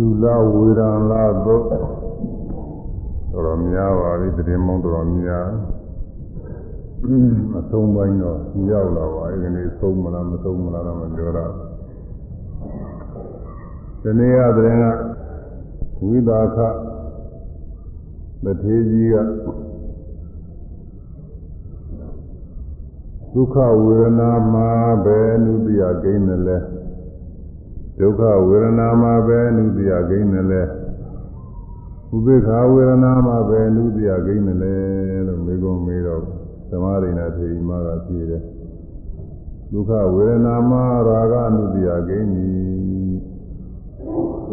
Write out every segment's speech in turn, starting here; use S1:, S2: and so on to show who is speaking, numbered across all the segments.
S1: သုလဝေဒံလာတော့တော်တော်များပါပြီတည်မုံတော်တော်များအဆုံးပိုင်းတော့ရောက်လာပါအဲဒီနေ့ဆုံးမလားမဆုံးမလားတော့မပြောတော့ဒီနေ့ကတည်းကဝိသာခတထေကြီးကဒုက္ခဝေဒနာမှာပဲနုတ္တိယကိန်းတယ်လဲ ဒုက္ခဝေဒနာမှာပဲနုတ္တိယကိန်းတယ်လဲဥပေက္ခဝေဒနာမှာပဲနုတ္တိယကိန်းတယ်လဲလို့မေကုံမေးတော့သမာဓိနဲ့ထေရီမကဖြေတယ်ဒုက္ခဝေဒနာမှာရာဂအနုတ္တိယကိန်းပြီ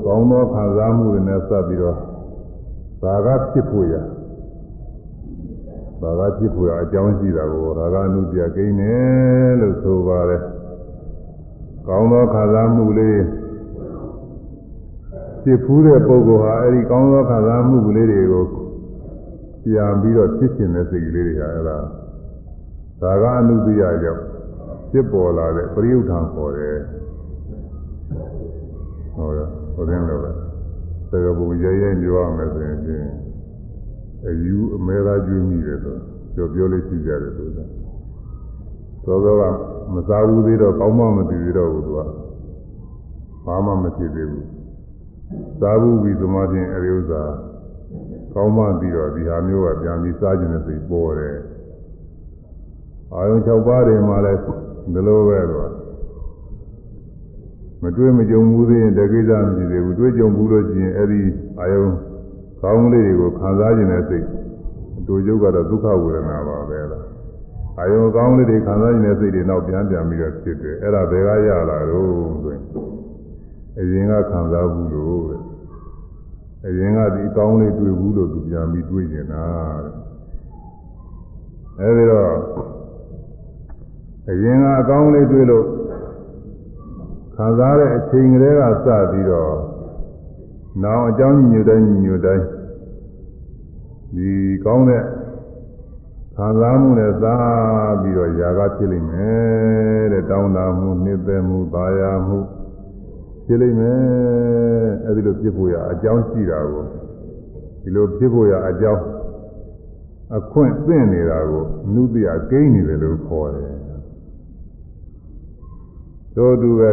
S1: ကောင်းသောခံစားမှုတွေနဲ့စပ်ပြီးတော့ရာဂဖြစ်ဖို့ရရာဂဖြစ်ဖို့ရအကြောင်းရှိတာကိုရာဂအနုတ္တိယကိန်းတယ်လို့ဆိုပါတယ်ကောင်းသောခံစားမှုလေး ဖြစ်ဖူးတဲ့ပုဂ္ဂိုလ်ဟာအဲဒီကောင်းသောခံစားမှုကလေးတွေကိုပြန်ပြီးတော့ဖြစ်ရှင်တဲ့စိတ်ကလေးတွေဟာအဲဒါဒါကအနုတ္တိယကြောင့်ဖြစ်ပေါ်လာတဲ့ပရိယုထံခေါ်တယ်ဟုတ်ရဟိုတင်လို့ပဲသကပူရဲရဲပြောရမယ်ဆိုရင်ချင်းအယူအမဲသားကျွေးမိတယ်ဆိုပြောပြောလေးရှိကြတယ်ဆိုတာသောသောကမစားဘူးသေးတော့ကောင်းမှမသိသေးတော့ဘူးသူကဘာမှမဖြစ်သေးဘူး စားဘူးပြီးသမားချင်းအဲဒီဥစ္စာကောင်းမှပြီးတော့ဒီဟာမျိုးကပြန်ပြီးစားခြင်းနဲ့စိတ်ပေါ်တယ်အာယုံ6ပါးတွေမှာလည်းဒီလိုပဲတော့မတွေ့မကြုံဘူးသေးရင်တကိစ္စမရှိသေးဘူးတွေ့ကြုံဘူးလို့ရှိရင်အဲဒီအာယုံကောင်းလေးတွေကိုခံစားခြင်းနဲ့စိတ်အတူယုတ်ကတော့ဒုက္ခဝေဒနာပါပဲလားအာယုံကောင်းလေးတွေခံစားခြင်းနဲ့စိတ်တွေနောက်ပြန်ပြန်ပြီးတော့ဖြစ်တယ်အဲ့ဒါဘယ်ကရလာတော့ဆိုရင် အရင်ကခံစားဘူးလို့တဲ့အရင်ကဒီကောင်းလေးတွေ့ဘူးလို့သူပြန်ပြီးတွေးနေတာတဲ့အဲဒီတော့အရင်ကအကောင်းလေးတွေ့လို့ခံစားတဲ့အချိန်ကလေးကစပြီးတော့နောင်အကြောင်းညွတ်တိုင်းညွတ်တိုင်းဒီကောင်းတဲ့ခံစားမှုနဲ့စားပြီးတော့ຢာကဖြစ်လိမ့်မယ်တဲ့တောင်းတမှုနှစ်သက်မှုပါရမှု ဖြစ်လိမ့်မယ်အဲဒီလိုဖြစ်ဖို့ရအကြောင်းရှိတာကိုဒီလိုဖြစ်ဖို့ရအကြောင်းအခွင့်သင့်နေတာကိုနုတ္တိယကိန်းနေတယ်လို့ခေါ်တယ်တို့သူပဲ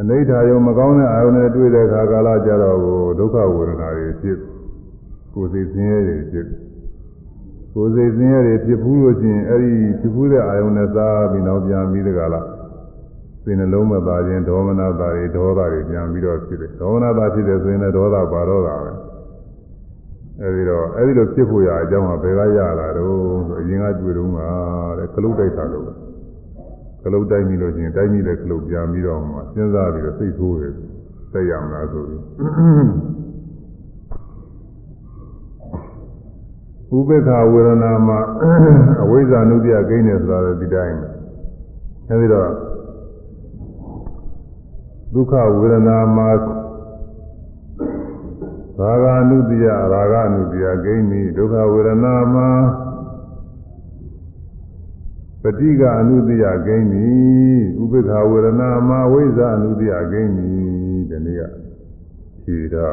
S1: အနိဋ္ဌာယုံမကောင်းတဲ့အာယုန်နဲ့တွေ့တဲ့အခါကာလကြတော့ကိုဒုက္ခဝေဒနာတွေဖြစ်ကိုယ်စိတ်ဆင်းရဲတွေဖြစ်ကိုယ်စိတ်ဆင်းရဲတွေဖြစ်ဘူးလို့ချင်းအဲ့ဒီဖြစ်ဘူးတဲ့အာယုန်နဲ့စားပြီးနောက်ပြန်ပြီးတဲ့ကာလ စိတ်နှလုံးမသာခြင်းဒေါမနတာတွေဒေါသတွေပြန်ပြီးတော့ဖြစ်တယ်ဒေါမနတာဖြစ်တယ်ဆိုရင်လည်းဒေါသပါတော့တာပဲအဲဒီတော့အဲဒီလိုဖြစ်ဖို့ရအကြောင်းကဘယ်ကရလာတော့ဆိုအရင်ကတွေ့တော့မှာတဲ့ကလုတ်တိုက်တာလို့ကလုတ်တိုက်ပြီလို့ချင်းတိုက်ပြီတဲ့ကလုတ်ပြန်ပြီးတော့မှစဉ်းစားပြီးတော့စိတ်ဆိုးတယ်တက်ရမလားဆိုပြီးဥပေက္ခဝေဒနာမှာအဝိဇ္ဇာနုတ္တိယကိန်းတယ်ဆိုတာလည်းဒီတိုင်းပဲအဲဒီတော့ ဒုက္ခဝေဒနာမှာရာဂအနုတ္တိယရာဂအနုတ္တိယဂိမ့်မိဒုက္ခဝေဒနာမှာပฏิကအနုတ္တိယဂိမ့်မိဥပေက္ခဝေဒနာမှာဝိဇ္ဇာအနုတ္တိယဂိမ့်မိဒီနေ့ကဖြေတာ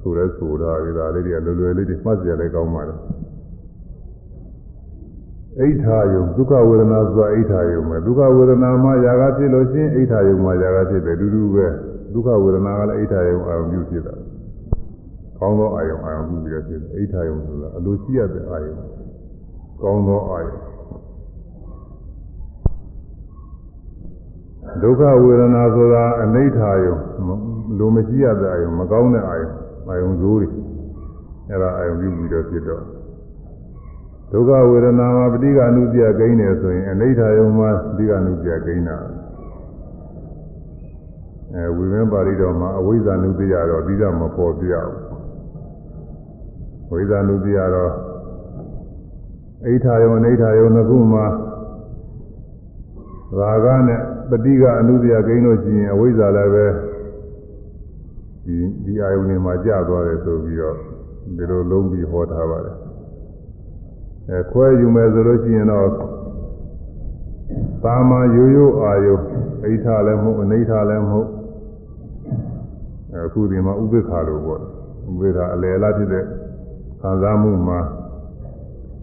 S1: ဆိုရဲဆိုတာဒီဒါလေးတွေကလွယ်လွယ်လေးတွေမှတ်ကြလဲကောင်းပါလေ အိဋ္ဌာယုဒုက္ခဝေဒနာဆိုတာအိဋ္ဌာယုပဲဒုက္ခဝေဒနာမှာຢာကဖြစ်လို့ရှိရင်အိဋ္ဌာယုမှာຢာကဖြစ်တယ်တူတူပဲဒုက္ခဝေဒနာကလည်းအိဋ္ဌာယုအာရုံပြုဖြစ်တာကောင်းသောအာယုံအာရုံပြုပြီးတော့ဖြစ်တယ်အိဋ္ဌာယုဆိုတာအလိုရှိရတဲ့အာယုံကောင်းသောအာယုံဒုက္ခဝေဒနာဆိုတာအနိဋ္ဌာယုလိုမရှိရတဲ့အာယုံမကောင်းတဲ့အာယုံအာယုံဇိုးတွေအဲ့ဒါအာယုံပြုပြီးတော့ဖြစ်တော့ ဒုက္ခဝေဒနာမှာပဋိက္ခဏုပြကိန်းတယ်ဆိုရင်အနိဋ္ဌာယုံမှာပဋိက္ခဏုပြကိန်းတာအဲဝိမင်းပါဠိတော်မှာအဝိဇ္ဇာနုပြရတော့ပြီးတော့မပေါ်ပြအောင်ဝိဇ္ဇာနုပြရတော့အိဋ္ဌာယုံအနိဋ္ဌာယုံနှစ်ခုမှာရာဂနဲ့ပဋိက္ခအနုပြကိန်းလို့ရှိရင်အဝိဇ္ဇာလည်းပဲဒီဒီအာယုန်တွေမှာကြာသွားတယ်ဆိုပြီးတော့ဒီလိုလုံးပြီးဟောထားပါတယ် အဲခွဲယူမယ်ဆိုလို့ရှိရင်တော့သာမရိုးရိုးအာယုအိဋ္ဌလည်းမဟုတ်အနိဋ္ဌလည်းမဟုတ် အခုဒီမှာဥပိ္ပခါလို့ပေါ့ဥပိ္ပခါအလယ်လားဖြစ်တဲ့ခံစားမှုမှာ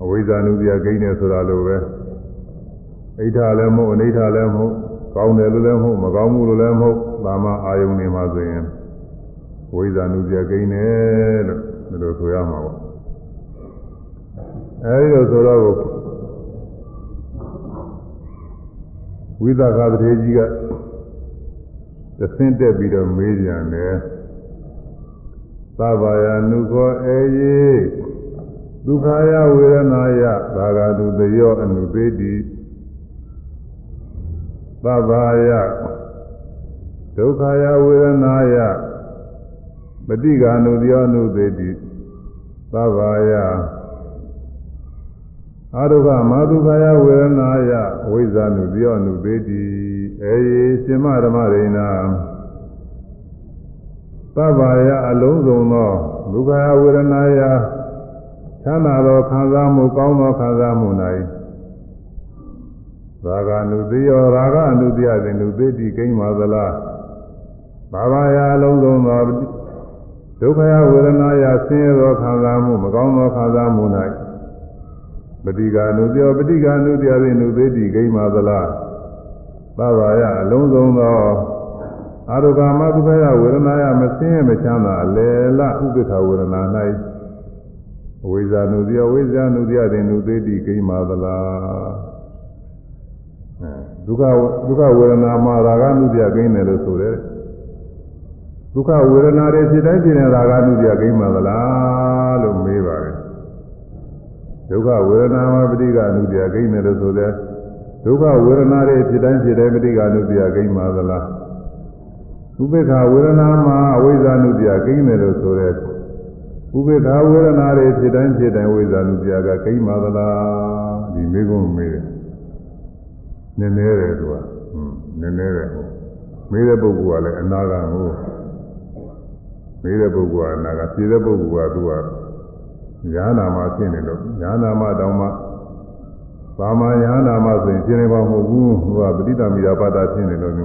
S1: အဝိဇ္ဇာနုပြဂိမ်းနေဆိုတာလိုပဲအိဋ္ဌာလည်းမဟုတ်အနိဋ္ဌာလည်းမဟုတ်ကောင်းတယ်လို့လည်းမဟုတ်မကောင်းဘူးလို့လည်းမဟုတ်ဒါမှအာယုန်နေမှာဆိုရင်ဝိဇ္ဇာနုပြဂိမ်းနေလို့ဒီလိုဆိုရမှာပေါ့ အဲဒီလိုဆိုတော့ဝိသကာတထေကြီးကသဆင်းတက်ပြီးတော့မေးပြန်တယ်သဗ္ဗယနုခောအေယေဒုက္ခယဝေဒနာယသာဂတုတယောအနုသေတိသဗ္ဗယဒုက္ခယဝေဒနာယပฏิကာနုတယောအနုသေတိသဗ္ဗယ အာရုခမာဒုက္ခယဝေဒနာယဝိဇ္ဇာနုတယောအနုသေတိအေယေရှင်မဓမ္မရိဏသဗ္ဗယအလုံးစုံသောဒုက္ခယဝေဒနာယချမ်းသာသောခံစားမှုကောင်းသောခံစားမှု၌ရာဂနုတိယောရာဂအနုတ္တယသည်နုသေတိကိမ့်ပါသလားဘာဝယအလုံးစုံသောဒုက္ခယဝေဒနာယဆင်းရဲသောခံစားမှုမကောင်းသောခံစားမှု၌ ပฏิကာနုတ္တယောပฏิကာနုတ္တယသည်နုသေတိကိမ့်ပါသလားသဗ္ဗယအလုံးစုံသောအာရုကာမဒုက္ခယဝေဒနာယမဆင်းရဲမချမ်းသာအလေလဥပ္ပခဝေဒနာ၌ဝိဇာနုတ္တယဝိဇာနုတ္တယသည်နုသေတိကိမ့်ပါသလားဒုက္ခဒုက္ခဝေဒနာမှာရာဂနုတ္တယကိမ့်တယ်လို့ဆိုတယ်ဒုက္ခဝေဒနာတွေဖြစ်တိုင်းဖြစ်နေရာဂနုတ္တယကိမ့်ပါသလားလို့မေးပါတယ် ဒုက္ခဝေဒနာမှာပဋိက္ခနုတ္တယကိမ့်တယ်လို့ဆိုတယ်ဒုက္ခဝေဒနာတွေဖြစ်တိုင်းဖြစ်တိုင်းပဋိက္ခနုတ္တယကိမ့်ပါသလားဥပေက္ခဝေဒနာမှာအဝိဇ္ဇာနုတ္တယကိမ့်တယ်လို့ဆိုတဲ့ဥပေက္ခဝေဒနာတွေဖြစ်တိုင်းဖြစ်တိုင်းဝိဇ္ဇာနုတ္တယကကိမ့်ပါသလားဒီမေကုန်းမေးတယ်နည်းနည်းတယ်သူကဟွန်းနည်းနည်းတယ်ဟုတ်မေးတဲ့ပုဂ္ဂိုလ်ကလည်းအနာဂတ်ကိုမေးတဲ့ပုဂ္ဂိုလ်ကအနာဂတ်ဖြေတဲ့ပုဂ္ဂိုလ်ကသူက ညာနာမှာဖြစ်နေလို့ညာနာမှာတောင်းမှသာမယနာမှာဆိုရင်ဖြစ်နေပါမဟုတ်ဘူးသူကပဋိသမိတာပါဒဖြစ်နေလို့ည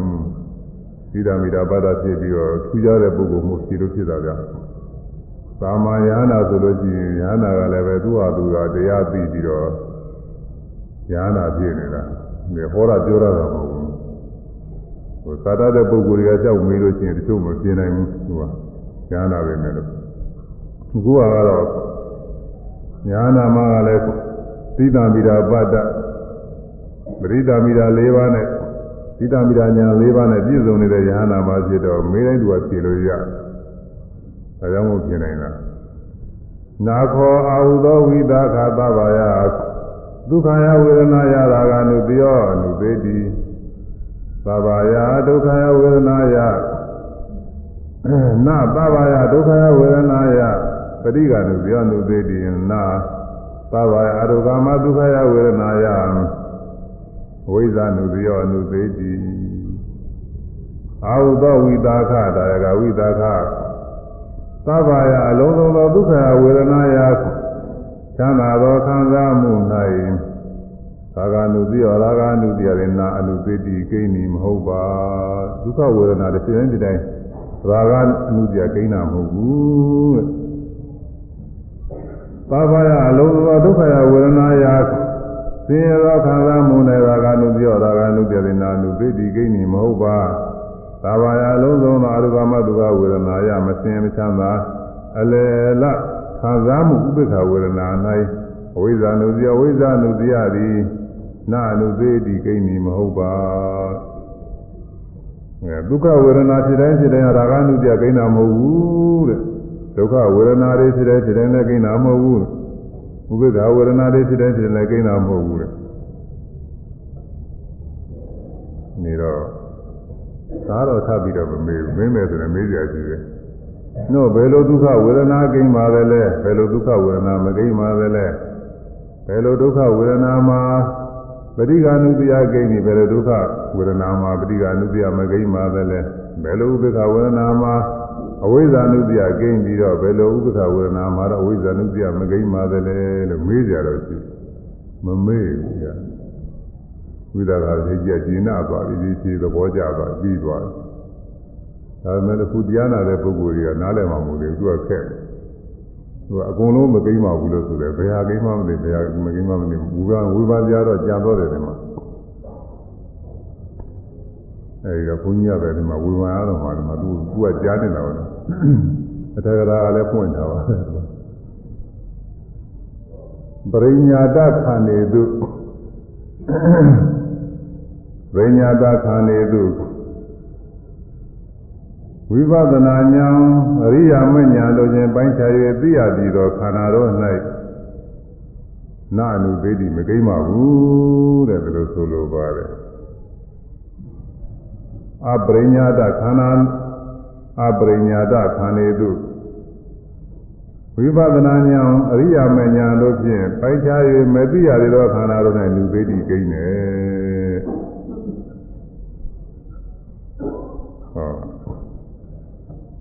S1: ပဋိသမိတာပါဒဖြစ်ပြီးတော့ထူးခြားတဲ့ပုဂ္ဂိုလ်မျိုးဖြစ်လို့ဖြစ်တာဗျာသာမယနာဆိုလို့ရှိရင်ယနာကလည်းပဲသူ့ဟာသူကတရားသိပြီးတော့ယနာဖြစ်နေတာဒီဟောတာပြောရတာမဟုတ်ဘူးဟိုသာတတဲ့ပုဂ္ဂိုလ်တွေကကြောက်မေးလို့ရှိရင်တချို့မပြနိုင်ဘူးသူကယနာပဲမယ်လို့အခုကတော့ ယနာမှာကလည်းသီတံမိတာပတ္တပရိသမီတာ၄ပါးနဲ့သီတံမိတာညာ၄ပါးနဲ့ပြည့်စုံနေတဲ့ယဟနာမှာဖြစ်တော့မေးတိုင်းသူကဖြေလို့ရဒါကြောင့်မို့ပြင်နိုင်တာနာခောအာဟုသောဝိသခသဗ္ဗယဒုက္ခယဝေဒနာယရာဂ ानु တယောအနုပေတိသဗ္ဗယဒုက္ခယဝေဒနာယနာသဗ္ဗယဒုက္ခယဝေဒနာယ ပရိက္ခ ानु တယောအနုပေတိနာသဗ္ဗယအရုကာမဒုက္ခယဝေဒနာယဝိဇာနုတယောအနုသေတိအာဟုသောဝိတာခဒါယကဝိတာခသဗ္ဗယအလုံးစုံသောဒုက္ခဝေဒနာယချမ်းသာသောခံစားမှု၌သာဂနုတိယောရာဂနုတိယရေနာအနုသေတိကိန်းနီမဟုတ်ပါဒုက္ခဝေဒနာတစ်ချိန်တိုင်းတိုင်းရာဂအနုတိယကိန်းနာမဟုတ်ဘူး တဲ့သဗ္ဗယအလုံးစုံသောဒုက္ခယဝေဒနာယဆင်းရဲသောခံစားမှုနဲ့ရာဂနုတိယောရာဂနုတိယရေနာအနုသေတိကိန်းနီမဟုတ်ပါသာဘာယအလုံးစုံသောအရုပမဒုက္ခဝေဒနာယမစင်မချမ်းသာအလေလခံစားမှုဥပ္ပခဝေဒနာ၌အဝိဇ္ဇာနုတိယအဝိဇ္ဇာနုတိယသည်နာအနုသေးတိကိန်းမီမဟုတ်ပါအဲဒုက္ခဝေဒနာဖြစ်တိုင်းဖြစ်တိုင်းရာဂနုတိယကိန်းတာမဟုတ်ဘူးတဲ့ ဒုက္ခဝေဒနာတွေဖြစ်တိုင်းဖြစ်တိုင်းလည်းကိန်းတာမဟုတ်ဘူးဥပ္ပခဝေဒနာတွေဖြစ်တိုင်းဖြစ်တိုင်းလည်းကိန်းတာမဟုတ်ဘူးတဲ့နေတော့သာတော့ထပ်ပြီးတော့မမေးဘူးမင်းမယ်ဆိုရင်မေးကြကြည့်တယ်။နော်ဘယ်လိုဒုက္ခဝေဒနာကိန်းပါလဲလဲဘယ်လိုဒုက္ခဝေဒနာမကိန်းပါလဲလဲဘယ်လိုဒုက္ခဝေဒနာမှာပဋိက္ခဏုတယကိန်းဒီဘယ်လိုဒုက္ခဝေဒနာမှာပဋိက္ခဏုတယမကိန်းပါလဲလဲဘယ်လိုဥပ္ပခဝေဒနာမှာ အဝိဇ္ဇာနုတယကိန်းပြီးတော့ဘယ်လိုဥပ္ပခဝေဒနာမှာတော့အဝိဇ္ဇာနုတယမကိန်းပါလဲလို့မေးကြတော့ရှိမမေးဘူးကြာဝိသကာသိကြကျင်နာသွားပြီဒီခြေသဘောကျသွားပြီးသွားတယ် ဒါပေမဲ့အခုတရားနာတဲ့ပုဂ္ဂိုလ်တွေကနားလည်မှာမဟုတ်ဘူးသူကခက်တယ်သူကအကုန်လုံးမကိမ့်ပါဘူးလို့ဆိုတယ်ဘယ်ဟာကိမ့်မှမသိဘယ်ဟာမကိမ့်မှမသိဘူးကဝိပါကြတော့ကြာတော့တယ်ဒီမှာအဲဒီတော့ဘုန်းကြီးကပဲဒီမှာဝိပါရတော့မှာဒီမှာသူသူကကြားနေတာပါတော့ အထက်ကရာကလည်းဖွင့်ထားပါတယ်ပရိညာတခန္နေသူပရိညာတခန္နေသူဝိပဿနာဉာဏ်အရိယာမဉာဏ်တို့ချင်းပိုင်းခြား၍သိရသည်သောခန္ဓာတော်၌နာအနုသေးတိမကိမ့်ပါဘူးတဲ့ဒါလို့ဆိုလိုပါတယ်အပရိညာတခန္ဓာ အပရိညာတခန္ဓေတုဝိပဿနာဉာဏ်အရိယာမဉာဏ်တို့ဖြင့်ပိုင်းခြား၍မသိရသည်သောခန္ဓာတော်၌နုသေးတိကိန်းတယ်ဟော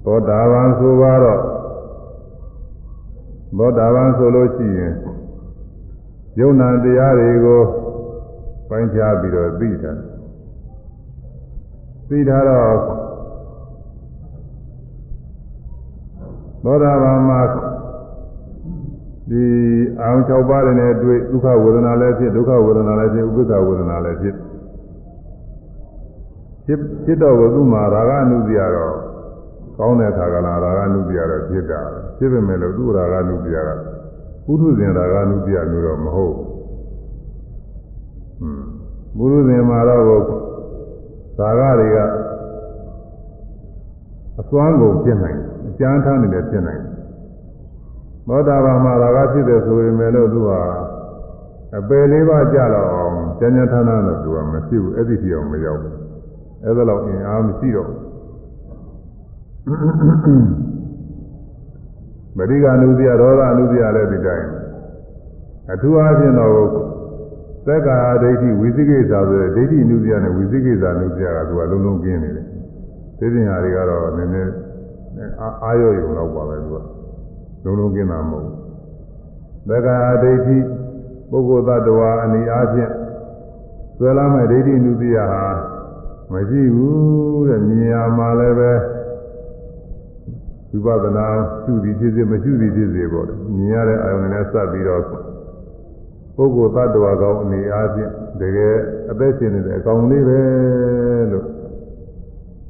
S1: သောတာပန်ဆိုပါတော့သောတာပန်ဆိုလို့ရှိရင်ယုံနာတရားတွေကိုပိုင်းခြားပြီးတော့သိတာသိထားတော့ သောတာပန်မှာဒီအောင်၆ပါးနဲ့တွေ့ဒုက္ခဝေဒနာလည်းဖြစ်ဒုက္ခဝေဒနာလည်းဖြစ်ဥပ္ပခဝေဒနာလည်းဖြစ်ဖြစ်ဖြစ်တော့ဘုသူမှာရာဂအနုစီရတော့ကောင်းတဲ့အခါကလာရာဂနုပြရတော့ဖြစ်တာဖြစ်ပေမဲ့လို့သူ့ရာဂနုပြရကပုထုဇဉ်ရာဂနုပြမျိုးတော့မဟုတ်ဟွန်းပုထုဇဉ်မှာတော့သာဂတွေကအစွမ်းကုန်ဖြစ်နိုင်အ ကျမ်းထားနေလည်းဖြစ်နိုင်သောတာပန်မှာရာဂဖြစ်တယ်ဆိုရင်လည်းသူဟာအပယ်လေးပါးကြတော့အောင်ကျမ်းကျမ်းထားထားတော့သူကမဖြစ်ဘူးအဲ့ဒီတိအောင်မရောက်ဘူးအဲ့ဒါတော့အင်အားမရှိတော့ဘူးမရိကအနုဇ္ဇဒေါသအနုဇ္ဇလည်းဒီတိုင်းအထူးအားဖြင့်တော့သက္ကာဒိဋ္ဌိဝိသိကိစ္စဆိုတဲ့ဒိဋ္ဌိအနုဇ္ဇနဲ့ဝိသိကိစ္စအနုဇ္ဇကသူကလုံးလုံးကျင်းနေတယ်သိပညာတွေကတော့နည်းနည်း အာရုံရုံတော့ပါပဲသူကလုံးလုံးကျင်းတာမဟုတ်ဘူးသက္ကာဒိဋ္ဌိပုဂ္ဂိုလ်သတ္တဝါအနေအားဖြင့်ဆွဲလာမဲ့ဒိဋ္ဌိအနုဇ္ဇဟာမရှိဘူးတဲ့မြင်ရမှာလည်းပဲဝိပဿနာရှုသည်ဖြစ်စေမရှုသည်ဖြစ်စေပေါ့လေမြင်ရတဲ့အာယုန်နဲ့စပ်ပြီးတော့ပုဂ္ဂိုလ်သတ္တဝါကောင်းအနေအားဖြင့်တကယ်အသက်ရှင်နေတဲ့အကောင်လေးပဲလို့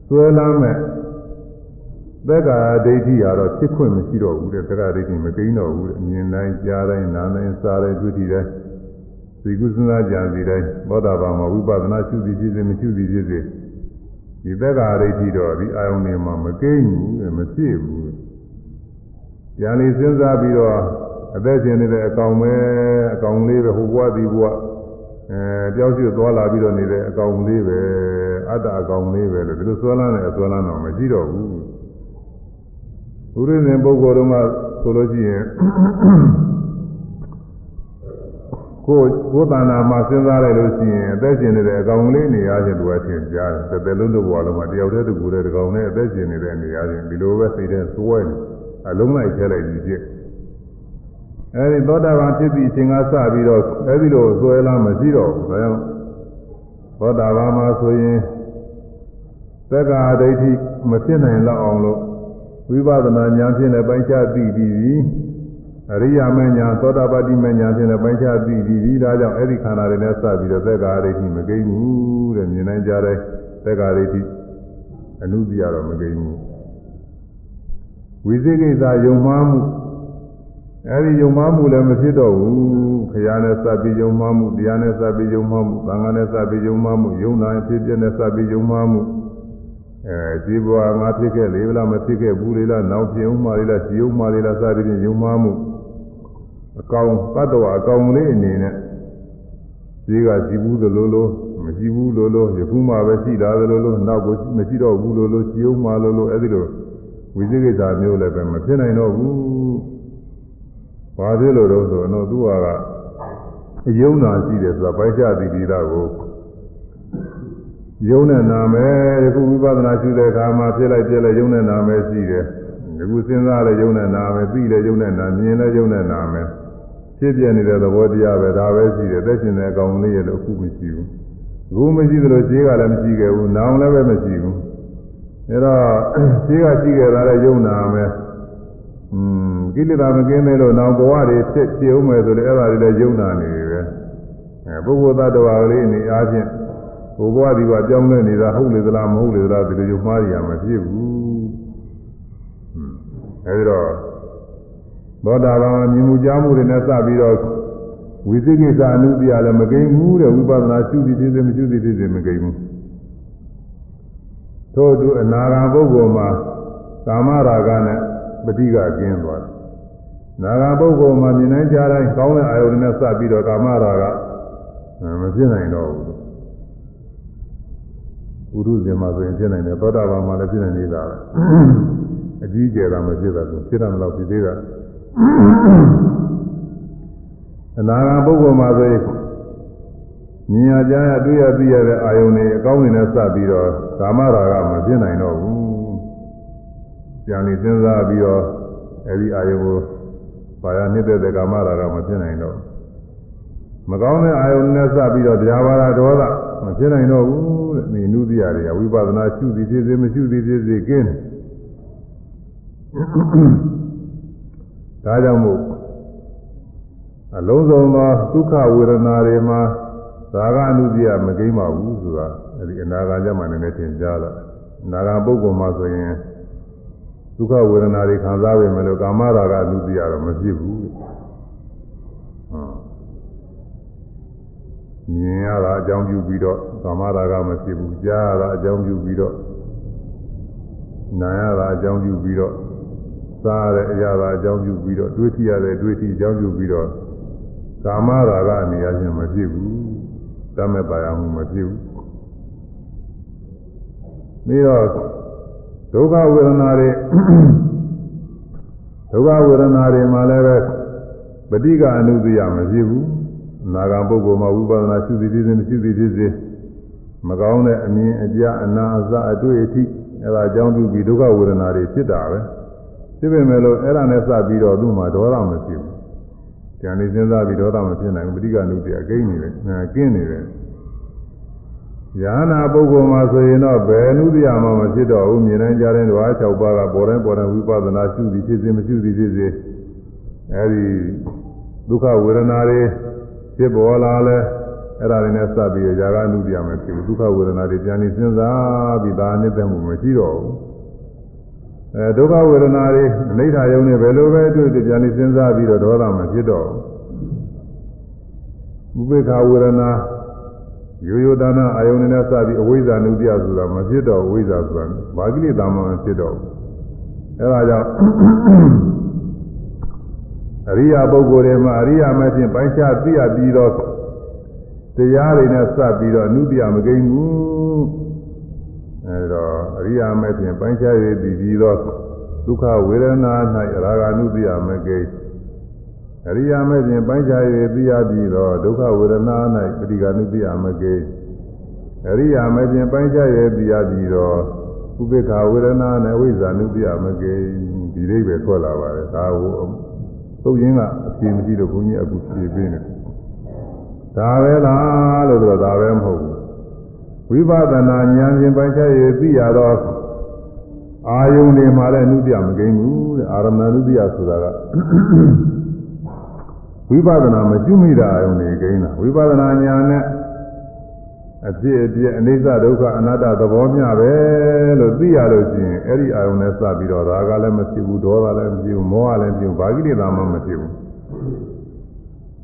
S1: ဆွဲလမ်းမဲ့ သက္ကာဒိဋ္ဌိကတော့ဖြစ်ခွင့်မရှိတော့ဘူးတဲ့သက္ကာဒိဋ္ဌိမကိန်းတော့ဘူးတဲ့အမြင်တိုင်းကြားတိုင်းနားတိုင်းစားတိုင်းတွေ့ထိတိုင်းသိကုသနာကြံစီတိုင်းသောတာပန်မှာဝိပဿနာရှုသည်ဖြစ်စေမရှုသည်ဖြစ်စေဒီသက်္ကာရိဋ္ဌိတော့ဒီအာယုန်တွေမှာမကိန်းဘူးမဖြစ်ဘူး။ဉာဏ်လေးစဉ်းစားပြီးတော့အသက်ရှင်နေတဲ့အကောင်ပဲအကောင်လေးပဲဟိုဘဝဒီဘဝအဲပြောင်းရွှေ့သွားလာပြီးတော့နေတဲ့အကောင်လေးပဲအတ္တအကောင်လေးပဲလို့ဒီလိုဆွဲလန်းတဲ့အဆွဲလန်းတော့မရှိတော့ဘူး။ ဘုရင်ရှင်ပုဂ္ဂိုလ်တို့ကဆိုလို့ရှိရင်ကိုကိုယ်တဏ္ဍာမှာစဉ်းစားလိုက်လို့ရှိရင်အသက်ရှင်နေတဲ့အကောင်လေးနေရာချင်းတူအချင်းကြားတယ်တစ်သက်လုံးတစ်ဘဝလုံးမှာတယောက်တည်းတူကိုယ်တည်းတကောင်နဲ့အသက်ရှင်နေတဲ့နေရာချင်းဒီလိုပဲစိတ်ထဲစွဲနေအလုံးလိုက်ထဲလိုက်ပြီးဖြစ်အဲဒီသောတာပန်ဖြစ်ပြီးအချိန်ကစပြီးတော့အဲဒီလိုစွဲလာမရှိတော့ဘူးဒါကြောင့်သောတာပန်မှာဆိုရင်သက္ကာဒိဋ္ဌိမဖြစ်နိုင်လောက်အောင်လို့ ဝိပဿနာဉာဏ်ဖြင့်လည်းပိုင်းခြားသိပြီးပြီအရိယာမညာသောတာပတိမညာဖြင့်လည်းပိုင်းခြားသိပြီးပြီဒါကြောင့်အဲ့ဒီခန္ဓာတွေနဲ့စပြီးတော့သက်္ကာရိဋ္ဌိမကိန်းဘူးတဲ့မြင်နိုင်ကြတဲ့သက်္ကာရိဋ္ဌိအနုပြရတော့မကိန်းဘူးဝိသိကိစ္စယုံမှားမှုအဲ့ဒီယုံမှားမှုလည်းမဖြစ်တော့ဘူးခရာနဲ့စပြီးယုံမှားမှုတရားနဲ့စပြီးယုံမှားမှုသံဃာနဲ့စပြီးယုံမှားမှုယုံနာဖြစ်ပြနဲ့စပြီးယုံမှားမှု အဲဒီဘဝငါဖြစ်ခဲ့လေလားမဖြစ်ခဲ့ဘူးလေလားနောက်ဖြစ်ဦးမှာလေလားကြည်ဦးမှာလေလားစသည်ဖြင့်ယုံမှားမှုအကောင်တတ္တဝအကောင်လေးအနေနဲ့ဒီကကြည်ဘူးသလိုလိုမကြည်ဘူးလိုလိုယခုမှပဲရှိတာသလိုလိုနောက်ကိုမရှိတော့ဘူးလိုလိုကြည်ဦးမှာလိုလိုအဲဒီလိုဝိသေကိစ္စမျိုးလည်းပဲမဖြစ်နိုင်တော့ဘူးဘာဖြစ်လို့တော့ဆိုတော့သူကအယုံနာရှိတယ်ဆိုတာပိုက်ချတိတိတာကို ယုံနဲ့နာမယ်ယခုဝိပဿနာရှုတဲ့အခါမှာဖြစ်လိုက်ပြက်လိုက်ယုံနဲ့နာမယ်ရှိတယ်ယခုစဉ်းစားလဲယုံနဲ့နာမယ်သိလဲယုံနဲ့နာမြင်လဲယုံနဲ့နာမယ်ဖြစ်ပြနေတဲ့သဘောတရားပဲဒါပဲရှိတယ်သက်ရှင်တဲ့အကောင်လေးရဲ့လို့အခုမရှိဘူးအခုမရှိသလိုခြေကလည်းမရှိခဲ့ဘူးနောင်လည်းပဲမရှိဘူးတော့ရှိကရှိခဲ့တာလည်းယုံနာမယ်อืมကိလေသာမကင်းသေးလို့နောက်ဘဝတွေဖြစ်ဖြစ်ဦးမယ်ဆိုလည်းအဲ့ဒါတွေလည်းယုံနာနေပဲအဲပုဂ္ဂိုလ်သတ္တဝါကလေးအနေအားဖြင့် ဘုဘဝဒီဘဝကြောင်းလဲနေတာဟုတ်လေသလားမဟုတ်လေသလားဒီလိုယုံမှားရမှာဖြစ်ဘူးအဲဒီတော့သောတာပန်မြင်မှုကြားမှုတွေနဲ့စပြီးတော့ဝိသိကိစ္စအနုပြလည်းမကိန်းဘူးတဲ့ဝိပဿနာရှုသည်ဖြစ်စေမရှုသည်ဖြစ်စေမကိန်းဘူးထို့သူအနာဂါပုဂ္ဂိုလ်မှာကာမရာဂနဲ့ပဋိကကင်းသွားတယ်။နာဂါပုဂ္ဂိုလ်မှာမြင်နိုင်ကြတိုင်းကောင်းတဲ့အာယုန်နဲ့စပြီးတော့ကာမရာဂမဖြစ်နိုင်တော့ဘူး။ ပုရုဇဉ်မှာဆိုရင်ဖြစ်နိုင်တယ်သောတာပန်မှာလည်းဖြစ်နိုင်နေတာပဲ။အကြီးကျယ်တာမဖြစ်တာဆိုဖြစ်တာမလို့ဖြစ်သေးတာ။အနာဂါပုဂ္ဂိုလ်မှာဆိုရင်မြင်ရကြားရတွေ့ရသိရတဲ့အာယုန်တွေအကောင်းတွေနဲ့စပြီးတော့ကာမရာဂမဖြစ်နိုင်တော့ဘူး။ကြံနေစဉ်းစားပြီးတော့အဲဒီအာယုန်ကိုပါရနှစ်တဲ့ကာမရာဂမဖြစ်နိုင်တော့မကောင်းတဲ့အာယုန်နဲ့စပြီးတော့ဗျာပါဒဒေါသ မဖြစ်နိုင်တော့ဘူးတဲ့ဒီနုတိယတွေကဝိပဿနာရှုသည်ဖြစ်စေမရှုသည်ဖြစ်စေကင်းတယ်။ဒါကြောင့်မို့အလုံးစုံသောဒုက္ခဝေဒနာတွေမှာသာဂအနုတ္တိယမကိမ့်ပါဘူးဆိုတာအဲဒီအနာဂါကြမှာလည်းသင်ကြားလာအနာဂါပုဂ္ဂိုလ်မှာဆိုရင်ဒုက္ခဝေဒနာတွေခံစားပေမဲ့လို့ကာမရာဂအနုတ္တိယတော့မဖြစ်ဘူးဟော မြင်ရတာအကြောင်းပြုပြီးတော့ကာမရာဂမဖြစ်ဘူးကြားရတာအကြောင်းပြုပြီးတော့နားရတာအကြောင်းပြုပြီးတော့စားရတဲ့အရာသာအကြောင်းပြုပြီးတော့တွေးကြည့်ရတဲ့တွေးကြည့်အကြောင်းပြုပြီးတော့ကာမရာဂအနေအချင်းမဖြစ်ဘူးတမဲ့ပါရမှုမဖြစ်ဘူးပြီးတော့ဒုက္ခဝေဒနာတွေဒုက္ခဝေဒနာတွေမှာလည်းပဲပဋိကအနုတ္တိယမဖြစ်ဘူး နာဂံပုဂ္ဂိုလ်မှာဝိပဿနာရှုသည်ဖြစ်စေမရှိသည်ဖြစ်စေမကောင်းတဲ့အမြင်အကြအနာအစအတွေ့အထိအဲဒါအကြောင်းပြုပြီးဒုက္ခဝေဒနာတွေဖြစ်တာပဲဖြစ်ပေမဲ့လို့အဲ့ဒါနဲ့စပြီးတော့သူ့မှာဒေါသမဖြစ်ဘူး။ဉာဏ်လေးစဉ်းစားပြီးဒေါသမဖြစ်နိုင်ဘူးပဋိက္ခဏုတ္တိအကိန်းနေတယ်။ကင်းနေတယ်။ယာနာပုဂ္ဂိုလ်မှာဆိုရင်တော့ဘယ်နုတ္တိယမှမဖြစ်တော့ဘူးမြင်နိုင်ကြတဲ့ဓဝါ၆ပါးကပေါ်တိုင်းပေါ်တိုင်းဝိပဿနာရှုသည်ဖြစ်စေမရှုသည်ဖြစ်စေအဲဒီဒုက္ခဝေဒနာတွေ ဖြစ်ပေါ်လာလဲအဲ့ဒါတွေနဲ့စပြီးဇာကနုတ္တိယမဖြစ်ဘူးဒုက္ခဝေဒနာတွေပြန်ပြီးစဉ်းစားပြီးဒါအနစ်သက်မှုမရှိတော့ဘူး။အဲဒုက္ခဝေဒနာတွေအနိဋ္ဌာယုံနဲ့ဘယ်လိုပဲတွေ့တွေ့ပြန်ပြီးစဉ်းစားပြီးတော့ဒေါသမဖြစ်တော့ဘူးဥပေက္ခဝေဒနာရိုးရိုးသားသားအာယုန်နဲ့စပြီးအဝိဇ္ဇာနုတ္တိယဆိုတာမဖြစ်တော့ဝိဇ္ဇာဆိုတာဘာကိလေသာမှမဖြစ်တော့ဘူးအဲဒါကြောင့် အရိယာပုဂ္ဂိုလ်တွေမှာအရိယာမဲ့ဖြင့်ပိုင်းခြားသိရပြီးတော့တရားတွေနဲ့စပြီးတော့အနုတ္တိယမကိန်းဘူးအဲတော့အရိယာမဲ့ဖြင့်ပိုင်းခြားရည်တည်ပြီးတော့ဒုက္ခဝေဒနာ၌ရာဂ ानु တိယမကိအရိယာမဲ့ဖြင့်ပိုင်းခြားရည်သိရပြီးတော့ဒုက္ခဝေဒနာ၌ပฏิကာနုတိယမကိအရိယာမဲ့ဖြင့်ပိုင်းခြားရည်သိရပြီးတော့ဥပေက္ခဝေဒနာ၌ဝိဇာနုတိယမကိဒီလေးပဲထွက်လာပါတယ်ဒါကို သုတ်ရင်းကအပြေမရှိလို့ဘုန်းကြီးအခုဖြေပေးနေဒါပဲလားလို့ဆိုတော့ဒါပဲမဟုတ်ဘူးဝိပဿနာဉာဏ်ဖြင့်ပိုင်းခြားရသိရတော့အာယုန်တွေမှာလည်းအနုတ္တိယမကိန်းဘူးတဲ့အာရမဏုတ္တိယဆိုတာကဝိပဿနာမကျွမိတာအာယုန်တွေကိန်းတာဝိပဿနာဉာဏ်နဲ့ အဖြစ်အပျက်အနိစ္စဒုက္ခအနတ္တသဘောမျှပဲလို့သိရလို့ရှိရင်အဲ့ဒီအာယုန်နဲ့စပြီးတော့ရာဂလည်းမဖြစ်ဘူးဒေါသလည်းမဖြစ်ဘူးမောဟလည်းမဖြစ်ဘူးဘာကိလေသာမှမဖြစ်ဘူး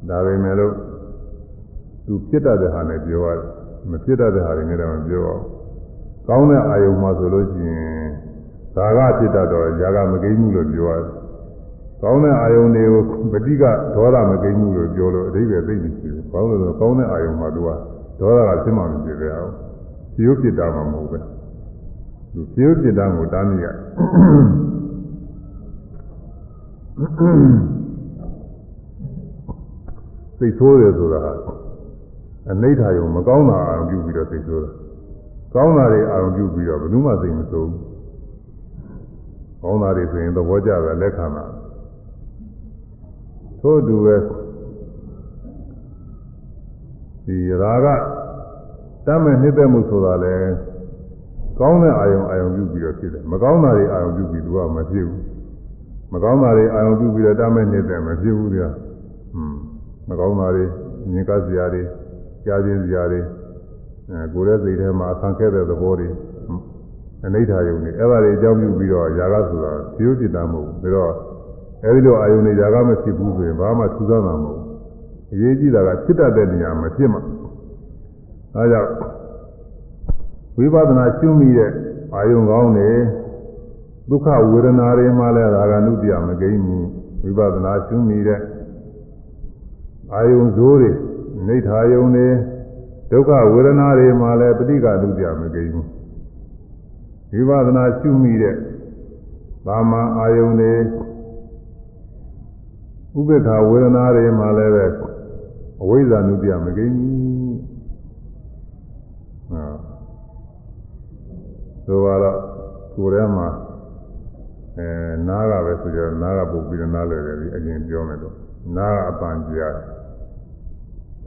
S1: ဒါပေမဲ့လို့သူဖြစ်တတ်တဲ့ဟာနဲ့ပြောရတယ်မဖြစ်တတ်တဲ့ဟာတွေနဲ့တော့မပြောအောင်ကောင်းတဲ့အာယုံမှာဆိုလို့ရှိရင်ဇာကဖြစ်တတ်တော့ဇာကမကိမ့်မှုလို့ပြောရတယ်ကောင်းတဲ့အာယုံတွေကိုပဋိကဒေါသမကိမ့်မှုလို့ပြောလို့အဓိပ္ပာယ်သိနေရှိတယ်။ဘာလို့လဲဆိုကောင်းတဲ့အာယုံမှာသူက ဒေါသကဖြစ်မှမဖြစ်ပဲအောင်။ဖြိုးပြစ်တာမှမဟုတ်ပဲ။သူဖြိုးပြစ်တာကိုတားမိရ။စိတ်ဆိုးတယ်ဆိုတာအနိဋ္ဌာယုံမကောင်းတာအာရုံပြုပြီးတော့သိဆိုးတာကောင်းတာတွေအာရုံပြုပြီးတော့ဘယ်သူမှသိမဆိုးဘူးကောင်းတာတွေဆိုရင်သဘောကျတာလက်ခံတာသို့တူပဲ ဒီရာဂတမ်းမဲ့နှိမ့်သက်မှုဆိုတာလေ ကောင်းတဲ့အာယုံအာယုံပြုပြီးတော့ဖြစ်တယ်မကောင်းတာတွေအာယုံပြုပြီးသူကမဖြစ်ဘူးမကောင်းတာတွေအာယုံပြုပြီးတော့တမဲ့နေတဲ့မဖြစ်ဘူးကြာอืมမကောင်းတာတွေမြင်ကစရာတွေကြားခြင်းစရာတွေအဲကိုယ်ရဲ့စိတ်ထဲမှာဆံခဲ့တဲ့သဘောတွေအနိဋ္ဌာယုံတွေအဲ့ဒါတွေအကြောင်းပြုပြီးတော့ຢာကဆိုတာဖြိုးဖြစ်တာမဟုတ်ဘူးဒါတော့အဲဒီလိုအာယုံတွေຢာကမဖြစ်ဘူးဆိုရင်ဘာမှထူးဆန်းမှာမဟုတ်ဘူး အရေးကြီးတာကဖြစ်တတ်တဲ့နေရာမှာဖြစ်မှာအဲဒါကြောင့်ဝိပဿနာရှုမိတဲ့အာယုံကောင်းတွေဒုက္ခဝေဒနာတွေမှလည်းဒါကနုတ္တိယမကိန်းဘူးဝိပဿနာရှုမိတဲ့အာယုံဇိုးတွေနိဋ္ဌာယုံတွေဒုက္ခဝေဒနာတွေမှလည်းပဋိက္ခနုတ္တိယမကိန်းဘူးဝိပဿနာရှုမိတဲ့ဘာမှအာယုံတွေဥပေက္ခဝေဒနာတွေမှလည်းပဲ အဝိဇ္ဇာနုပြမကိမ့်ဟာဆိုပါတော့ကိုယ်ထဲမှာအဲနားကပဲဆိုကြတော့နားကပုတ်ပြီးတော့နားလဲတယ်ပြီးအရင်ပြောမယ်တော့နားကအပန်ကြား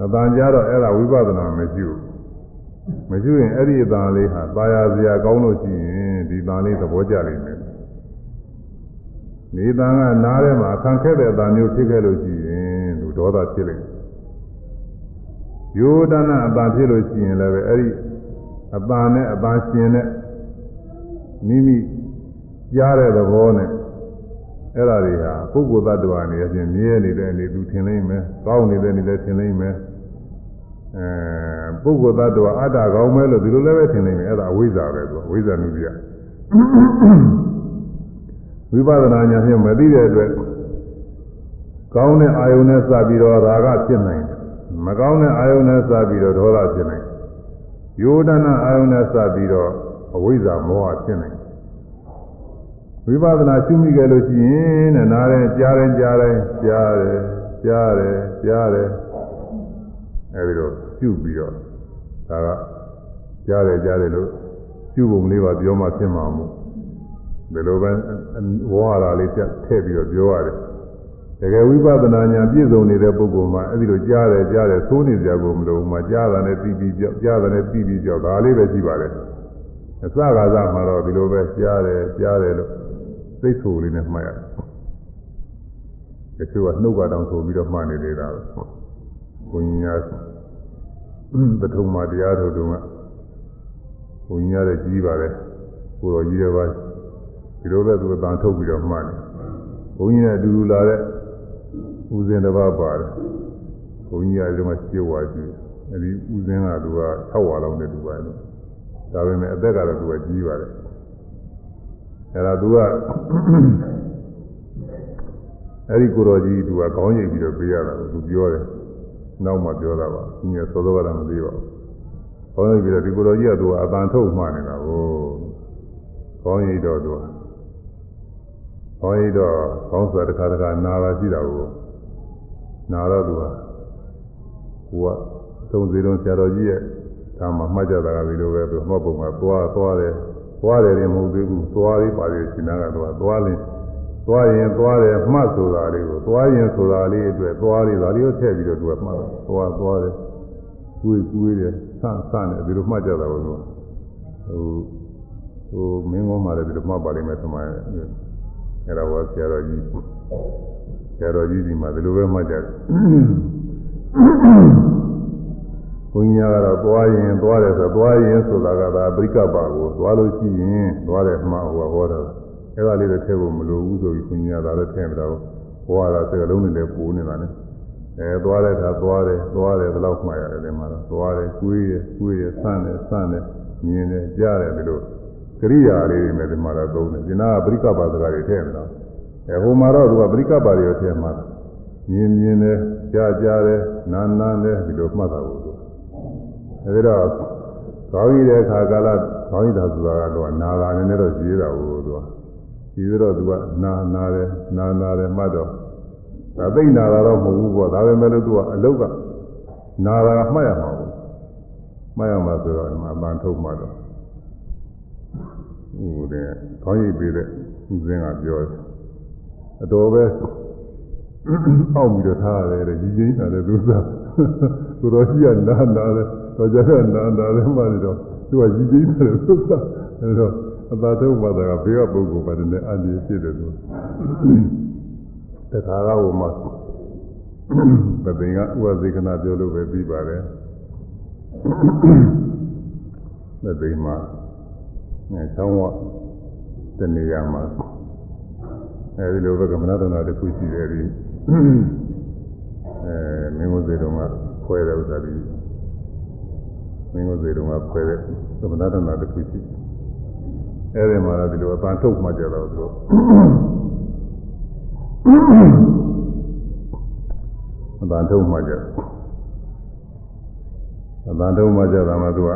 S1: အပန်ကြားတော့အဲ့ဒါဝိပဿနာမရှိဘူးမရှိရင်အဲ့ဒီအပန်လေးဟာပါရစရာကောင်းလို့ရှိရင်ဒီပန်လေးသဘောကျနိုင်တယ်ဒီပန်ကနားထဲမှာခံခဲ့တဲ့အပန်မျိုးဖြစ်ခဲ့လို့ရှိရင်သူဒေါသဖြစ်နေတယ် ယောဒနာအပန်ဖြစ်လို့ရှိရင်လည်းပဲအဲ့ဒီအပန်နဲ့အပန်ရှင်နဲ့မိမိကြားတဲ့သဘောနဲ့အဲ့ဒါတွေဟာပုဂ္ဂိုလ်သတ္တဝါအနေနဲ့မြဲနေတဲ့အနေသူထင်လိမ့်မယ်ကောင်းနေတဲ့အနေနဲ့ထင်လိမ့်မယ်အဲပုဂ္ဂိုလ်သတ္တဝါအတ္တကောင်းမဲလို့ဒီလိုလည်းပဲထင်လိမ့်မယ်အဲ့ဒါအဝိဇ္ဇာပဲသူအဝိဇ္ဇာနုပြဝိပဿနာဉာဏ်ဖြင့်မသိတဲ့အတွက်ကောင်းတဲ့အာယုန်နဲ့စပြီးတော့ရာဂဖြစ်နိုင်တယ် မကောင်းတဲ့အာယုန်နဲ့စပြီးတော့ဒေါသဖြစ်နိုင်တယ်ယောဒနာအာယုန်နဲ့စပြီးတော့အဝိဇ္ဇာမောဟဖြစ်နိုင်ဝိပဿနာရှုမိကြလို့ရှိရင်တဲ့နားတယ်ကြားတယ်ကြားတယ်ကြားတယ်ကြားတယ်ကြားတယ်အဲဒီတော့ရှုပြီးတော့ဒါကကြားတယ်ကြားတယ်လို့ရှုပုံလေးပါပြောမှဖြစ်မှာမို့ဒီလိုပဲဝါဟာရလေးတက်ထည့်ပြီးတော့ပြောရတယ် တကယ်ဝိပဿနာဉာဏ်ပြည့်စုံနေတဲ့ပုဂ္ဂိုလ်မှာအဲဒီလိုကြားတယ်ကြားတယ်သိုးနေကြကုန်မလို့မှကြားတာနဲ့ပြီးပြီးကြောက်ကြားတာနဲ့ပြီးပြီးကြောက်ဒါလေးပဲရှိပါတယ်အစကားစမှာတော့ဒီလိုပဲကြားတယ်ကြားတယ်လို့သိဆိုလေးနဲ့မှတ်ရတယ်တချို့ကနှုတ်ကတောင်ဆိုပြီးတော့မှတ်နေသေးတာပဲဘုံညာပထမတရားထုတ်တုန်းကဘုံညာတဲ့ကြီးပါတယ်ကိုတော်ကြီးတဲ့ပါဒီလိုပဲသူအတန်ထုတ်ပြီးတော့မှတ်တယ်ဘုန်းကြီးနဲ့အတူတူလာတဲ့ ဦးဇင်းတစ်ပါးပါတယ်ဘုန်းကြီးကဒီမှာရှင်းဝါကြည့်အဲဒီဦးဇင်းကသူက6ဝါလောက်နဲ့တူပါတယ်ဒါပေမဲ့အသက်ကတော့သူကကြီးပါတယ်အဲဒါသူကအဲဒီကိုတော်ကြီးသူကခေါင်းရိပ်ပြီးတော့ပေးရတာသူပြောတယ်နောက်မှပြောတာပါညစောစောကတော့မသိပါဘူးခေါင်းရိပ်ပြီးတော့ဒီကိုတော်ကြီးကသူကအပန်ထုတ်မှနေတာကိုခေါင်းရိပ်တော့သူကခေါင်းရိပ်တော့ခေါင်းဆိုတာတစ်ခါတစ်ခါနာပါရှိတာကို နာတော့သူကကိုကသုံးစီလုံးဆရာတော်ကြီးရဲ့ဒါမှမှတ်ကြတာကဒီလိုပဲသူမှတ်ပုံကသွားသွားတယ်သွားတယ်ရင်မဟုတ်သေးဘူးသွားလေးပါလေရှင်နာကတော့သွားလင်းသွားရင်သွားတယ်မှတ်ဆိုတာလေးကိုသွားရင်ဆိုတာလေးအတွက်သွားလေးဒါလေးကိုထည့်ပြီးတော့သူကမှတ်သွားသွားတယ်ကိုယ်ကိုယ်တယ်ဆန့်ဆန့်တယ်ဒီလိုမှတ်ကြတာကိုသူဟိုဟိုမင်းကောင်းမှလည်းဒီလိုမှတ်ပါလိမ့်မယ်သမိုင်းအဲ့ဒါကဆရာတော်ကြီး ဆရာတော်ကြီးဒီမှာဒီလိုပဲမှတ်ကြတယ်ဘုန်းကြီးကတော့သွားရင်သွားတယ်ဆိုသွားရင်ဆိုတာကဒါပရိကပါကိုသွားလို့ရှိရင်သွားတယ်မှဟောဟောတာအဲ့ဒါလေးတော့ထည့်ဖို့မလိုဘူးဆိုပြီးဘုန်းကြီးကဒါလည်းထည့်မတော့ဟောတာစကလုံးတွေလည်းပူနေတာနဲ့အဲသွားတဲ့အခါသွားတယ်သွားတယ်ဘယ်လောက်မှရတယ်ဒီမှာတော့သွားတယ်ကိုယ်ရကိုယ်ရဆန့်တယ်ဆန့်တယ်မြင်တယ်ကြားတယ်ဒီလိုကရိယာလေးတွေနဲ့ဒီမှာတော့သုံးတယ်ဒီနာကပရိကပါစကားတွေထည့်မတော့အဲ ဟိုမှာတော့သူကပရိကပါတွေထည့်မှာမြင်မြင်တယ်ကြားကြားတယ်နားနားတယ်ဒီလိုမှတ်တာကိုအဲဒီတော့ခေါင်းကြီးတဲ့အခါကာလခေါင်းကြီးတာဆိုတာကတော့နာတာနည်းနည်းတော့ရှိသေးတာကိုသူကရှိသေးတော့သူကနာနာတယ်နာနာတယ်မှတ်တော့ဒါသိနာတာတော့မဟုတ်ဘူးပေါ့ဒါပေမဲ့လို့သူကအလုတ်ကနာတာမှတ်ရမှာပေါ့မှတ်ရမှာဆိုတော့အမှန်ထုတ်မှတော့ဟိုတဲ့ခေါင်းကြီးပေးတဲ့ဦးစင်းကပြောတယ် အတော်ပဲအောက်ပြီးတော့ထားရတယ်ရည်ချင်းထားတယ်သူကသူတော်ရှိကနာနာတယ်တော့ကြတဲ့နာနာလည်းမှနေတော့သူကရည်ကြီးတယ်သုသ အဲတော့အသာထုတ်မှသာကဘေးကပုဂ္ဂိုလ်ပါတယ်နဲ့အန္တရာယ်ဖြစ်တယ်လို့တခါကဟိုမှာပသိင်ကဥပဇေကနာပြောလို့ပဲပြီးပါတယ်ပသိင်မှာအဲဆောင်းဝတနေရာမှာ အဲဒီလိုပဲကမ္မနာတနာတစ်ခုရှိတယ်ဒီအဲမင်းတို့တွေတော့ကခွဲတဲ့ဥစ္စာဒီမင်းတို့တွေတော့ကခွဲတဲ့ကမ္မနာတနာတစ်ခုရှိအဲဒီမှာတော့ဒီလိုအပန်းထုတ်မှကြတော့သူတို့အပန်းထုတ်မှကြအပန်းထုတ်မှကြတာမှသူက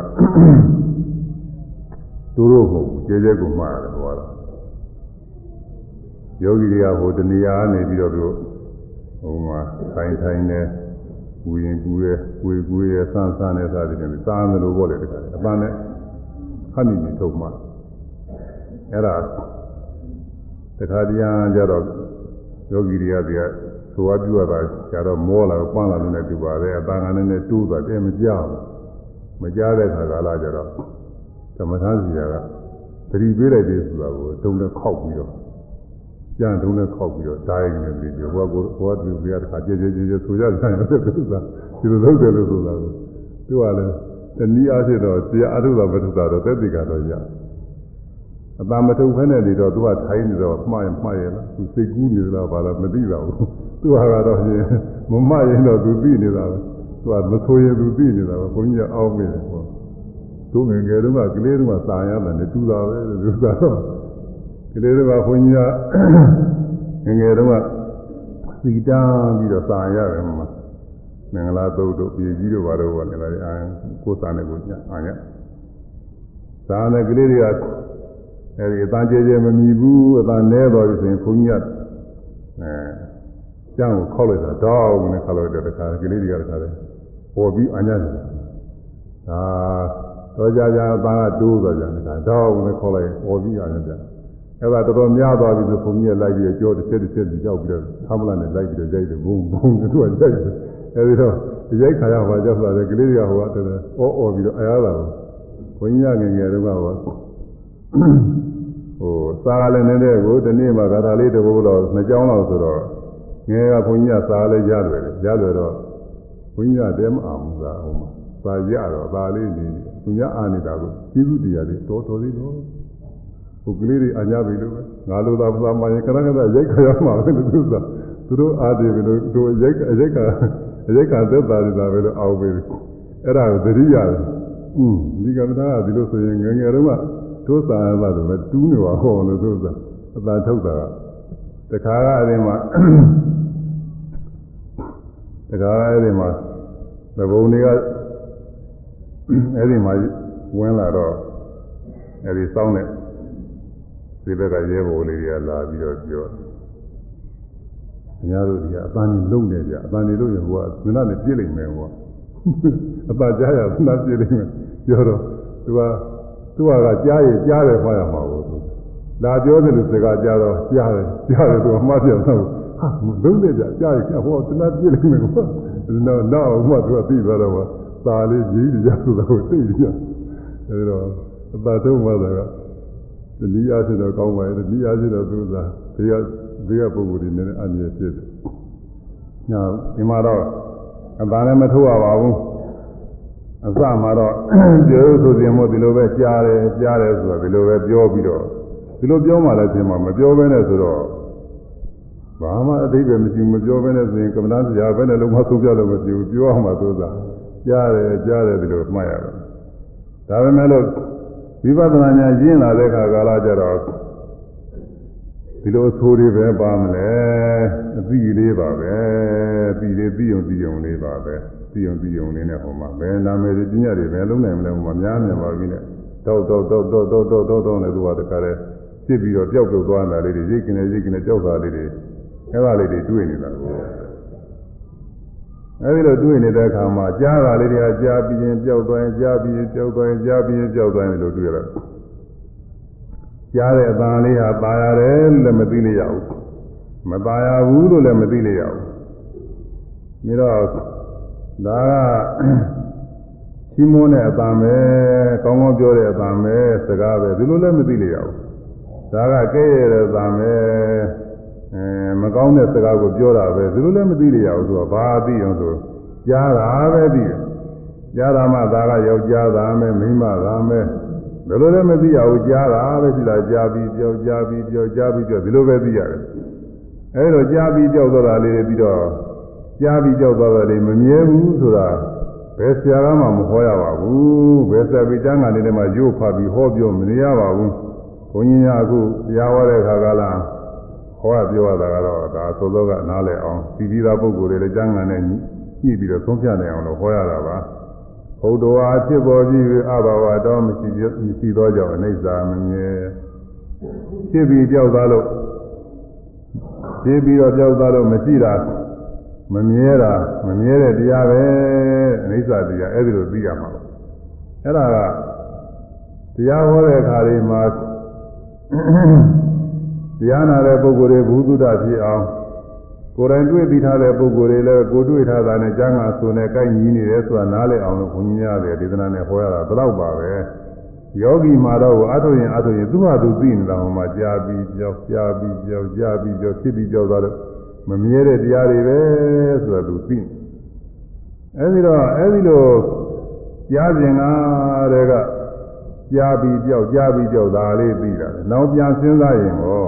S1: သူတို့ဟုတ်ကျဲကျဲကိုမှားတယ်ဟောတော့ ယောဂီတွေကဟိုတဏှာနေပြီးတော့သူဟိုမှာထိုင်ထိုင်နေဝူရင်ကူရဲဝေကူရဲဆန်းဆန်းနေစားတယ်စားတယ်လို့ပြောတယ်တခါအပန်းနဲ့ခဏနေထုတ်မှအဲ့ဒါတခါတည်းအားကြတော့ယောဂီတွေကဒီကဆိုအပ်ပြုရတာကြတော့မောလာပန်းလာလို့လည်းတူပါတယ်အပန်းကလည်းနဲ့တိုးသွားတယ်မကြောက်မကြားတဲ့ခါကာလကြတော့သမထစီကသတိပေးလိုက်ပြီဆိုတာကိုတုံးနဲ့ခောက်ပြီးတော့ ကြံတုံးနဲ့ခောက်ပြီးတော့တားရင်လည်းပြီးဟိုကဟိုကသူပြရတခါကြဲကြဲကြဲကြဲဆိုကြတယ်တဲ့သူကဒီလိုလုပ်တယ်လို့ဆိုတာကိုသူကလည်းတနည်းအားဖြင့်တော့ဆရာအထုတော်မထုတာတော့သက်တိကတော့ရအတမထုဖဲနဲ့နေတော့သူကထိုင်းနေတော့မှားရင်မှားရလားသူစိတ်ကူးနေသလားဘာလားမသိတော့ဘူးသူကတော့ရင်မမရင်တော့သူသိနေတာပဲသူကမဆိုရင်သူသိနေတာပဲဘုန်းကြီးကအောင်းမိတယ်ဟောတို့ငယ်ငယ်တုန်းကကလေးတုန်းကစာရတယ်နဲ့တူတာပဲသူကတော့ ကလေးတုန်းကဘုန်းကြီးကငယ်ငယ်တုန်းကစီတားပြီးတော့စာရတယ်မှာမင်္ဂလာသုတ်တို့ပြည်ကြီးတို့ဘာလို့ဟောလဲလားအာကိုယ်စာနဲ့ကိုညအာညစာနဲ့ကလေးတွေကအဲဒီအတန်ကျဲကျဲမမြည်ဘူးအတန်နဲတော်ပြီဆိုရင်ဘုန်းကြီးကအဲကျန်းကိုခောက်လိုက်တာတောင်းနဲ့ခောက်လိုက်တော့တခါကလေးတွေကတခါလဲပေါ်ပြီးအာညတယ်ဒါတော့ကြကြအတန်ကတိုးသွားကြတယ်ဒါတောင်းနဲ့ခောက်လိုက်ပေါ်ပြီးအာညတယ် အဲ့ဒါတော်တော်များသွားပြီဆိုဘုန်းကြီးကလိုက်ပြီးကြောတစ်ချက်တစ်ချက်ပြီးကြောက်ပြီးတော့သမ်းမလာနဲ့လိုက်ပြီးတော့ရိုက်တယ်ဘုံဘုံသူကရိုက်တယ်အဲဒီတော့ရိုက်ခါရမှာကြောက်လာတယ်ကလေးတွေကဟိုကတည်းကအောအောပြီးတော့အားရတာကိုဘုန်းကြီးကငယ်ငယ်တုန်းကဟိုဟိုစားလည်းနေတဲ့ကိုဒီနေ့မှဂါထာလေးတစ်ပုဒ်တော့နှစ်ကြောင်းလောက်ဆိုတော့ငယ်ကဘုန်းကြီးကစားလည်းရတယ်ရတယ်တော့ဘုန်းကြီးကတဲမအောင်ဘူးသာဟိုမှာစားရတော့ဒါလေးနေသူများအာနေတာကိုကျေးဇူးတရားလေးတော်တော်သေးတော့ ဟိုကလေးတွေအညာပြီလို့ပဲငါလိုသာပသာမရင်ခဏခဏရိုက်ခါရမှာပဲလို့သူကသူတို့အားတယ်ပြီလို့တို့ရိုက်ရိုက်ခါရိုက်ခါသက်သာနေတာပဲလို့အောက်ပြီအဲ့ဒါကိုသတိရတယ်อืมဒီကမ္ဘာကဒီလိုဆိုရင်ငယ်ငယ်တုန်းကတို့စာရတာတော့တူးနေပါဟောလို့သူကအသာထုတ်တာတခါကအဲ့ဒီမှာတခါအဲ့ဒီမှာသဘုံတွေကအဲ့ဒီမှာဝင်လာတော့အဲ့ဒီစောင်းတဲ့ ဒီဘက်ကရဲဘော်လေးတွေကလာပြီးတော့ပြောအများတို့ဒီကအပန်းကြီးလုံနေကြအပန်းကြီးလုံရင်ဟိုကမင်းနဲ့ပြည့်လိမ့်မယ်ဟိုကအပကြားရမင်းပြည့်လိမ့်မယ်ပြောတော့သူကသူကကကြားရကြားတယ်ခေါ်ရမှာကိုသူလာပြောတယ်လို့စကားကြားတော့ကြားတယ်ကြားတယ်သူကမှတ်ပြတော့ဟာလုံနေကြကြားရဟိုကမင်းပြည့်လိမ့်မယ်ကွာတော့တော့မှသူကသိသွားတော့သာလေးကြီးကြဆိုတာကိုသိကြအဲဒီတော့အပါတော့မှသာ ကတနည်းအားဖြင့်တော့ကောင်းပါရဲ့တနည်းအားဖြင့်တော့သူကဘေးကဘေးကပုဂ္ဂိုလ်တွေနဲ့အန္တရာယ်ဖြစ်တယ်။ညာဒီမှာတော့အပါလည်းမထုတ်ရပါဘူး။အစမှာတော့ပြောဆိုစဉ်မို့ဒီလိုပဲကြားတယ်ကြားတယ်ဆိုတော့ဒီလိုပဲပြောပြီးတော့ဒီလိုပြောမှလည်းပြင်မှာမပြောဘဲနဲ့ဆိုတော့ဘာမှအတိတ်ပဲမရှိဘူးမပြောဘဲနဲ့ဆိုရင်ကမ္ဘာတရားပဲနဲ့လုံးဝသုံးပြလို့မဖြစ်ဘူးပြောအောင်မှသို့သာကြားတယ်ကြားတယ်ဒီလိုမှတ်ရတယ်။ဒါပေမဲ့လို့ ဝိပဿနာဉာဏ်ရင်းလာတဲ့အခါကာလကျတော့ဒီလိုဆိုတွေပဲပါမလဲအသိလေးပါပဲအသိလေးသိုံသိုံလေးပါပဲသိုံသိုံလေးနဲ့ဟိုမှာဘယ်နာမည်တွေပညာတွေပဲလုံးနိုင်မလဲဟိုမှာများများပါပြီနဲ့တောက်တောက်တောက်တောက်တောက်တောက်တောက်တောက်နဲ့သူကတခါတည်းဖြစ်ပြီးတော့ပျောက်ပျောက်သွားတာလေးတွေရိတ်ကနေရိတ်ကနေကြောက်တာလေးတွေအဲ့ဒါလေးတွေတွေ့နေတာကို အဲဒီလိုတွေ့နေတဲ့အခါမှာကြားတာလေးတွေကကြားပြီးရင်ပျောက်သွားရင်ကြားပြီးရင်ပျောက်သွားရင်ကြားပြီးရင်ပျောက်သွားရင်လို့တွေ့ရတာကြားတဲ့အတန်လေးဟာပါရတယ်လည်းမသိလို့ရဘူးမပါရဘူးလို့လည်းမသိလို့ရဘူးပြီးတော့ဒါကချီးမွမ်းတဲ့အတန်ပဲကောင်းကောင်းပြောတဲ့အတန်ပဲစကားပဲဒီလိုလည်းမသိလို့ရဘူးဒါကကဲရတဲ့အတန်ပဲ အဲမကောင်းတဲ့စကားကိုပြောတာပဲဒီလိုလည်းမသိလေရဘူးသူကဘာသိအောင်ဆိုကြားတာပဲသိတယ်ကြားတာမှဒါကယောက်ျားသားမယ်မိန်းမသားမယ်ဘယ်လိုလဲမသိရဘူးကြားတာပဲရှိတာကြားပြီးပြောကြားပြီးပြောကြားပြီးပြောဒီလိုပဲသိရတယ်အဲလိုကြားပြီးကြောက်သွားတာလေးတွေပြီးတော့ကြားပြီးကြောက်သွားတာလေးမမြဲဘူးဆိုတာဘယ်ဆရာကမှမဟောရပါဘူးဘယ်ဆရာပိတန်းကနေလည်းမှရုပ်ဖတ်ပြီးဟောပြောမနေရပါဘူးဘုန်းကြီးများအခုတရားဟောတဲ့ခါကလာ ဟောရပြောရတာကတော့ဒါသို့သောကနားလည်အောင်ပြီးပြီးသားပုဂ္ဂိုလ်တွေလည်းကျမ်းဂန်နဲ့ညှိပြီးတော့သုံးဖြတ်နိုင်အောင်လို့ဟောရတာပါဘုဒ္ဓဝါဖြစ်ပေါ်ပြီးအဘဝတော်မရှိမရှိသောကြောင့်အိဋ္ဌာမမြဲဖြစ်ပြီးကြောက်သားလို့ဖြစ်ပြီးတော့ကြောက်သားလို့မရှိတာမမြဲတာမမြဲတဲ့တရားပဲအိဋ္ဌာတရားအဲ့ဒီလိုသိရမှာပါအဲ့ဒါကတရားဟောတဲ့အခါလေးမှာ တရားနာတဲ့ပုဂ္ဂိုလ်တွေဘုသူတ္တဖြစ်အောင်ကိုယ်တိုင်တွေ့ပြီးထားတဲ့ပုဂ္ဂိုလ်တွေလည်းကိုတွေ့ထားတာနဲ့ကျမ်းဂန်ဆိုနဲ့ကိုက်ညီနေတယ်ဆိုတာနားလည်အောင်လို့ဘုန်းကြီးများတယ်ဒေသနာနဲ့ဟောရတာဘယ်တော့ပါပဲယောဂီမှာတော့အထုရင်အထုရင်သူ့ဟာသူသိနေတာဟိုမှာကြာပြီးကြောက်ကြာပြီးကြောက်ကြာပြီးကြောက်ဖြစ်ပြီးကြောက်သွားတော့မမြဲတဲ့တရားတွေပဲဆိုတာသူသိအဲဒီတော့အဲဒီလိုကြားစဉ်ကတည်းကကြားပြီးကြောက်ကြားပြီးကြောက်တာလေးသိတာ။နောက်ပြန်စဉ်းစားရင်ဟော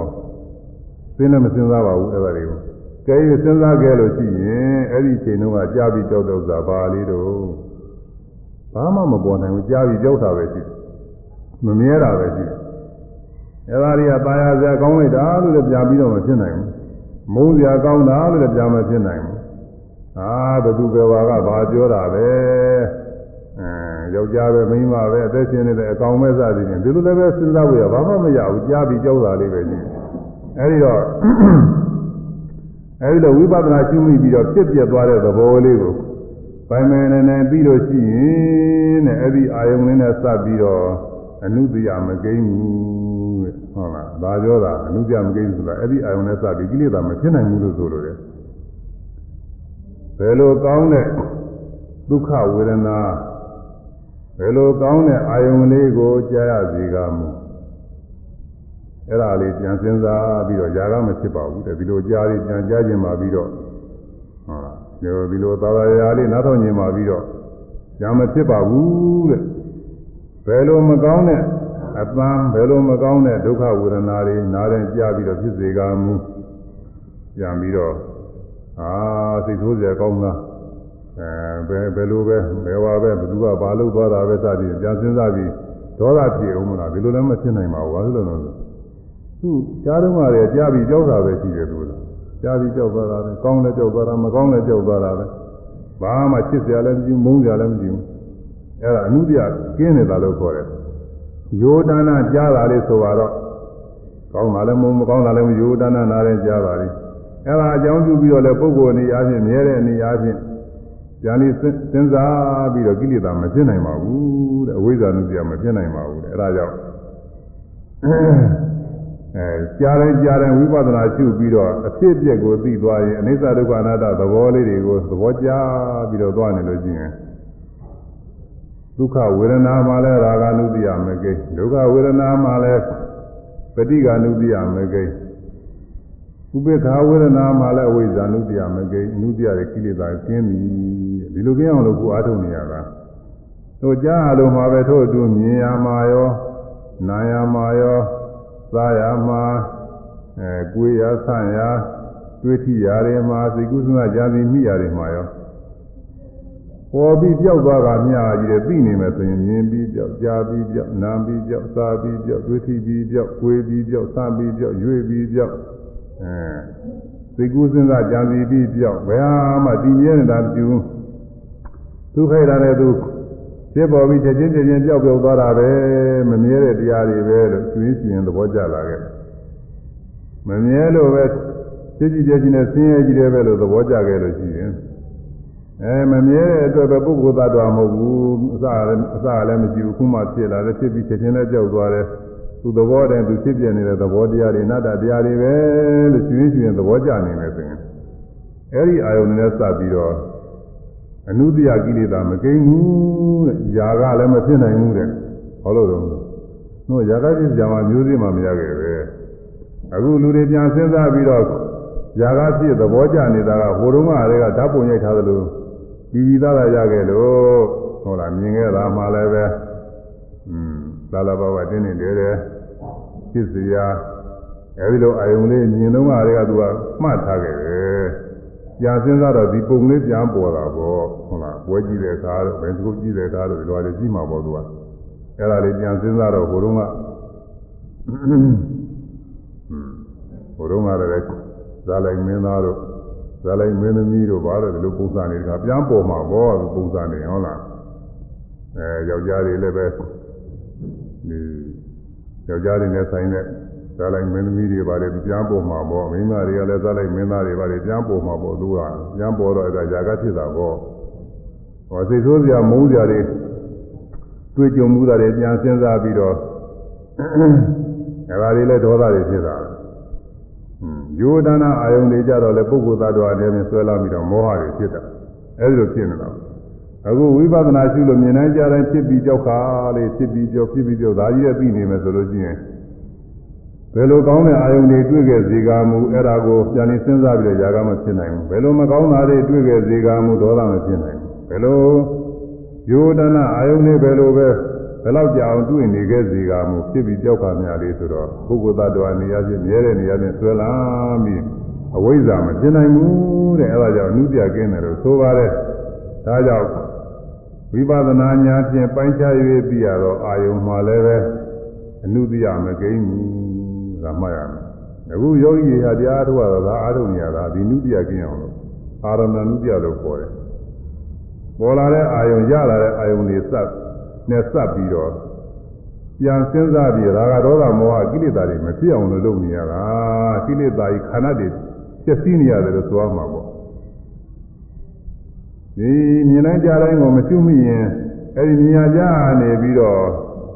S1: စဉ်းလည်းမစဉ်းစားပါဘူးအဲ့ဒါတွေကို။ကဲရစဉ်းစားခဲ့လို့ရှိရင်အဲ့ဒီအချိန်တုန်းကကြားပြီးကြောက်တော့သာပါလေးတော့ဘာမှမပေါ်နိုင်ဘူးကြားပြီးကြောက်တာပဲရှိတယ်။မမြဲတာပဲရှိတယ်။အဲ့ဒါတွေကตายရစရာကောင်းလိုက်တာလို့လည်းပြန်ပြီးတော့မဖြစ်နိုင်ဘူး။မုန်းစရာကောင်းတာလို့လည်းပြန်မဖြစ်နိုင်ဘူး။အာဘသူပဲဝါကဘာပြောတာပဲ။အဲယောက်ျားပဲမိန်းမပဲအသက်ရှင်နေတဲ့အကောင်ပဲစသည်ဖြင့်ဒီလိုလည်းပဲစဉ်းစားဖို့ရဘာမှမရဘူးကြားပြီးကြောက်တာလေးပဲကြီး အဲဒီတော့အဲဒီလိုဝိပဿနာရှုမိပြီးတော့ဖြစ်ပြသွားတဲ့သဘောလေးကိုပိုင်မယ်နေနေပြီးလို့ရှိရင်တဲ့အဲဒီအာယုံလေးနဲ့စပ်ပြီးတော့အနုတ္တိယမကိန်းဘူးတဲ့ဟုတ်လားဒါပြောတာအနုတ္တိယမကိန်းဆိုတာအဲဒီအာယုံနဲ့စပ်ပြီးကိလေသာမဖြစ်နိုင်ဘူးလို့ဆိုလိုတယ်ဘယ်လိုကောင်းတဲ့ဒုက္ခဝေဒနာဘယ်လိုကောင်းတဲ့အာယုံလေးကိုကြားရစေကမူ အဲ့ဒါလေးပြန်စဉ်းစားပြီးတော့ຢာကမဖြစ်ပါဘူးတဲ့ဒီလိုကြားပြီးပြန်ကြားခြင်းပါပြီးတော့ဟုတ်လားဒီလိုသာသာရာလေးနားထောင်ခြင်းပါပြီးတော့ຢာမဖြစ်ပါဘူးတဲ့ဘယ်လိုမကောင်းတဲ့အပန်းဘယ်လိုမကောင်းတဲ့ဒုက္ခဝေဒနာတွေနားရင်ကြားပြီးတော့ဖြစ်စေကမူပြန်ပြီးတော့အာစိတ်ဆိုးစရာကောင်းလားအဲဘယ်ဘယ်လိုပဲဘယ်ဝါပဲဘသူကဘာလို့သွားတာပဲစသည်ပြန်စဉ်းစားပြီးဒေါသဖြစ်အောင်မလားဒီလိုလည်းမဖြစ်နိုင်ပါဘူးဘာလို့လဲဆို သူကြားတော့မှလည်းကြားပြီးကြောက်တာပဲရှိတယ်သူလားကြားပြီးကြောက်သွားတာပဲကောင်းလည်းကြောက်သွားတာမကောင်းလည်းကြောက်သွားတာပဲဘာမှချစ်စရာလည်းမရှိဘူးမုန်းစရာလည်းမရှိဘူးအဲ့ဒါအမှုပြကင်းနေတာလို့ခေါ်တယ်ယောဒနာကြားတာလေးဆိုတော့ကောင်းတာလည်းမုန်းမကောင်းတာလည်းမယောဒနာနားလည်းကြားပါလိမ့်အဲ့ဒါအကြောင်းပြုပြီးတော့လည်းပုဂ္ဂိုလ်အနေအားဖြင့်မြဲတဲ့အနေအားဖြင့်ဉာဏ်လေးစဉ်းစားပြီးတော့ကိလေသာမဖြစ်နိုင်ပါဘူးတဲ့အဝိဇ္ဇာနုပြမဖြစ်နိုင်ပါဘူးတဲ့အဲဒါကြောင့် အဲကြားတိုင်းကြားတိုင်းဝိပဿနာရှုပြီးတော့အဖြစ်အပျက်ကိုသိသွားရင်အနိစ္စဒုက္ခအနတ္တသဘောလေးတွေကိုသဘောကျပြီးတော့သွားနေလို့ရှိရင်ဒုက္ခဝေဒနာမှာလည်းရာဂ ानु တိယမကိဒုက္ခဝေဒနာမှာလည်းပဋိက္ခ ानु တိယမကိဥပေက္ခဝေဒနာမှာလည်းအဝိဇ္ဇာနုတ္တိယမကိအနုတ္တိယရဲ့ကိလေသာကျင်းပြီဒီလိုကျင်းအောင်လို့ကိုအားထုတ်နေရတာတို့ကြားအလုံးမှာပဲထို့အတူမြင်ရမှာရောနာရမှာရော စားရမှာအဲကိုယ်ရဆန့်ရတွေးထိရတွေမှာစိတ်ကူးစွမ်းကြံစီမိရတွေမှာရောပေါ်ပြီးပြောက်သွားတာမြာကြီးတယ်သိနေမယ်ဆိုရင်မြင်ပြီးပြောက်ကြားပြီးပြောက်နားပြီးပြောက်စားပြီးပြောက်တွေးထိပြီးပြောက်ကိုယ်ပြီးပြောက်ဆန့်ပြီးပြောက်ရွေ့ပြီးပြောက်အဲသိကူးစဉ်းစားကြံစီပြီးပြောက်ဘယ်ဟာမှတည်မြဲနေတာမပြုဘူးသူခိုက်တာလည်းသူ ဖြစ်ပေါ်ပြီးချက်ချင်းချက်ချင်းပြောက်ပြောက်သွားတာပဲမမြဲတဲ့တရားတွေပဲလို့ရှင်ရှင်ရှင်သဘောကျလာခဲ့မမြဲလို့ပဲဖြစ်ကြည့်ပြချင်းနဲ့ဆင်းရဲကြည့်တယ်ပဲလို့သဘောကျခဲ့လို့ရှိရင်အဲမမြဲတဲ့အတွက်ပဲပုဂ္ဂိုလ်သတ္တဝါမဟုတ်ဘူးအစလည်းအစလည်းမရှိဘူးခုမှဖြစ်လာတယ်ဖြစ်ပြီးချက်ချင်းနဲ့ကြောက်သွားတယ်သူသဘောတည်းသူဖြစ်ပြနေတဲ့သဘောတရားတွေနတ္တတရားတွေပဲလို့ရှင်ရှင်သဘောကျနေမယ်ဆိုရင်အဲဒီအာယုန်နဲ့စပ်ပြီးတော့ အနုတ္တိယကိလေသာမကိန်းဘူးတဲ့ຢာကလည်းမဖြစ်နိုင်ဘူးတဲ့ဟောလို့တော့တို့ຢာကဖြစ်ကြမှာမျိုးစည်းမှမရခဲ့ပဲအခုလူတွေပြန်စဉ်းစားပြီးတော့ຢာကဖြစ်သဘောကျနေတာကဟိုတုန်းကတည်းကဓာတ်ပုံရိုက်ထားသလိုပြီးပြီးသားသားရခဲ့လို့ဟုတ်လားမြင်ခဲ့တာမှလည်းပဲอืมသာလဘဝတင်းနေတယ်တဲ့ဖြစ်စရာအဲဒီလိုအာယုံလေးမြင်တော့ကတည်းကသူကမှတ်ထားခဲ့တယ် ကြာစဉ်းစားတော့ဒီပုံလေးပြန်ပေါ်တာပေါ့ဟုတ်လားပွဲကြည့်တဲ့အခါတော့ဘယ်သူကြည့်တဲ့အခါတော့ဒီလိုလေးကြည့်မှာပေါ့သူကအဲ့ဒါလေးပြန်စဉ်းစားတော့ဟိုတုန်းကဟိုတုန်းကလည်းဇာလိုက်မင်းသားတို့ဇာလိုက်မင်းသမီးတို့ဘာလို့ဒီလိုပုံစံတွေကပြန်ပေါ်မှာပေါ့ဒီပုံစံတွေဟုတ်လားအဲယောက်ျားတွေလည်းပဲဒီယောက်ျားတွေနဲ့ဆိုင်တဲ့ ဇာလိုက်မင်းသမီးတွေဘာတွေပြန်ပေါ်မှာပေါ့မိန်းမတွေကလည်းဇာလိုက်မင်းသားတွေဘာတွေပြန်ပေါ်မှာပေါ့သူကပြန်ပေါ်တော့အဲ့ဒါຢာကဖြစ်တာပေါ့ဟောစိတ်ဆိုးစရာမုန်းစရာတွေတွေ့ကြုံမှုတာတွေပြန်စဉ်းစားပြီးတော့အဲ့ဒါတွေလည်းဒေါသတွေဖြစ်တာယောဒနာအာယုန်တွေကြတော့လေပုဂ္ဂိုလ်သတ္တဝါတွေနဲ့ဆွဲလာပြီးတော့မောဟတွေဖြစ်တာအဲဒီလိုဖြစ်နေတာအခုဝိပဿနာရှုလို့မြင်နိုင်ကြတိုင်းဖြစ်ပြီးကြောက်ခါလေးဖြစ်ပြီးကြောက်ဖြစ်ပြီးကြောက်ဒါကြီးရဲ့သိနေမယ်ဆိုလို့ရှိရင် ဘယ်လိုကောင်းတဲ့အာယုန်တွေတွေ့ခဲ့စေကမူအဲ့ဒါကိုပြန်လည်စဉ်းစားပြီးတော့ຢာကမဖြစ်နိုင်ဘူးဘယ်လိုမကောင်းတာတွေတွေ့ခဲ့စေကမူဒေါသမဖြစ်နိုင်ဘူးဘယ်လိုယောဒနာအာယုန်တွေဘယ်လိုပဲဘယ်လောက်ကြာအောင်တွေ့နေခဲ့စေကမူဖြစ်ပြီးကြောက်ခါများလေးဆိုတော့ပုဂ္ဂိုလ်သတ္တဝါနေရာချင်းမြဲတဲ့နေရာချင်းဆွဲလာပြီးအဝိဇ္ဇာမဖြစ်နိုင်ဘူးတဲ့အဲဒါကြောင့်အနုပြကင်းတယ်လို့ဆိုပါတယ်ဒါကြောင့်ဝိပဿနာဉာဏ်ဖြင့်ပိုင်းခြား၍သိရတော့အာယုံမှာလည်းပဲအနုတ္တိယမကိန်းဘူး ဒါမှတ်ရမယ်အခုယောဂီတွေဟာတရားထုတ်ရတာဒါအားထုတ်နေရတာဒီနုတ္တိယကင်းအောင်လို့အာရမဏနုတ္တိယလို့ခေါ်တယ်ပေါ်လာတဲ့အာယုံရလာတဲ့အာယုံတွေစပ်နဲ့စပ်ပြီးတော့ပြန်စဉ်းစားပြီးရာဂဒေါသမောဟကိလေသာတွေမဖြစ်အောင်လို့လုပ်နေရတာကိလေသာကြီးခန္ဓာတွေဖြစ်စည်းနေရတယ်လို့ဆိုရမှာပေါ့ဒီမြင်တိုင်းကြားတိုင်းကိုမကျွမိရင်အဲဒီမြင်ရကြနေပြီးတော့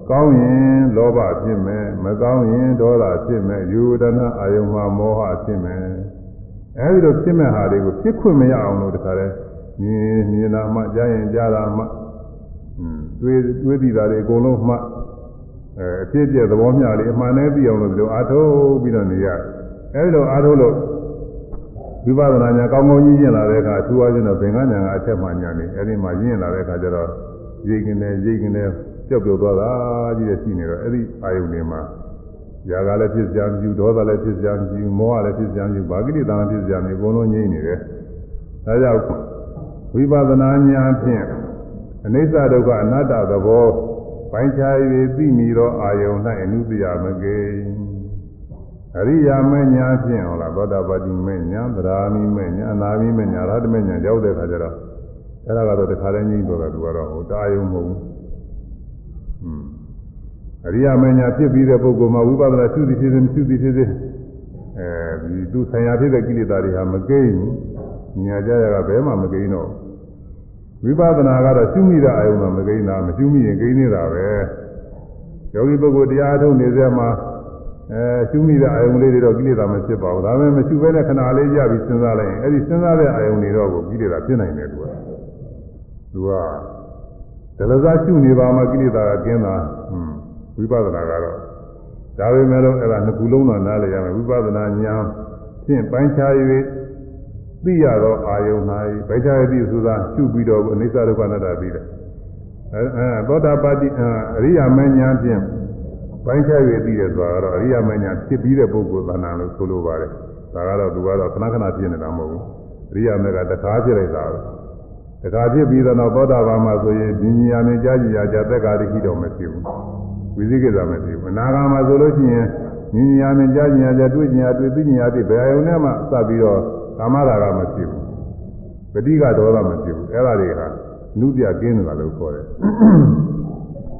S1: ကောင်းရင်လောဘဖြစ်မယ်မကောင်းရင်ဒေါသဖြစ်မယ်ယူဒနာအာယုံမှာမောဟဖြစ်မယ်အဲဒီလိုဖြစ်မဲ့ဟာတွေကိုဖြစ်ခွင့်မရအောင်လို့တခါလဲမြင်မြင်လာမှကြားရင်ကြားတာမှတွေးတွေးတည်တာတွေအကုန်လုံးမှအဲအဖြစ်ပြသဘောမျှလေးအမှန်နဲ့သိအောင်လို့ဒီလိုအားထုတ်ပြီးတော့နေရအဲဒီလိုအားထုတ်လို့ဝိပဿနာညာကောင်းကောင်းကြီးကျင့်လာတဲ့အခါအထူးအားဖြင့်တော့ဘင်္ဂညာကအထက်မှညာနေအဲဒီမှာကျင့်လာတဲ့အခါကျတော့ရိတ်ကနေရိတ်ကနေကြော က်ပြောသွားတာကြီးတဲ့ရှိနေတော့အဲဒီအာယုန်တွေမှာຢာကလည်းဖြစ်ကြံပြူဒေါသလည်းဖြစ်ကြံပြူမောဟလည်းဖြစ်ကြံပြူဘာကိလေသာလည်းဖြစ်ကြံပြူအကုန်လုံးငြိမ့်နေတယ်ဒါကြောင့်ဝိပဿနာညာဖြင့်အနိစ္စဒုက္ခအနတ္တသဘောပိုင်းခြား၍သိမိသောအာယုန်၌အနုတ္တိယမကေအရိယာမညာဖြင့်ဟောလားသောတာပတိမညာသရာမိမညာအနာမိမညာရဟတမညာရောက်တဲ့အခါကျတော့အဲ့ဒါကတော့တခါတည်းကြီးတော့သူကတော့ဟိုတာယုံမဟုတ်ဘူးอืม အရိယာမညာဖြစ်ပြီးတဲ့ပုဂ္ဂိုလ်မှာဝိပဿနာရှုသည်ဖြစ်စေမရှုသည်ဖြစ်စေအဲဒီသူဆံရဖြစ်တဲ့ကိလေသာတွေဟာမကိန်းဘူးညာကြရကဘယ်မှမကိန်းတော့ဝိပဿနာကတော့ရှုမိတဲ့အာယုံတော့မကိန်းတာမရှုမိရင်ကိန်းနေတာပဲယောဂီပုဂ္ဂိုလ်တရားထုတ်နေစေမှာအဲရှုမိတဲ့အာယုံလေးတွေတော့ကိလေသာမဖြစ်ပါဘူးဒါပေမဲ့မရှုဘဲနဲ့ခဏလေးကြပြီးစဉ်းစားလိုက်ရင်အဲ့ဒီစဉ်းစားတဲ့အာယုံတွေတော့ကိုကိလေသာဖြစ်နိုင်တယ်သူကသူကဒလဇရှုနေပါမှကိလေသာကကျင်းတာဟွန်း ဝိပဿနာကတော့ဒါပေမဲ့လို့အဲ့ဒါနှစ်ခုလုံးတော့နားလည်ရမယ်ဝိပဿနာဉာဏ်ဖြင့်ပိုင်းခြား၍သိရတော့အာယုံ၌ပိုင်းခြားရသည်ဆိုတာရှုပြီးတော့အနိစ္စဒုက္ခအနတ္တသိတယ်အဲအဲသောတာပတိအရိယာမဉာဏ်ဖြင့်ပိုင်းခြား၍သိတယ်ဆိုတာကတော့အရိယာမဉာဏ်ဖြစ်ပြီးတဲ့ပုဂ္ဂိုလ်သဏ္ဍာန်လို့ဆိုလိုပါတယ်ဒါကတော့သူကတော့ခဏခဏဖြစ်နေတာမဟုတ်ဘူးအရိယာမေကတခါဖြစ်လိုက်တာပဲတခါဖြစ်ပြီးတော့သောတာပန်မှာဆိုရင်ဉာဏ်ဉာဏ်နဲ့ကြားကြည့်ရကြသက်္ကာတိရှိတော့မရှိဘူးဝိ သိကိစ္စမရှိဘူးအနာဂါမှာဆိုလို့ရှိရင်ဉာဏ်ဉာဏ်နဲ့ကြားကြည့်ရကြတွေ့ကြည့်ရတွေ့သိကြည့်ရသိဘယ်အယုံနဲ့မှစပ်ပြီးတော့ကာမရာဂမရှိဘူးပဋိကဒေါသမရှိဘူးအဲ့ဒါတွေဟာနုပြကင်းတယ်လို့ခေါ်တယ်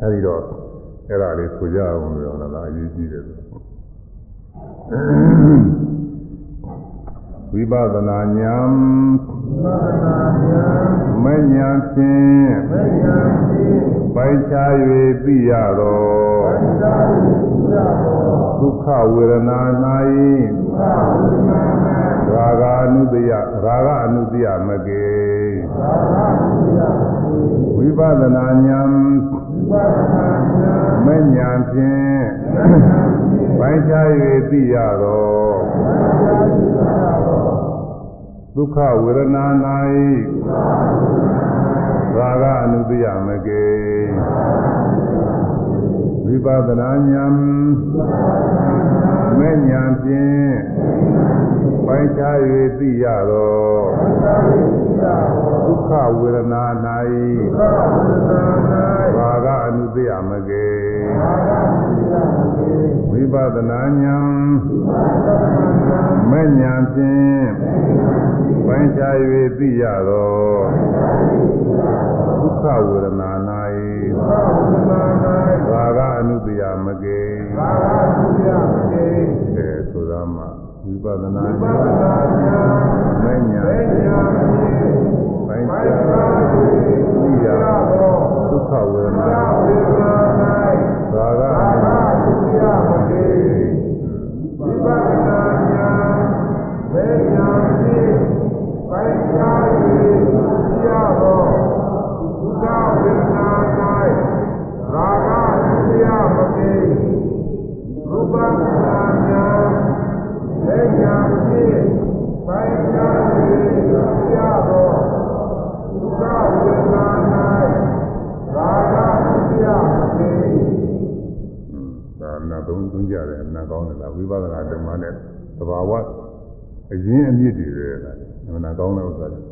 S1: အဲဒီတော့အဲ့ဒါလေးဆိုကြအောင်လို့လားအရေးကြီးတယ် ဝိပဿနာဉာဏ်မဉာဏ်ဖြင့်ပိုက်ချ၍သိရသောဒုက္ခဝေဒနာ၌ဒရာဂာနုတယရာဂအနုတယမကေဝိပဿနာဉာဏ်မဲ့ဉာဏ်ဖြင့်ပိုင်းခြား၍သိရသော ဒုက္ခဝေဒနာ၌ရာဂအနုတယမကေဝိပဿနာဉာဏ်မဲ့ဉာဏ်ဖြင့်ပိုင်းခြား၍သိရသောဒုက္ခဝေဒနာ၌ရာဂအနုတယမကေ ဝိပဿနာဉာဏ်မဲ့ဉာဏ်ဖြင့်ပိုင်းခြား၍သိရသောဒုက္ခဝေဒနာ၌ရာဂအနုတယမကေအဲဆိုရမှာဝိပဿနာဉာဏ်မဲ့ဉာဏ်ပိုင်းခြားသိရသောဒုက္ခဝေဒနာရာဂ နာသုံးသုံးကြတယ်နာကောင်းတယ်လားဝိပဿနာဓမ္မနဲ့သဘာဝအရင်းအမြစ်တွေပဲလားနာကောင်းတဲ့ဥစ္စာတွေ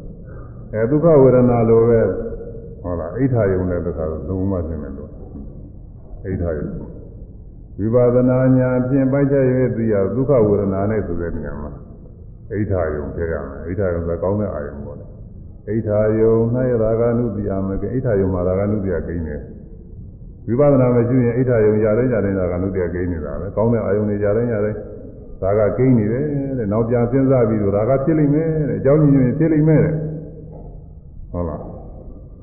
S1: အဲဒုက္ခဝေဒနာလိုပဲဟုတ်လားအိဋ္ဌာယုံတဲ့ဒုက္ခကိုသုံးမှသိမယ်လို့အိဋ္ဌာယုံဝိပဿနာညာဖြင့်ပိုက်ချက်၍သိရဒုက္ခဝေဒနာနဲ့ဆိုတဲ့နေရာမှာအိဋ္ဌာယုံထည့်ရမယ်အိဋ္ဌာယုံကကောင်းတဲ့အာယုံပေါ့လေအိဋ္ဌာယုံ၌ရာဂနုတိယမကအိဋ္ဌာယုံမှာရာဂနုတိယကိန်းတယ် ဝိပဿနာမရှိရင်အိဋ္ဌာယုံရတဲ့ရတဲ့ရာဂနုတိယကိန်းနေတာပဲကောင်းတဲ့အာယုံတွေရတဲ့ရတဲ့ဒါကကိန်းနေတယ်တဲ့နောက်ပြန်စဉ်းစားပြီးတော့ဒါကဖြစ်လိမ့်မယ်တဲ့အကြောင်းညွှန်ရင်ဖြစ်လိမ့်မယ်တဲ့ဟုတ်လား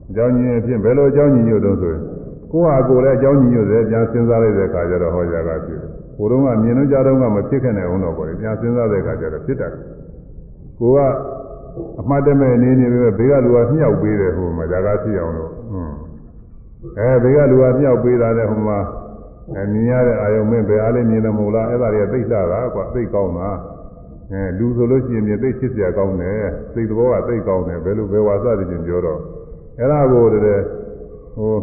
S1: အကြောင်းညွှန်ရင်ဖြစ်ဘယ်လိုအကြောင်းညွှန်ညွှန်တော့ဆိုရင်ကိုယ့်ဟာကိုယ်လည်းအကြောင်းညွှန်ညွှန်တယ်ပြန်စဉ်းစားလိုက်တဲ့အခါကျတော့ဟောကြတာဖြစ်တယ်ကိုယ်တော့ကမြင်လို့ကြားတော့ကမဖြစ်ခဲ့နိုင်အောင်တော့ပေါ့လေပြန်စဉ်းစားတဲ့အခါကျတော့ဖြစ်တယ်ကိုကအမှတ်တမဲ့နေနေပဲဘေးကလူကမြှောက်ပေးတယ်ဟိုမှာဇာကဖြစ်အောင်လို့ဟွန်း အဲဘေးကလူကမြှောက်ပေးတာနဲ့ဟိုမှာအဲမြင်ရတဲ့အာယုံမင်းဘယ်အားလေးမြင်တယ်မဟုတ်လားအဲ့ဒါတွေကသိလှတာကွာသိကောင်းတာအဲလူဆိုလို့ရှိရင်မြင်သိချစ်စရာကောင်းတယ်သိသဘောကသိကောင်းတယ်ဘယ်လိုဘယ်ဝါစသည်ချင်းပြောတော့အဲ့ဒါကိုတည်းဟို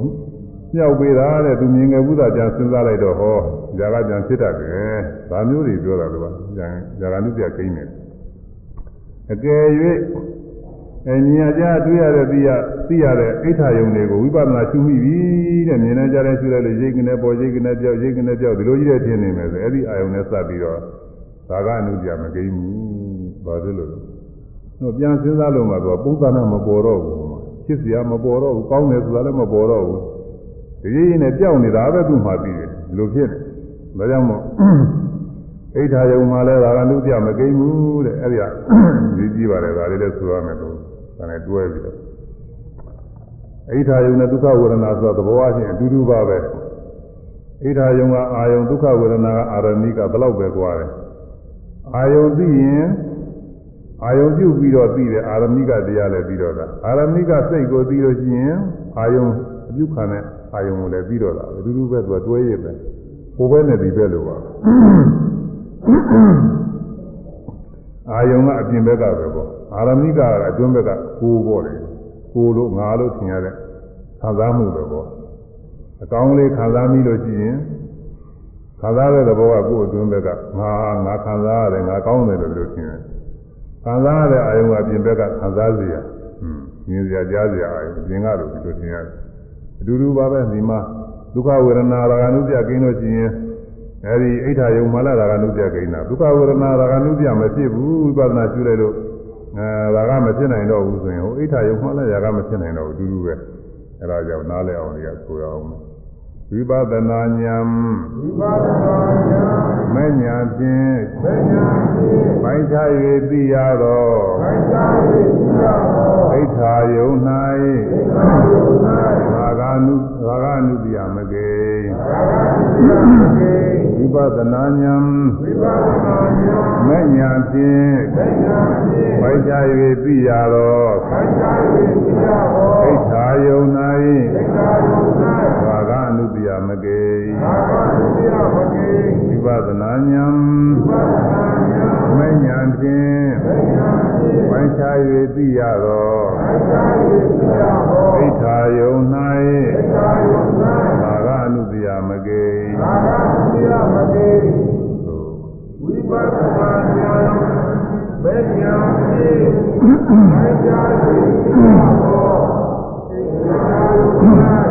S1: မြောက်ပေးတာတဲ့သူမြင်ငယ်ဘုရားပြန်စဉ်းစားလိုက်တော့ဟောဇာကပြန်ဖြစ်တတ်တယ်ဒါမျိုးတွေပြောတာလို့ပါဇာဇာကနုပြကိန်းတယ်အကယ်၍ အမြင်ကြတွေ့ရတဲ့သိရသိရတဲ့အိဋ္ဌာယုံတွေကိုဝိပဿနာရှုမိပြီတဲ့မြင်နေကြတဲ့ရှုလိုက်လို့ရိတ်ကနေပေါ်ရိတ်ကနေပြောက်ရိတ်ကနေပြောက်ဒီလိုကြီးတဲ့ထင်နေမယ်ဆိုအဲ့ဒီအာယုံနဲ့စပ်ပြီးတော့ဒါကအနုပြမကိန်းဘူးဘာလို့လဲတော့ပြန်စဉ်းစားလို့မှတော့ပုံသဏ္ဍာန်မပေါ်တော့ဘူးချစ်စရာမပေါ်တော့ဘူးကောင်းတယ်ဆိုတာလည်းမပေါ်တော့ဘူးဒီရင်းနဲ့ကြောက်နေတာပဲသူ့မှာပြီးတယ်ဒီလိုဖြစ်တယ်ဒါကြောင့်မို့အိဋ္ဌာယုံမှာလဲဒါကနုပြမကိန်းဘူးတဲ့အဲ့ဒီကကြီးကြီးပါတယ်ဒါလေးလည်းဆိုရမယ်လို့ ဒါနဲ့တွဲပြီးတော့အိဋ္ဌာယုံနဲ့ဒုက္ခဝေဒနာဆိုတော့သဘောအချင်းအတူတူပါပဲအိဋ္ဌာယုံကအာယုံဒုက္ခဝေဒနာကအာရဏိကဘယ်လောက်ပဲကွာတယ်အာယုံသိရင်အာယုံပြုပြီးတော့သိတယ်အာရဏိကတရားလည်းပြီးတော့တာအာရဏိကစိတ်ကိုသိလို့ရှိရင်အာယုံအပြုခံတဲ့အာယုံကိုလည်းပြီးတော့တာအတူတူပဲသူကတွဲရပဲဟိုဘက်နဲ့ဒီဘက်လိုပါအာယုံကအပြင်ဘက်ကပဲပေါ့ အာရမဏိကအကျွန်းဘက်ကကိုပေါ့တယ်ကိုလို့ငါလို့ထင်ရတဲ့ခံစားမှုပဲပေါ့အကောင်းလေးခံစားမိလို့ရှိရင်ခံစားတဲ့သဘောကကိုယ့်အတွင်းဘက်ကငါငါခံစားရတယ်ငါကောင်းတယ်လို့လို့ထင်တယ်ခံစားရတဲ့အာယုံကပြင်ဘက်ကခံစားစရာဟွမြင်စရာကြားစရာအာယုံပြင်ကလို့ဒီလိုထင်ရတယ်အတူတူပါပဲဒီမှာဒုက္ခဝေဒနာရာဂနုပြကိန်းလို့ရှိရင်အဲဒီအိဋ္ဌာယုံမလာရာဂနုပြကိန်းတာဒုက္ခဝေဒနာရာဂနုပြမဖြစ်ဘူးဝိပဿနာရှုလိုက်လို့ အဲဒါကမဖြစ်နိုင်တော့ဘူးဆိုရင်ဟိုအိဋ္ဌယုံမှလည်းညာကမဖြစ်နိုင်တော့ဘူးအတူတူပဲအဲဒါကြောင့်နားလည်အောင်တွေကဆိုရအောင်ဝိပဿနာဉာဏ်ဝိပဿနာဉာဏ်မဉာဏ်ဖြင့်မဉာဏ်ဖြင့်ပိုက်ခြား၍သိရသောပိုက်ခြား၍သိရသောအိဋ္ဌယုံ၌အိဋ္ဌယုံ၌ဘာဂနုဘာဂနုတိယမကေဘာဂနုတိယမကေ ပဿနာဉာဏ်ဝိပဿနာဉာဏ်မဲ့ညာဖြင့်
S2: မဉ္ဇဏ်ဖြင့်
S1: ပိုက်ချ၍သိရသော
S2: ခိုင်းချ၍သိရသော
S1: ဣဋ္ဌာယုံ၌
S2: သိက္ခာယုံ၌
S1: ဘာဂအနုတ္တယမကေ
S2: ဘာဝသုတိယမကေ
S1: ဝိပဿနာဉာဏ်
S2: ဝိပဿနာဉာဏ်
S1: မဉာဏ်ဖြင့်
S2: မဉ္ဇဏ်ဖြင့်
S1: ပိုက်ချ၍သိရသော
S2: ခိုင်းချ၍သိရသော
S1: ဣဋ္ဌာယုံ၌
S2: သိက္ခာယုံ၌
S1: မကေ
S2: ဝိပဿနာဉာဏ်မဉ္ဇဏ်ဖြင့်ခိုင်းချ၍သိရသောသိက္ခာ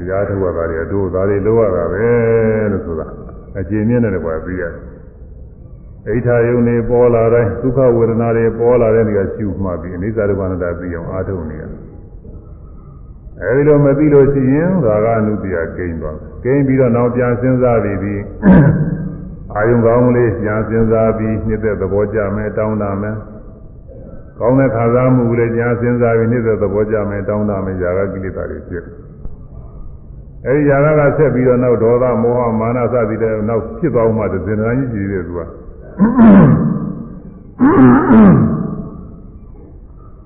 S2: တရား
S1: ထုတ်ရတာတွေအတို့သားတွေလိုရတာပဲလို့ဆိုတာအကျဉ်းမြင့်တဲ့ကွာသိရတယ်ဣဋ္ဌာယုန်နေပေါ်လာတိုင်းဒုက္ခဝေဒနာတွေပေါ်လာတဲ့နေရာရှုမှပြီးအနိစ္စဒုက္ခအနတ္တသိအောင်အားထုတ်နေရတယ်အဲဒီလိုမသိလို့ရှိရင်ဒါကအနုတ္တိယကိန်းသွားကိန်းပြီးတော့နောက်ပြန်စဉ်းစားပြီးပြီးအာယုံကောင်းလေးပြန်စဉ်းစားပြီးနှိမ့်တဲ့သဘောကြမယ်တောင်းတာမယ်ကောင်းတဲ့ခံစားမှုလေးပြန်စဉ်းစားပြီးနှိမ့်တဲ့သဘောကြမယ်တောင်းတာမယ်ຢာကကိလေသာတွေဖြစ် အဲဒီຢာကကဆက်ပြီးတော့နောက်ဒေါသမောဟမာနစသည်တဲ့နောက်ဖြစ်သွားမှတစ်စင်တန်းကြီးရှိသေးတယ်သူက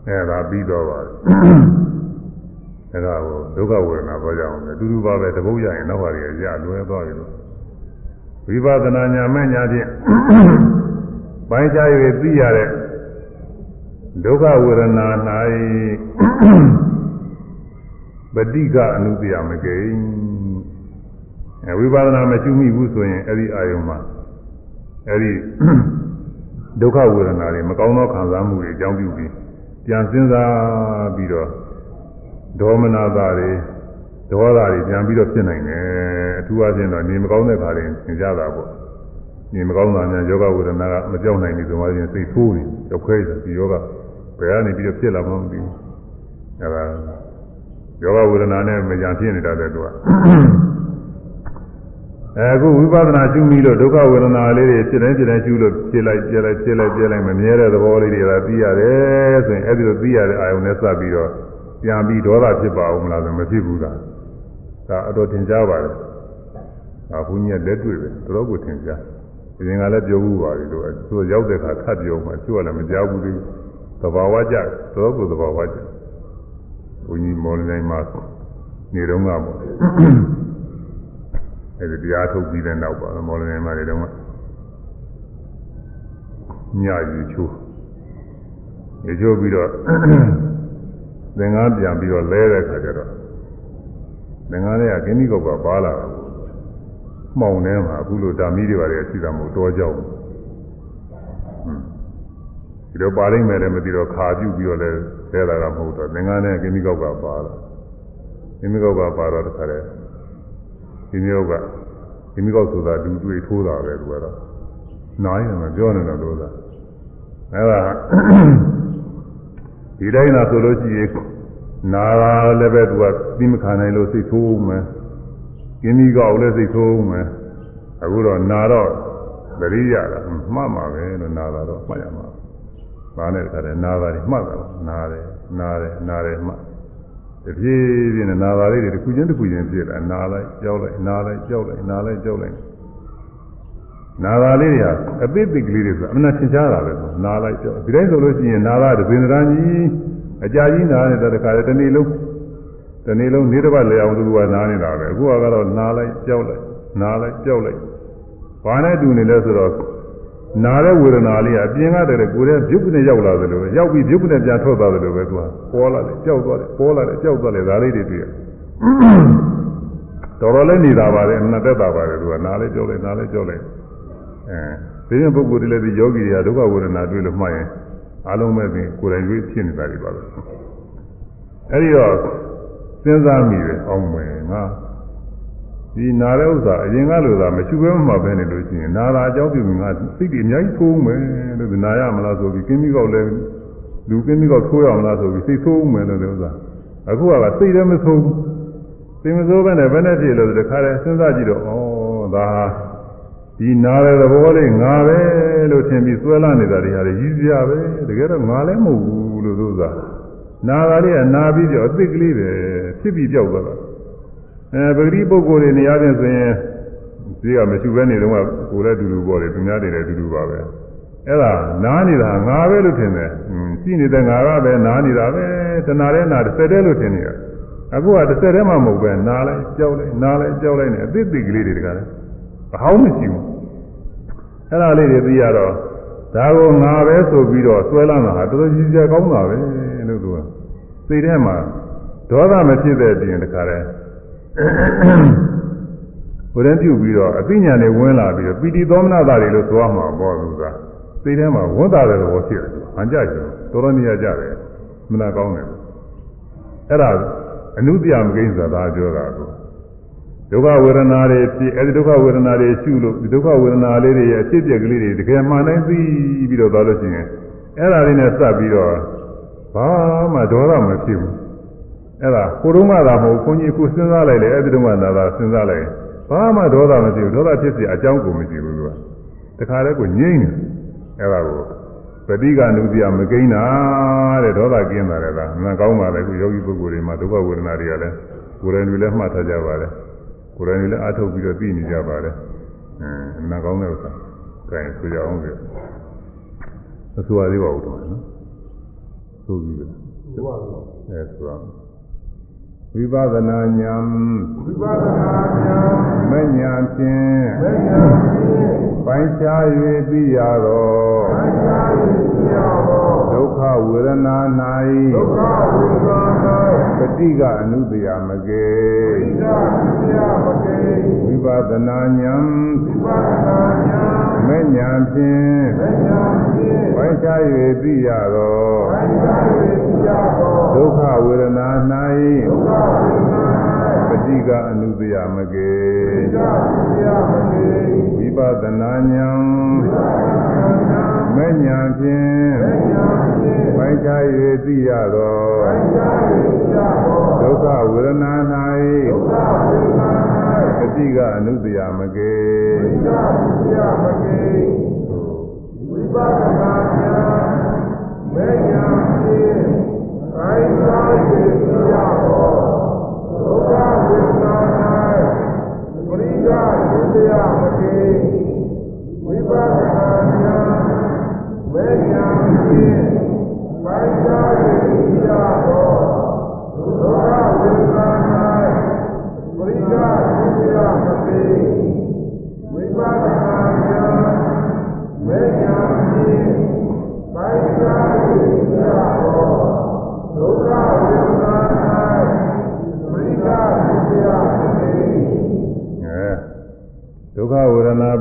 S1: အဲဒါပြီးတော့ပါအဲဒါကိုဒုက္ခဝေဒနာပေါ်ကြအောင်လေအတူတူပါပဲတပုတ်ရရင်နောက်ပါရရလွဲသွားပြီလို့ဝိပဿနာညာမဲ့ညာဖြင့်ပိုင်းခြား၍သိရတဲ့ဒုက္ခဝေဒနာ၌ ပဋိကအနုတ္တယမကိအဲဝိပဿနာမရှိမိဘူးဆိုရင်အဲ့ဒီအာယုံမှာအဲ့ဒီဒုက္ခဝေဒနာတွေမကောင်းသောခံစားမှုတွေအကြောင်းပြုပြီးပြန်စဉ်းစားပြီးတော့ဒေါမနတာတွေဒေါသတွေပြန်ပြီးတော့ဖြစ်နိုင်တယ်အထူးအချင်းတော့နေမကောင်းတဲ့ခါတွေသင်ကြတာပေါ့နေမကောင်းတာများယောဂဝေဒနာကမကြောက်နိုင်ဘူးဆိုမှချင်းစိတ်ဆိုးနေကြောက်ခဲတယ်ဒီယောဂဘယ်ကနေပြီးတော့ဖြစ်လာမှမသိဘူးအဲဒါ ယောဂဝေဒနာနဲ့မကြံဖြစ်နေတာတဲ့သူကအဲအခုဝိပဿနာရှုမိလို့ဒုက္ခဝေဒနာလေးတွေဖြစ်တိုင်းဖြစ်တိုင်းရှုလို့ဖြစ်လိုက်ပြလိုက်ဖြစ်လိုက်ပြလိုက်မမြဲတဲ့သဘောလေးတွေကသိရတယ်ဆိုရင်အဲ့ဒီလိုသိရတဲ့အာယုံနဲ့စပ်ပြီးတော့ပြန်ပြီးဒေါသဖြစ်ပါဦးမလားဆိုမဖြစ်ဘူးလားဒါအတော်ထင်ရှားပါတယ်ဒါဘုန်းကြီးကလက်တွေ့ပဲတော်တော်ကိုထင်ရှားဒီရင်ကလည်းပြောဘူးပါပြီလို့သူရောက်တဲ့အခါခတ်ပြောမှသူကလည်းမကြောက်ဘူးသေးဘူးသဘာဝကြတော်တော်ကိုသဘာဝကြ ဘုန်းကြီးမော်လနိုင်မှာနေတော့ကပေါ့အဲဒီတရားထုတ်ပြီးတဲ့နောက်ပါမော်လနိုင်မှာနေတော့ညယူချိုးရေချိုးပြီးတော့သင်္ကားပြန်ပြီးတော့လဲတဲ့ခါကျတော့သင်္ကားလေးကကင်းဒီကောက်ကပါလာတာမှောင်ထဲမှာအခုလိုဓာမီတွေပါတယ်ရှိတာမဟုတ်တော့ကြောက်ဒီတော့ပါလိမ့်မယ်လည်းမသိတော့ခါပြုတ်ပြီးတော့လည်း လဲလာတာမဟုတ်တော့သင်္ကားနဲ့ကင်းဒီကောက်ကပါလာကင်းဒီကောက်ကပါတော့တခါလေဒီမျိုးကဒီမျိုးကောက်ဆိုတာဒူတွေ့ထိုးတာပဲသူကတော့နားရင်မပြောနဲ့တော့လို့သာအဲ့ဒါဒီတိုင်းသာဆိုလို့ရှိရင်နာတာလည်းပဲသူကသိမခံနိုင်လို့စိတ်ဆိုးမယ်ကင်းဒီကောက်လည်းစိတ်ဆိုးမယ်အခုတော့နာတော့သတိရတာမှတ်မှာပဲလို့နာတာတော့မှတ်ရမှာ ဘာနဲ့တခါတည်းနာတာတွေမှတ်တာနာတယ်နာတယ်နာတယ်မှတ်တပြေးပြေးနဲ့နာတာလေးတွေတစ်ခုချင်းတစ်ခုချင်းဖြစ်လာနာလိုက်ကြောက်လိုက်နာလိုက်ကြောက်လိုက်နာလိုက်ကြောက်လိုက်နာတာလေးတွေဟာအသိသိကလေးတွေဆိုအမှန်သင်ရှားတာပဲဆိုနာလိုက်ကြောက်ဒီတိုင်းဆိုလို့ရှိရင်နာတာတပင်တန်းကြီးအကြာကြီးနာနေတဲ့တခါတည်းတစ်နေ့လုံးတစ်နေ့လုံးနေတစ်ပတ်လေအောင်သူကနာနေတာပဲအခုကတော့နာလိုက်ကြောက်လိုက်နာလိုက်ကြောက်လိုက်ဘာနဲ့တူနေလဲဆိုတော့ နာတဲ့ဝေဒနာလေးကအပြင်ကတည်းကကိုယ်ရဲ့ပြုတ်နဲ့ရောက်လာတယ်လို့ပဲရောက်ပြီးပြုတ်နဲ့ပြန်ထွက်သွားတယ်လို့ပဲသူကပေါ်လာတယ်ကြောက်သွားတယ်ပေါ်လာတယ်ကြောက်သွားတယ်ဒါလေးတွေတွေ့ရတော်တော်လေးနေတာပါလေနှစ်သက်တာပါလေသူကနားလေးကြောက်လိုက်နားလေးကြောက်လိုက်အဲဒီရင်ပုဂ္ဂိုလ်တွေလည်းဒီယောဂီတွေကဒုက္ခဝေဒနာတွေ့လို့မှတ်ရင်အလုံးမဲ့ပြင်ကိုယ်တိုင်တွေ့ဖြစ်နေတာတွေပါပဲအဲဒီတော့စဉ်းစားမိတယ်အောင်မယ်ငါ ဒီနာတဲ့ဥစ္စာအရင်ကလိုသာမရှိဘဲမှပဲနေလို့ရှိရင်နာတာအကြောင်းပြုငါစိတ်တွေအများကြီးဆိုးမယ်လို့နာရမလားဆိုပြီးကင်းပြီးကောက်လဲလူကင်းပြီးကောက်ထိုးရမလားဆိုပြီးစိတ်ဆိုးမယ်လို့ဒီဥစ္စာအခုကစိတ်လည်းမဆိုးစိတ်မဆိုးပဲနဲ့ဘယ်နဲ့ဖြစ်လို့တခါတည်းစဉ်းစားကြည့်တော့ဩဒါဟာဒီနာတဲ့သဘောလေးငါပဲလို့ထင်ပြီးဆွဲလာနေတာတွေဟာရည်စရာပဲတကယ်တော့ငါလည်းမဟုတ်ဘူးလို့သူကနာတာလေးကနာပြီးတော့အစ်စ်ကလေးပဲဖြစ်ပြီးပြောက်သွားတာ အဲပဂတိပုဂ္ဂိုလ်တွေနေရာချင်းဆိုရင်ဒီကမရှိဘဲနေတော့ကကိုယ်လည်းတူတူပေါ်တယ်သူများတွေလည်းတူတူပါပဲအဲ့ဒါနားနေတာငါပဲလို့ထင်တယ်ရှိနေတဲ့ငါကပဲနားနေတာပဲတဏှာတဲ့နာတစ်ဆက်တည်းလို့ထင်နေတာအခုကတစ်ဆက်တည်းမှမဟုတ်ပဲနားလိုက်ကြောက်လိုက်နားလိုက်ကြောက်လိုက်နေအသိသိကလေးတွေတကားလဲအဟောင်းမရှိဘူးအဲ့ဒါလေးတွေသိရတော့ဒါကိုငါပဲဆိုပြီးတော့ဆွဲလာတာဟာတော်တော်ကြီးကြီးကောင်းတာပဲလို့သူကစိတ်ထဲမှာဒေါသမဖြစ်တဲ့ပြင်တခါ လဲဘုရင်ပြုပြီးတော့အသိဉာဏ်တွေဝင်လာပြီးတော့ပီတိသောမနတာတွေလို့သွားမှာပေါ့သူကစိတ်ထဲမှာဝန်တာတဲ့သဘောဖြစ်တယ်ဟန်ကြကြတော်တော်နေရကြတယ်မနာကောင်းတယ်အဲ့ဒါအနုတ္တယမကိစ္စသာပြောတာကိုဒုက္ခဝေဒနာတွေဖြစ်အဲဒီဒုက္ခဝေဒနာတွေရှုလို့ဒီဒုက္ခဝေဒနာလေးတွေရဲ့အဖြစ်အပျက်ကလေးတွေတကယ်မှန်တိုင်းသိပြီးတော့သွားလို့ရှိရင်အဲ့ဒါလေးနဲ့စပ်ပြီးတော့ဘာမှဒေါသမဖြစ်ဘူး အဲ့ဒါကိုယ်တော့မှသာမဟုတ်ခွန်ကြီးကိုစဉ်းစားလိုက်လေအဲ့ဒီတော့မှသာသာစဉ်းစားလိုက်ဘာမှဒေါသမဖြစ်ဘူးဒေါသဖြစ်စီအကြောင်းကိုမရှိဘူးသူကတခါတည်းကိုငြိမ့်တယ်အဲ့ဒါကိုပဋိကနုတိယမကိန်းတာတဲ့ဒေါသကင်းတာလည်းဒါမှန်ကောင်းပါလေခုယောဂီပုဂ္ဂိုလ်တွေမှာဒုက္ခဝေဒနာတွေကလည်းကိုယ်တိုင်တွေလည်းမှတ်ထားကြပါလေကိုယ်တိုင်တွေလည်းအားထုတ်ပြီးတော့သိနေကြပါလေအင်းမှန်ကောင်းတဲ့ဥစ္စာကဲဆိုကြအောင်ပြအဆိုရသေးပါဦးတော့နော်ဆိုပြီးတယ်အဲဆိုအောင် ဝိပဿနာဉာဏ်
S2: ဝိပဿနာဉာဏ်
S1: မဉာဏ်ဖြင့်
S2: မဉ္ဇဉ်ဖြင့်
S1: ပိုင်းခြား၍သိရသော
S2: အန္တရာယ်ကြောင့်
S1: ဒုက္ခဝေဒနာ
S2: ဒုက္ခဝိပါဒ၌
S1: ပฏิကအနုတ္တယမကေ
S2: ဣဒ္ဓမြာမကေ
S1: ဝိပဿနာဉာဏ်
S2: ဝိပဿနာဉာဏ်
S1: မဉာဏ်ဖြင့်
S2: မဉ္ဇဉ်ဖြင့်
S1: ပိုင်းခြား၍သိရသော
S2: အန္တရာယ်ကြောင့်
S1: ဒုက္ခဝေဒနာ
S2: ဒုက္ခဝိပါဒ
S1: ၌ပฏิကအနုတ္တယမကေ
S2: ဣဒ္ဓမြာမကေ
S1: ဝိပဿနာဉာဏ်မဉာဏ်ဖြင့်
S2: မဉ္ဇဉ်ဖြင့်
S1: ပိုင်းခြား၍သိရသော
S2: အန္တရာယ်ကြောင့်
S1: ဒုက္ခဝေဒနာ
S2: ဒုက္ခဝိပါဒ
S1: ၌ပฏิကအနုတ္တယမကေ
S2: ဣဒ္ဓမြာမကေဝိပဿနာဉာဏ်မဉ္ဇဉ်ဖြင့်အန္တရာယ်ကြောင့်ဒုက္ခဝိပါဒပရိဒဒုတိယမကေဝိပဿနာဉာဏ်မဉ္ဇဉ်ဖြင့်ပိုင်းခြား၍ကြောင့်ဒုက္ခ ဝိပါဒ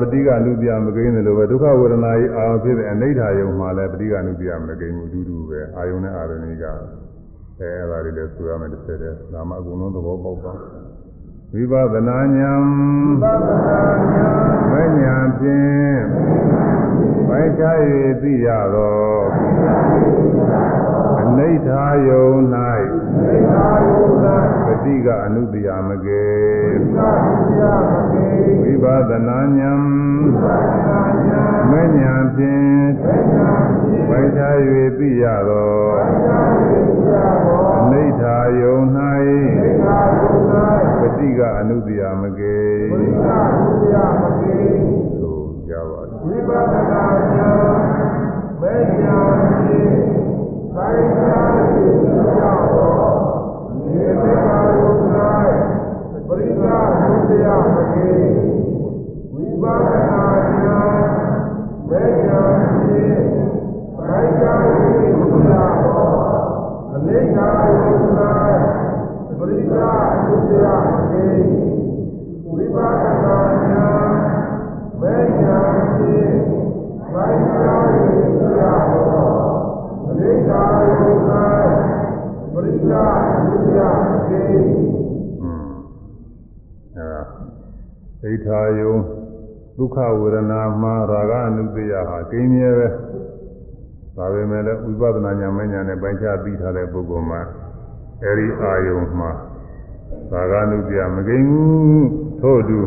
S2: ပတိကလူပြမကိ
S1: န်းတယ်လို့ပဲဒုက္ခဝေဒနာကြီးအာရုံဖြစ်တဲ့အနိဋ္ဌာယုံမှာလည်းပတိကလူပြမကိန်းဘူးအတူတူပဲအာယုံနဲ့အာရဏိကအဲအဲ့ဒါလေးလည်းဆိုရမယ်တစ်ဆက်တည်းဒါမှအကုန်လုံးသဘောပေါက်ပါဝိပဿနာဉာဏ်ဝိ
S2: ပဿနာဉာဏ်
S1: ဝိညာဉ်ဖြင့်ပိုက်ချ၍သိရသောအနိဋ္ဌာယုံ၌ပတိကအနုတ္တိယမကေ
S2: ပတိကအနု
S1: တ္တိယမကေ ဏ်
S2: ပဿနာဉာဏ်
S1: မဉာဏ်ဖြင့်
S2: သေသာဖြင့်
S1: ပိုင်းခြား၍သိရသော
S2: သာယေသာဘော
S1: အနိဋ္ဌာယုံ
S2: သေသာယုဒ္ဓ၌
S1: ပฏิကအနုတ္တယမကေ
S2: ပရိသဒုတိယမကေ
S1: သို့ကြပါလိမ့်
S2: ဝိပဿနာဉာဏ် ဋ္ဌာယုံဒုက္ခ
S1: ဝေဒနာမှာရာဂအနုတ္တယဟာကိန်းမြဲပဲဒါပေမဲ့လည်းဝိပဿနာဉာဏ်မဉာဏ်နဲ့ပိုင်းခြားပြီးထားတဲ့ပုဂ္ဂိုလ်မှာအဲဒီအာယုံမှာရာဂအနုတ္တယမကိန်းဘူးထို့အတူ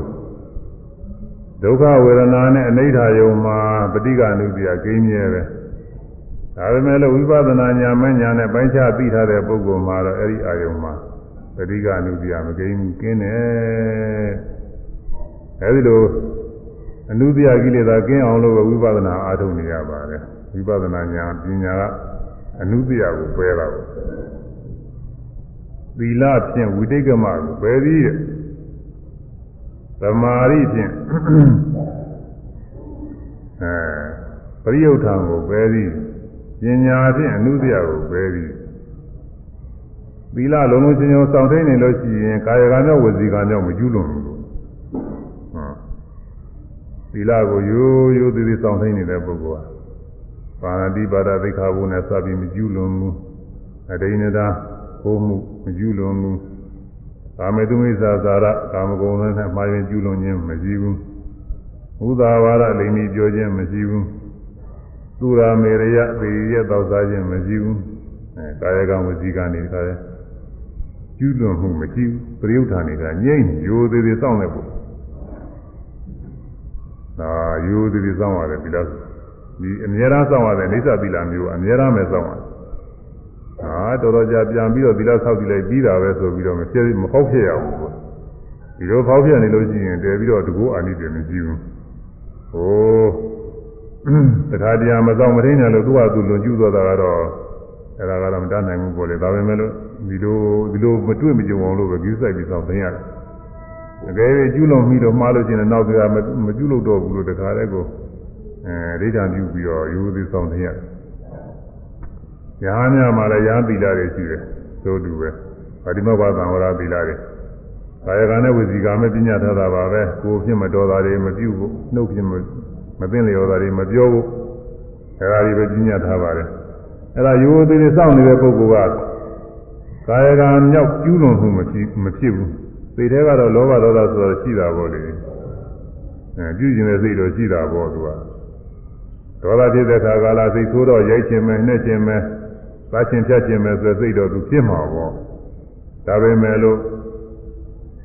S1: ဒုက္ခဝေဒနာနဲ့အနိဋ္ဌာယုံမှာပဋိက္ခအနုတ္တယကိန်းမြဲပဲဒါပေမဲ့လည်းဝိပဿနာဉာဏ်မဉာဏ်နဲ့ပိုင်းခြားပြီးထားတဲ့ပုဂ္ဂိုလ်မှာတော့အဲဒီအာယုံမှာပဋိက္ခအနုတ္တယမကိန်းဘူးကင်းတယ် အဲဒီလိုအနုတ္တယကိလေသာကင်းအောင်လို့ဝိပဿနာအားထုတ်နေရပါတယ်ဝိပဿနာဉာဏ်ပညာကအနုတ္တယကိုပယ်တာပေါ့သီလဖြင့်ဝိတိတ်ကမကိုပယ်ပြီးသမာဓိဖြင့်အဲပရိယုထံကိုပယ်ပြီးပညာဖြင့်အနုတ္တယကိုပယ်ပြီးသီလလုံးလုံးချင်းချင်းစောင့်ထိန်နေလို့ရှိရင်ကာယကံနဲ့ဝစီကံကြောင့်မကျူးလွန်ဘူးလို့ သီလကိုရိုးရိုးသေးသေးစောင့်ထိန်နေတဲ့ပုဂ္ဂိုလ်ဟာပါဏတိပါဒသိက္ခာပုနဲ့စပြီးမကျူးလွန်ဘူးအဒိဏတာဟိုးမှုမကျူးလွန်ဘူးကာမေတုမိစ္ဆာသာရကာမဂုဏ်နဲ့မှားရင်ကျူးလွန်ခြင်းမရှိဘူးဥသာဝါဒလိမ္မီပြောခြင်းမရှိဘူးသူရာမေရယသေရတောက်စားခြင်းမရှိဘူးအဲကာယကံဝစီကံနေတခါလဲကျူးလွန်မှုမရှိဘူးပရိယုဌာနေတာငြိမ့်ရိုးသေးသေးစောင့်နေဖို့ ဒါရိုးသေးသေးစောင့်ရတယ်ဒီလားဒီအများအားစောင့်ရတယ်အိဋ္ဌသီလမျိုးအများအားမဲ့စောင့်ရတယ်ဟာတော်တော်ကြာပြန်ပြီးတော့သီလဆောက်တည်လိုက်ပြီးတာပဲဆိုပြီးတော့မဖြစ်မဖောက်ဖြစ်ရဘူးပေါ့ဒီလိုဖောက်ဖြစ်နေလို့ရှိရင်တည်ပြီးတော့တကူအာနိတယ်မရှိဘူးဟိုတခါတည်းမစောင့်မထင်းတယ်လို့သူ့ဟာသူလွန်ကျူးသွားတာကတော့အဲ့ဒါကတော့မတတ်နိုင်ဘူးပေါ့လေဒါပေမဲ့လို့ဒီလိုဒီလိုမတွေ့မကြုံအောင်လို့ပဲကြီးစိုက်ပြီးစောင့်သိရတယ် အကယ်၍ကျူးလွန်ပြီးတော့မှားလို့ရှိရင်နောက်ပြီးမကျူးလို့တော့ဘူးလို့တခါတည်းကိုအဲဒိဋ္ဌာန်ပြုပြီးတော့ရိုးသေးစောင့်သိရတယ်။ညာများမှာလည်းညာသီလတွေရှိတယ်သို့တူပဲ။ဗာတိမောဘာသံဝရသီလတွေ။ကာယကံနဲ့ဝစီကံနဲ့ပညာထားတာပါပဲ။ကိုယ်ဖြစ်မတော်တာတွေမပြုဘူး။နှုတ်ဖြစ်မမသိလျော်တာတွေမပြောဘူး။အဲဒါတွေပဲပညာထားပါတယ်။အဲဒါရိုးသေးသေးစောင့်နေတဲ့ပုဂ္ဂိုလ်ကကာယကံမြောက်ကျူးလွန်မှုမဖြစ်မဖြစ်ဘူး။ စိတ်ထဲကတော့လောဘဒေါသဆိုတော့ရှိတာပေါ့လေ။အဲပြုကျင်တဲ့စိတ်တော့ရှိတာပေါ့သူက။ဒေါသဖြစ်တဲ့ခါကာလစိတ်ဆိုးတော့ရိုက်ခြင်းပဲနှက်ခြင်းပဲသာချင်းဖြတ်ခြင်းပဲဆိုစိတ်တော့သူဖြစ်မှာပေါ့ဒါပေမဲ့လို့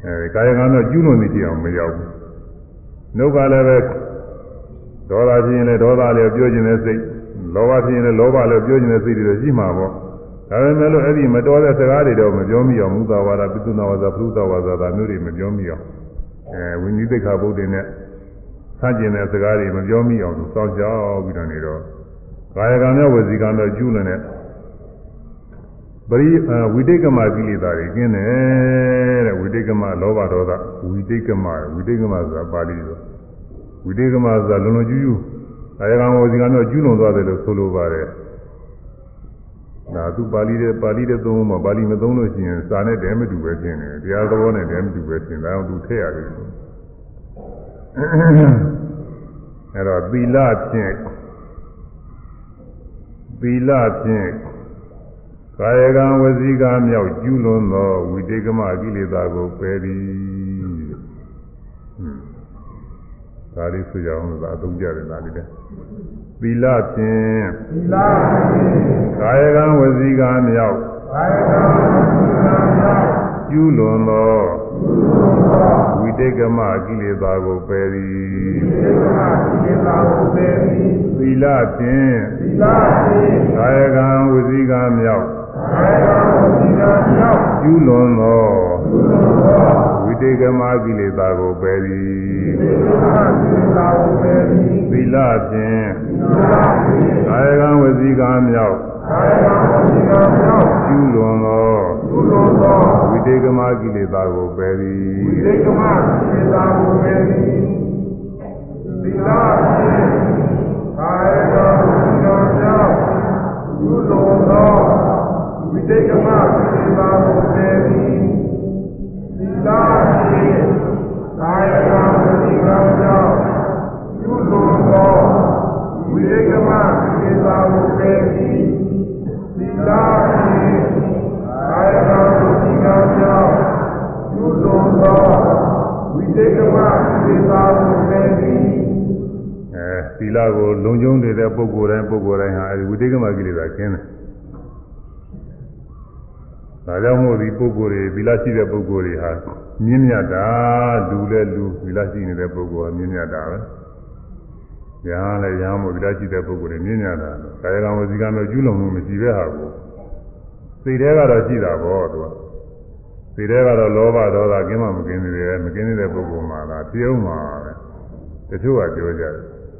S1: အဲကာယကံတော့ကျူးလွန်နေကြအောင်မရောက်ဘူးနှုတ်ကလည်းပဲဒေါသဖြစ်ရင်လည်းဒေါသလည်းပြောခြင်းတဲ့စိတ်လောဘဖြစ်ရင်လည်းလောဘလည်းပြောခြင်းတဲ့စိတ်တွေရှိမှာပေါ့ ဒါပေမဲ့လို့အဲ့ဒီမတော်တဲ့စကားတွေတော့မပြောမိအောင်မူသာဝါဒပိသုနာဝါဒပရုသဝါဒဒါမျိုးတွေမပြောမိအောင်အဲဝိနည်းသိက္ခာပုဒ်တွေနဲ့ဆန့်ကျင်တဲ့စကားတွေမပြောမိအောင်သူစောင့်ကြောက်ပြီးတော့နေတော့ကာယကံနဲ့ဝစီကံတော့ကျူးလွန်တဲ့ပရိဝိတိတ်ကမကိလေသာတွေကျင်းတယ်တဲ့ဝိတိတ်ကမလောဘဒေါသဝိတိတ်ကမဝိတိတ်ကမဆိုတာပါဠိလိုဝိတိတ်ကမဆိုတာလုံလုံကျူးကျူးကာယကံဝစီကံတော့ကျူးလွန်သွားတယ်လို့ဆိုလိုပါတယ် ဒါသူပါဠိတဲ့ပါဠိတဲ့သုံးမှာပါဠိမသုံးလို့ရှိရင်စာနဲ့တည်းမတူပဲဖြစ်နေတယ်တရားသဘောနဲ့တည်းမတူပဲဖြစ်တယ်ဒါအောင်သူထည့်ရတယ်အဲ့တော့သီလဖြင့်သီလဖြင့်ကာယကံဝစီကံမြောက်ကျူးလွန်သောဝိတေကမကိလေသာကိုပယ်သည်ဒါလေးဆိုကြအောင်လို့အသုံးကြတယ်ဒါလေးတဲ့ သီလဖြင့်
S2: သီလဖြင့်
S1: ကာယကံဝစီကံမြောက်
S2: ကာယကံဝစီကံမြောက်
S1: ကျူးလွန်သော
S2: ကျူးလွန်သော
S1: ဝိတေကမကိလေသာကိုပယ်သည်
S2: ဝိတေကမကိလေသာကိုပယ်သည်
S1: သီလဖြင့်
S2: သီလဖြင့်
S1: ကာယကံဝစီကံမြောက်ကျူးလွန်သော ဝိတေကမကိလေသာကိုပယ်သည်သီလဖြင့်ကာယကံဝစီကံမြောက်ကျူးလွန်သောဝိတေကမကိလေသာကိုပယ်သည်
S2: ဝိတေကမကိလေသာကိုပယ်သည်သီလဖြင့်ကာယကံဝစီကံမြောက်ကျူးလွန်သောဝိတိတ်ကမသေသာကိုသေသည်သီလဖြင့်ကာယကံဝစီကံကြောင့်ပြုလို့သောဝိတိတ်ကမသေသာကိုသေသည်သီီလကို
S1: လုံခြုံနေတဲ့ပုဂ္ဂိုလ်တိုင်းပုဂ္ဂိုလ်တိုင်းဟာအဲဒီဝိတေကမကိလေသာကျင်းတယ် ဒါကြောင့်မို့ဒီပုဂ္ဂိုလ်တွေသီလရှိတဲ့ပုဂ္ဂိုလ်တွေဟာမြင့်မြတ်တာလူလဲလူသီလရှိနေတဲ့ပုဂ္ဂိုလ်ဟာမြင့်မြတ်တာပဲ။ညာလည်းညာမို့သီလရှိတဲ့ပုဂ္ဂိုလ်တွေမြင့်မြတ်တာ။ကာယကံဝစီကံမျိုးကျူးလွန်မှုမရှိတဲ့ဟာကိုစိတ်ထဲကတော့ရှိတာပေါ့သူက။စိတ်ထဲကတော့လောဘဒေါသကင်းမှမကင်းသေးတယ်မကင်းသေးတဲ့ပုဂ္ဂိုလ်မှာလားပြုံးမှာပဲ။တချို့ကပြောကြတယ်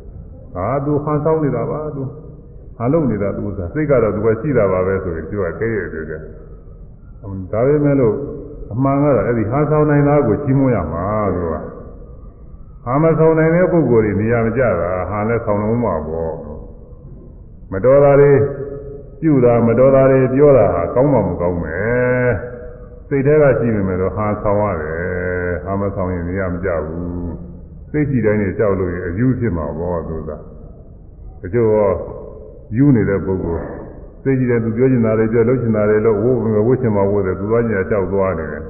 S1: ။ဟာသူဟန်ဆောင်နေတာပါသူ။ဟာလုံနေတာသူကစိတ်ကတော့သူကရှိတာပါပဲဆိုရင်သူကကဲရပြောကြတယ်။ ဒါပေမဲ့လို့အမှန်ကတော့အဲ့ဒီဟာဆောင်နိုင်တာကိုကြီးမွရမှာသူကဟာမဆောင်နိုင်တဲ့ပုဂ္ဂိုလ်တွေနေရာမကျတာဟာလည်းဆောင်လုံးမှာပေါ့မတော်တာတွေပြုတာမတော်တာတွေပြောတာဟာကောင်းမှမကောင်းမယ်စိတ်ထဲကရှိနေမယ်တော့ဟာဆောင်ရတယ်ဟာမဆောင်ရင်နေရာမကျဘူးစိတ်ကြည့်တိုင်းနေကြောက်လို့ရင်အယူဖြစ်မှာပေါ့သူကတချို့ယူနေတဲ့ပုဂ္ဂိုလ် သိကြည့်တယ်သူပြောချင်တာတွေပြောလုပ်ချင်တာတွေလို့ဝိုးဝိုးချင်မှာဝိုးတယ်သူသွားချင်တာလျှောက်သွားနေတယ်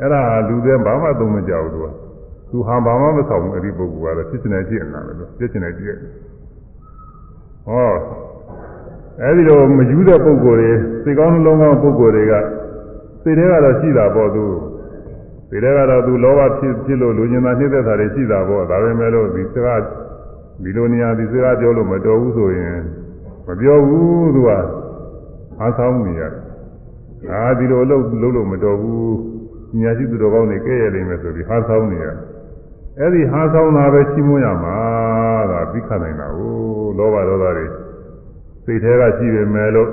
S1: အဲ့ဒါလူတွေဘာမှသုံးမကြဘူးသူကသူဟာဘာမှမဆောင်ဘူးအဲ့ဒီပုဂ္ဂိုလ်ကတော့ဖြစ်ချင်တယ်ကြည့်နေတာပဲလို့ဖြစ်ချင်တယ်ကြည့်ဟောအဲ့ဒီလိုမယူတဲ့ပုဂ္ဂိုလ်တွေစိတ်ကောင်းနှလုံးကောင်းပုဂ္ဂိုလ်တွေကစိတ်ထဲကတော့ရှိတာပေါ့သူစိတ်ထဲကတော့သူလောဘဖြစ်ဖြစ်လို့လူကျင်တာနှိမ့်သက်တာတွေရှိတာပေါ့ဒါပေမဲ့လို့ဒီစကားဒီလိုနေရာဒီစကားပြောလို့မတော်ဘူးဆိုရင်မပြောဘူးသူက အားဆောင်နေရတယ်။အာဒီလိုလုပ်လုပ်လို့မတော်ဘူး။ညာရှိသူတော်ကောင်းတွေကဲ့ရဲ့နေမယ်ဆိုပြီးဟာဆောင်နေရတယ်။အဲ့ဒီဟာဆောင်တာပဲချီးမွမ်းရမှာဒါပြီးခတ်နိုင်တာကိုလောဘဒေါသတွေစိတ်ထဲကရှိပေမဲ့လို့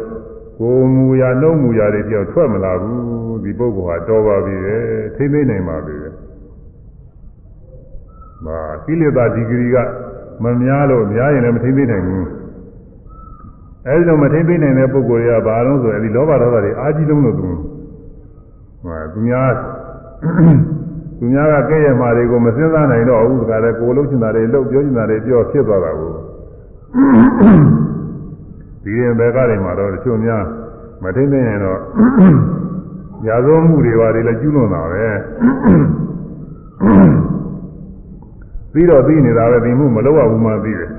S1: ကိုယ်မူရာနှုတ်မူရာတွေပြောင်းထွက်မလာဘူးဒီပုဂ္ဂိုလ်ဟာတော်ပါပြီလေထိမ့်သိမ့်နိုင်ပါပြီလေ။မာကိလေသာဒီဂရီကမများလို့များရင်လည်းမထိမ့်သိမ့်နိုင်ဘူး။ အဲဒီလိုမထိမ့်သိနိုင်တဲ့ပုဂ္ဂိုလ်တွေကဘာလို့ဆိုရင်ဒီလောဘဒေါသတွေအာကြီးလုံးလို့သူဟာသူများသူများကကဲ့ရဲ့မှာတွေကိုမစဉ်းစားနိုင်တော့ဘူးတခါတည်းကိုယ်လုံးချင်တာတွေလုပ်ပြောချင်တာတွေပြောဖြစ်သွားတာကိုဒီရင်ဘက်ကတွေမှာတော့တချို့များမထိမ့်သိနိုင်တော့ရာဇဝမှုတွေပါတွေလည်းကျူးလွန်တာပဲပြီးတော့သိနေတာပဲဒီမှုမလုပ်ရဘူးမှသိတယ်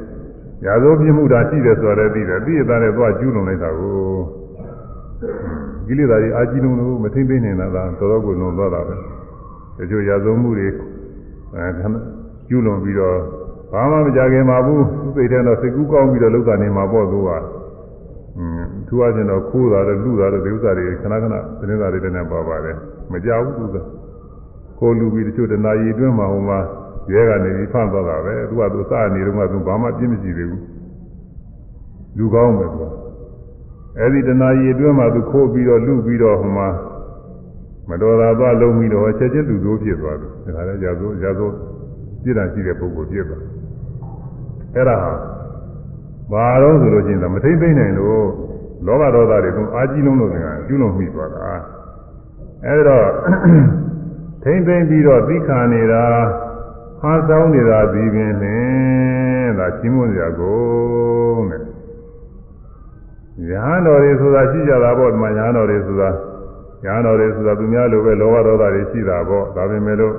S1: ရာဇဝပြမှုတာရှိတယ်ဆိုတော့သိတယ်သိရတဲ့သွားကျူးလွန်လိုက်တာကိုကိလေသာတွေအာကြီးလုံးလို့မထိမ့်သိနေတာသာတော်တော်ကိုလွန်သွားတာပဲတချို့ရာဇဝမှုတွေအဲကျူးလွန်ပြီးတော့ဘာမှမကြခင်ပါဘူးသိတဲ့တော့စိတ်ကူးကောင်းပြီးတော့လောက်တာနေမှာပေါ့သူကအင်းသူအချင်းတော့ခိုးတာလည်းလူတာလည်းဒီဥစ္စာတွေခဏခဏသတင်းစာတွေလည်းပါပါတယ်မကြဘူးသူကခိုးလူပြီးတချို့တနာရီအတွင်းမှာဟိုမှာ ရဲကနေပြီးဖမ်းသွားတာပဲသူကသူစနေတော့မှသူဘာမှပြင်းမရှိသေးဘူးလူကောင်းပဲသူကအဲ့ဒီတဏှာကြီးအတွင်းမှာသူခိုးပြီးတော့လူပြီးတော့ဟိုမှာမတော်တာသွားလုံးပြီးတော့ချက်ချင်းသူတို့ဖြစ်သွားတယ်ဒါလည်းရာဇိုးရာဇိုးပြည့်တာရှိတဲ့ပုဂ္ဂိုလ်ဖြစ်သွားအဲ့ဒါဘာတော့ဆိုလို့ချင်းတော့မထိမ့်သိမ့်နိုင်လို့လောဘဒေါသတွေသူအာကြီးလုံးလို့ကကျူးလွန်မိသွားတာအဲ့တော့ထိမ့်သိမ့်ပြီးတော့သိခါနေတာ ဟာဆောင်နေတာဒီပင်နဲ့ဒါချင်းမွန်စရာကိုတဲ့ရဟန်းတော်တွေဆိုတာရှိကြတာပေါ့ဒီမှာရဟန်းတော်တွေဆိုတာရဟန်းတော်တွေဆိုတာသူများလိုပဲလောဘဒေါသတွေရှိတာပေါ့ဒါပေမဲ့လို့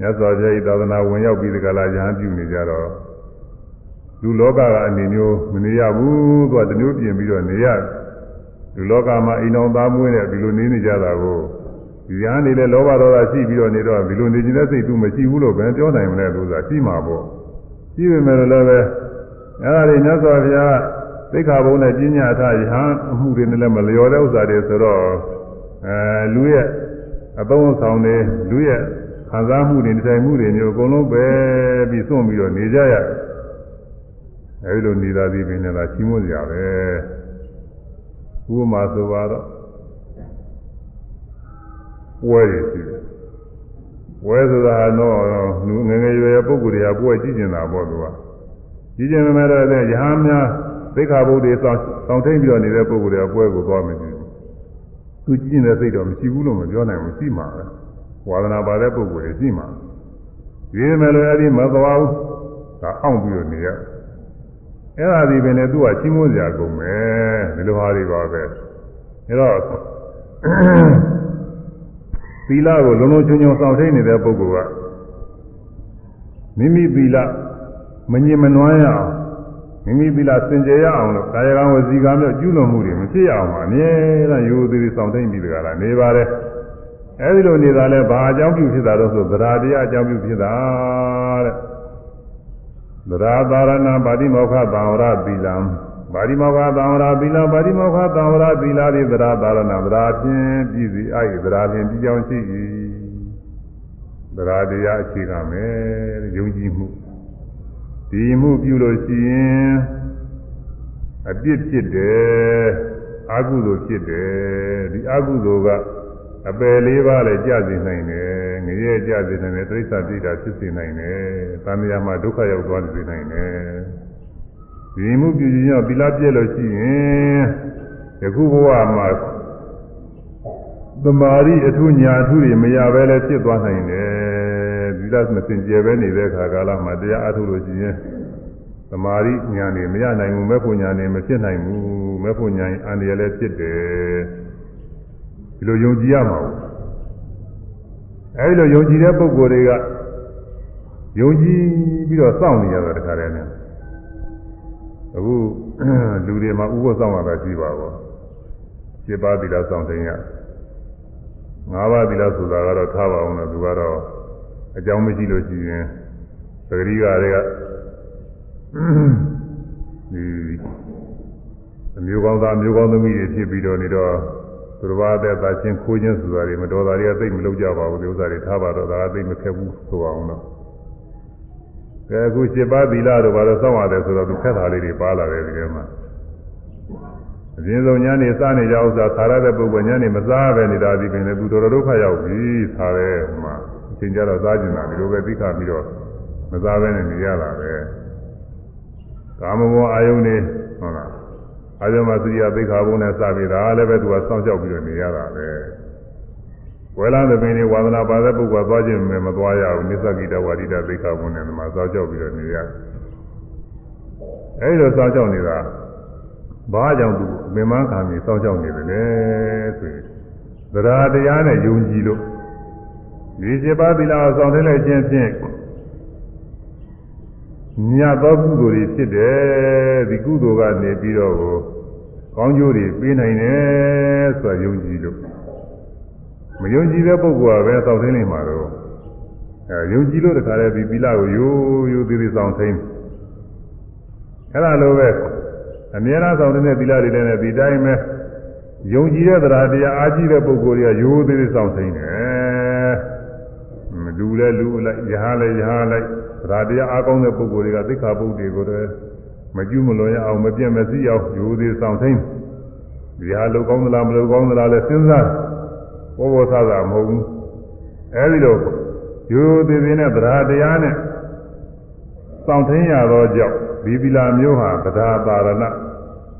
S1: မြတ်စွာဘုရားဤသာသနာဝင်ရောက်ပြီးဒီကလာရဟန်းပြုနေကြတော့လူလောကကအနေမျိုးမနေရဘူးသူကတမျိုးပြင်ပြီးတော့နေရလူလောကမှာအိမ်တော်သားမွေးတဲ့ဒီလိုနေနေကြတာကို ဒီရဟန်းတွေလည်းလောဘဒေါသရှိပြီးတော့နေတော့ဒီလိုနေခြင်းတဲ့စိတ်သူမရှိဘူးလို့ပဲပြောနိုင်မလဲလို့ဆိုတာရှိမှာပေါ့ရှိပေမဲ့လည်းပဲအဲ့ဒါတွေမြတ်စွာဘုရားသိက္ခာပုဒ်နဲ့ပညာထယဟန်အမှုတွေနဲ့လည်းမလျော်တဲ့ဥစ္စာတွေဆိုတော့အဲလူရဲ့အသုံးဆောင်တွေလူရဲ့ခံစားမှုတွေတိုင်မှုတွေမျိုးအကုန်လုံးပဲပြီးစွန့်ပြီးတော့နေကြရတယ်အဲဒီလိုနေတာဒီပင်နဲ့သာချီးမွမ်းကြပဲဥပမာဆိုပါတော့ ပွဲရရှိတယ်ပွဲဆိုတာတော့လူငယ်ငယ်ရွယ်ရွယ်ပုဂ္ဂိုလ်တွေကပွဲကြည့်နေတာပေါ့သူကကြည့်ကျင်မဲ့တော့ရဟန်းများသိက္ခာပုဒ်တွေစောင့်စောင့်ထိန်ပြီးတော့နေတဲ့ပုဂ္ဂိုလ်တွေကပွဲကိုသွားမယ်သူကြည့်နေတဲ့စိတ်တော့မရှိဘူးလို့မပြောနိုင်ဘူးရှိမှာပဲဝါဒနာပါတဲ့ပုဂ္ဂိုလ်တွေရှိမှာဒီမဲ့လို့အဲ့ဒီမသွားဘူးဒါအောင့်ပြီးတော့နေရအဲ့ဒါဒီပင်လည်းသူ့ကချင်းမိုးစရာကုန်မယ်ဒီလိုဟာတွေပါပဲအဲ့တော့ သီလကိုလုံးလုံးချုံချုံစောင့်ထိန်နေတဲ့ပုဂ္ဂိုလ်ကမိမိသီလမငြင်မနွမ်းရအောင်မိမိသီလစင်ကြယ်ရအောင်လို့ကာယကံဝစီကံမျိုးကျူးလွန်မှုတွေမဖြစ်ရအောင်ပါအမြဲတမ်းရိုးသေးသေးစောင့်သိမ့်ပြီးတကလားနေပါတယ်အဲဒီလိုနေတာလဲဘာအကြောင်းပြုဖြစ်တာတော့ဆိုသရာတရားအကြောင်းပြုဖြစ်တာတဲ့သရာသာရဏပါတိမောခသံဝရသီလံ ပါတိမောခသံဝရသီလပါတိမောခသံဝရသီလသည်သရာသာရဏသရာဖြင့်ပြည်စီအဲ့သရာဖြင့်ပြည်ကြောင်းရှိ၏သရာတရားအခြေခံမယ်ယုံကြည်မှုဒီမှုပြုလို့ရှိရင်အပြစ်ဖြစ်တယ်အကုသိုလ်ဖြစ်တယ်ဒီအကုသိုလ်ကအပယ်လေးပါးလည်းကြာစေနိုင်တယ်ငရဲကြာစေနိုင်တယ်တိရစ္ဆာန်ပြိတာဖြစ်စေနိုင်တယ်သံဃာမှာဒုက္ခရောက်သွားစေနိုင်တယ် ဒီမှုပြုခြင်းကြောင့်သီလပြည့်လို့ရှိရင်ယခုဘဝမှာသမာဓိအထုညာအထုတွေမရဘဲလည်းဖြစ်သွားနိုင်တယ်သီလမစင်ကြယ်ပဲနေတဲ့ခါကာလမှာတရားအထုလို့ရှိရင်သမာဓိညာနေမရနိုင်ဘူးမဲ့ဖို့ညာနေမဖြစ်နိုင်ဘူးမဲ့ဖို့ညာရင်အန္တရာယ်လည်းဖြစ်တယ်ဒီလိုယုံကြည်ရမှာဘူးအဲဒီလိုယုံကြည်တဲ့ပုဂ္ဂိုလ်တွေကယုံကြည်ပြီးတော့စောင့်နေရတာတခါတည်းနဲ့ အခုလူတွေမှာဥပ္ပစောင့်ရတာရှိပါဘောစေပါသီလစောင့်တင်ရငါးပါးသီလဆိုတာကတော့ထားပါအောင်လို့သူကတော့အကြောင်းမရှိလို့ရှိရင်သတိကတွေကဒီအမျိုးကောင်းသားအမျိုးကောင်းသမီးတွေဖြစ်ပြီးတော့နေတော့သူတော်ဘာတဲ့သာချင်းခိုးခြင်းဆိုတာတွေမတော်တာတွေကသိမလုပ်ကြပါဘူးဒီဥစ္စာတွေထားပါတော့ဒါကသိမခက်ဘူးဆိုအောင်တော့ ကဲအခု7ပါးသီလတို့ဘာလို့စောင့်ရတယ်ဆိုတော့သူခက်တာလေးတွေပါလာတယ်ဒီထဲမှာအပြင်းဆုံးညနေစားနေကြဥစ္စာခါရတဲ့ပုဂ္ဂိုလ်ညနေမစားပဲနေတာဒီပင်လည်းသူတော်တော်ဒုက္ခရောက်ပြီစားတယ်ဟိုမှာအချိန်ကြတော့စားကျင်တာဒီလိုပဲသိခါပြီးတော့မစားပဲနေရတာပဲကာမဂုဏ်အာယုန်နေဟုတ်လားအာယုန်မှာသတိယသိခါဘုံနဲ့စပြီးတာလည်းပဲသူကစောင့်ရှောက်ပြီးတော့နေရတာပဲ ဝေလာသပင်တွေဝါသနာပါတဲ့ပုဂ္ဂိုလ်သွားခြင်းမမသွားရဘူးနိစ္စကိတဝါဒိတသိခါဘုံနဲ့ဒီမှာစောင့်ရှောက်ပြီးတော့နေရတယ်အဲဒီလိုစောင့်ရှောက်နေတာဘာကြောင့်သူပင်မခံပြီးစောင့်ရှောက်နေတယ်လဲဆိုရင်သဒ္ဓါတရားနဲ့ယုံကြည်လို့ဒီစေပါသီလအောင်ဆောင်ထင်းလိုက်ခြင်းဖြင့်ညသောကုသိုလ်တွေဖြစ်တယ်ဒီကုသိုလ်ကနေပြီးတော့ကောင်းကျိုးတွေပေးနိုင်တယ်ဆိုတာယုံကြည်လို့ မယုံကြည်တဲ့ပုဂ္ဂိုလ်ကပဲစောင့်ထင်းနေမှာတော့အဲယုံကြည်လို့တခါတည်းဒီသီလကိုရိုးရိုးသေးသေးစောင့်ထင်းအဲ့ဒါလိုပဲအများအားဆောင်တဲ့သီလတွေလည်းဒီတိုင်းပဲယုံကြည်တဲ့တရားတရားအားကြီးတဲ့ပုဂ္ဂိုလ်တွေကရိုးသေးသေးဆောင်သိနေတယ်မလူလဲလူလိုက်ယဟလဲယဟလိုက်တရားတရားအားကောင်းတဲ့ပုဂ္ဂိုလ်တွေကသိက္ခာပုဒ်တွေကိုလည်းမကျူးမလွန်ရအောင်မပြတ်မစည်းအောင်ရိုးသေးဆောင်သိဒီဟာလုံကောင်းသလားမလုံကောင်းသလားလဲစဉ်းစား ဘောဘောဆာသာမဟုတ်ဘူးအဲဒီလိုရိုးသေးသေးနဲ့တရားတရားနဲ့ဆောင်သိရသောကြောင့်ဒီသီလမျိုးဟာသဒ္ဓါပါရဏ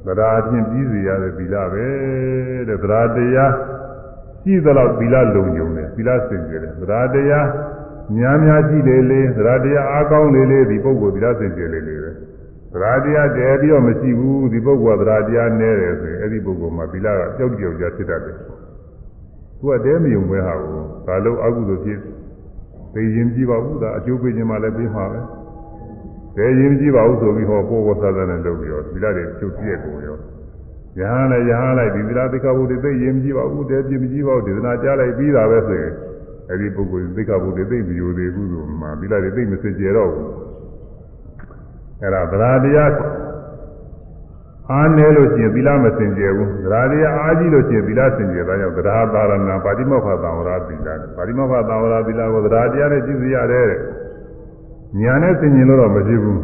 S1: သဒ္ဓါအချင်းပြီးစီရတဲ့သီလပဲတဲ့သဒ္ဓါတရားရှိသလောက်သီလလုံုံတယ်သီလစင်ကြယ်တယ်သဒ္ဓါတရားများများကြည့်လေလေသဒ္ဓါတရားအားကောင်းလေလေဒီပုဂ္ဂိုလ်သီလစင်ကြယ်လေလေပဲသဒ္ဓါတရားတည်ပြီးတော့မရှိဘူးဒီပုဂ္ဂိုလ်ကသဒ္ဓါတရားနည်းတယ်ဆိုရင်အဲ့ဒီပုဂ္ဂိုလ်မှာသီလကကြောက်ကြောက်ကြဖြစ်တတ်တယ် သူကတဲမယုံပဲဟာကိုဒါလို့အကုသိုလ်ဖြစ်သိရင်ကြည့်ပါဘူးဒါအကျိုးပေးခြင်းမှလည်းပြီးမှာပဲဘယ်ရင်ကြည့်ပါဦးဆိုပြီးဟောပေါ်ပေါ်သားသားနဲ့လုပ်ပြီးတော့သီလတွေချုပ်ပြည့်ကုန်ရောရဟန်းလည်းရဟန်းလိုက်ဒီသီလသိက္ခာပုဒ်တွေသိရင်မကြည့်ပါဘူးတဲပြမကြည့်ပါဘူးဒေသနာကြားလိုက်ပြီးတာပဲဆိုရင်အဲ့ဒီပုဂ္ဂိုလ်သိက္ခာပုဒ်တွေသိမယူသေးဘူးဆိုမှသီလတွေသိမစင်ကြယ်တော့ဘူးအဲ့ဒါသရတရား အားနည်းလို့ရှိရင်သီလမစင်ကြယ်ဘူးသရတရားအားကြီးလို့ရှိရင်သီလစင်ကြယ်တာကြောင့်သရသာရဏပါတိမောခသံဝရသီလပါတိမောခသံဝရသီလကိုသရတရားနဲ့ကြည့်စီရတယ်တဲ့ညာနဲ့ဆင်ញင်လို့တော့မရှိဘူး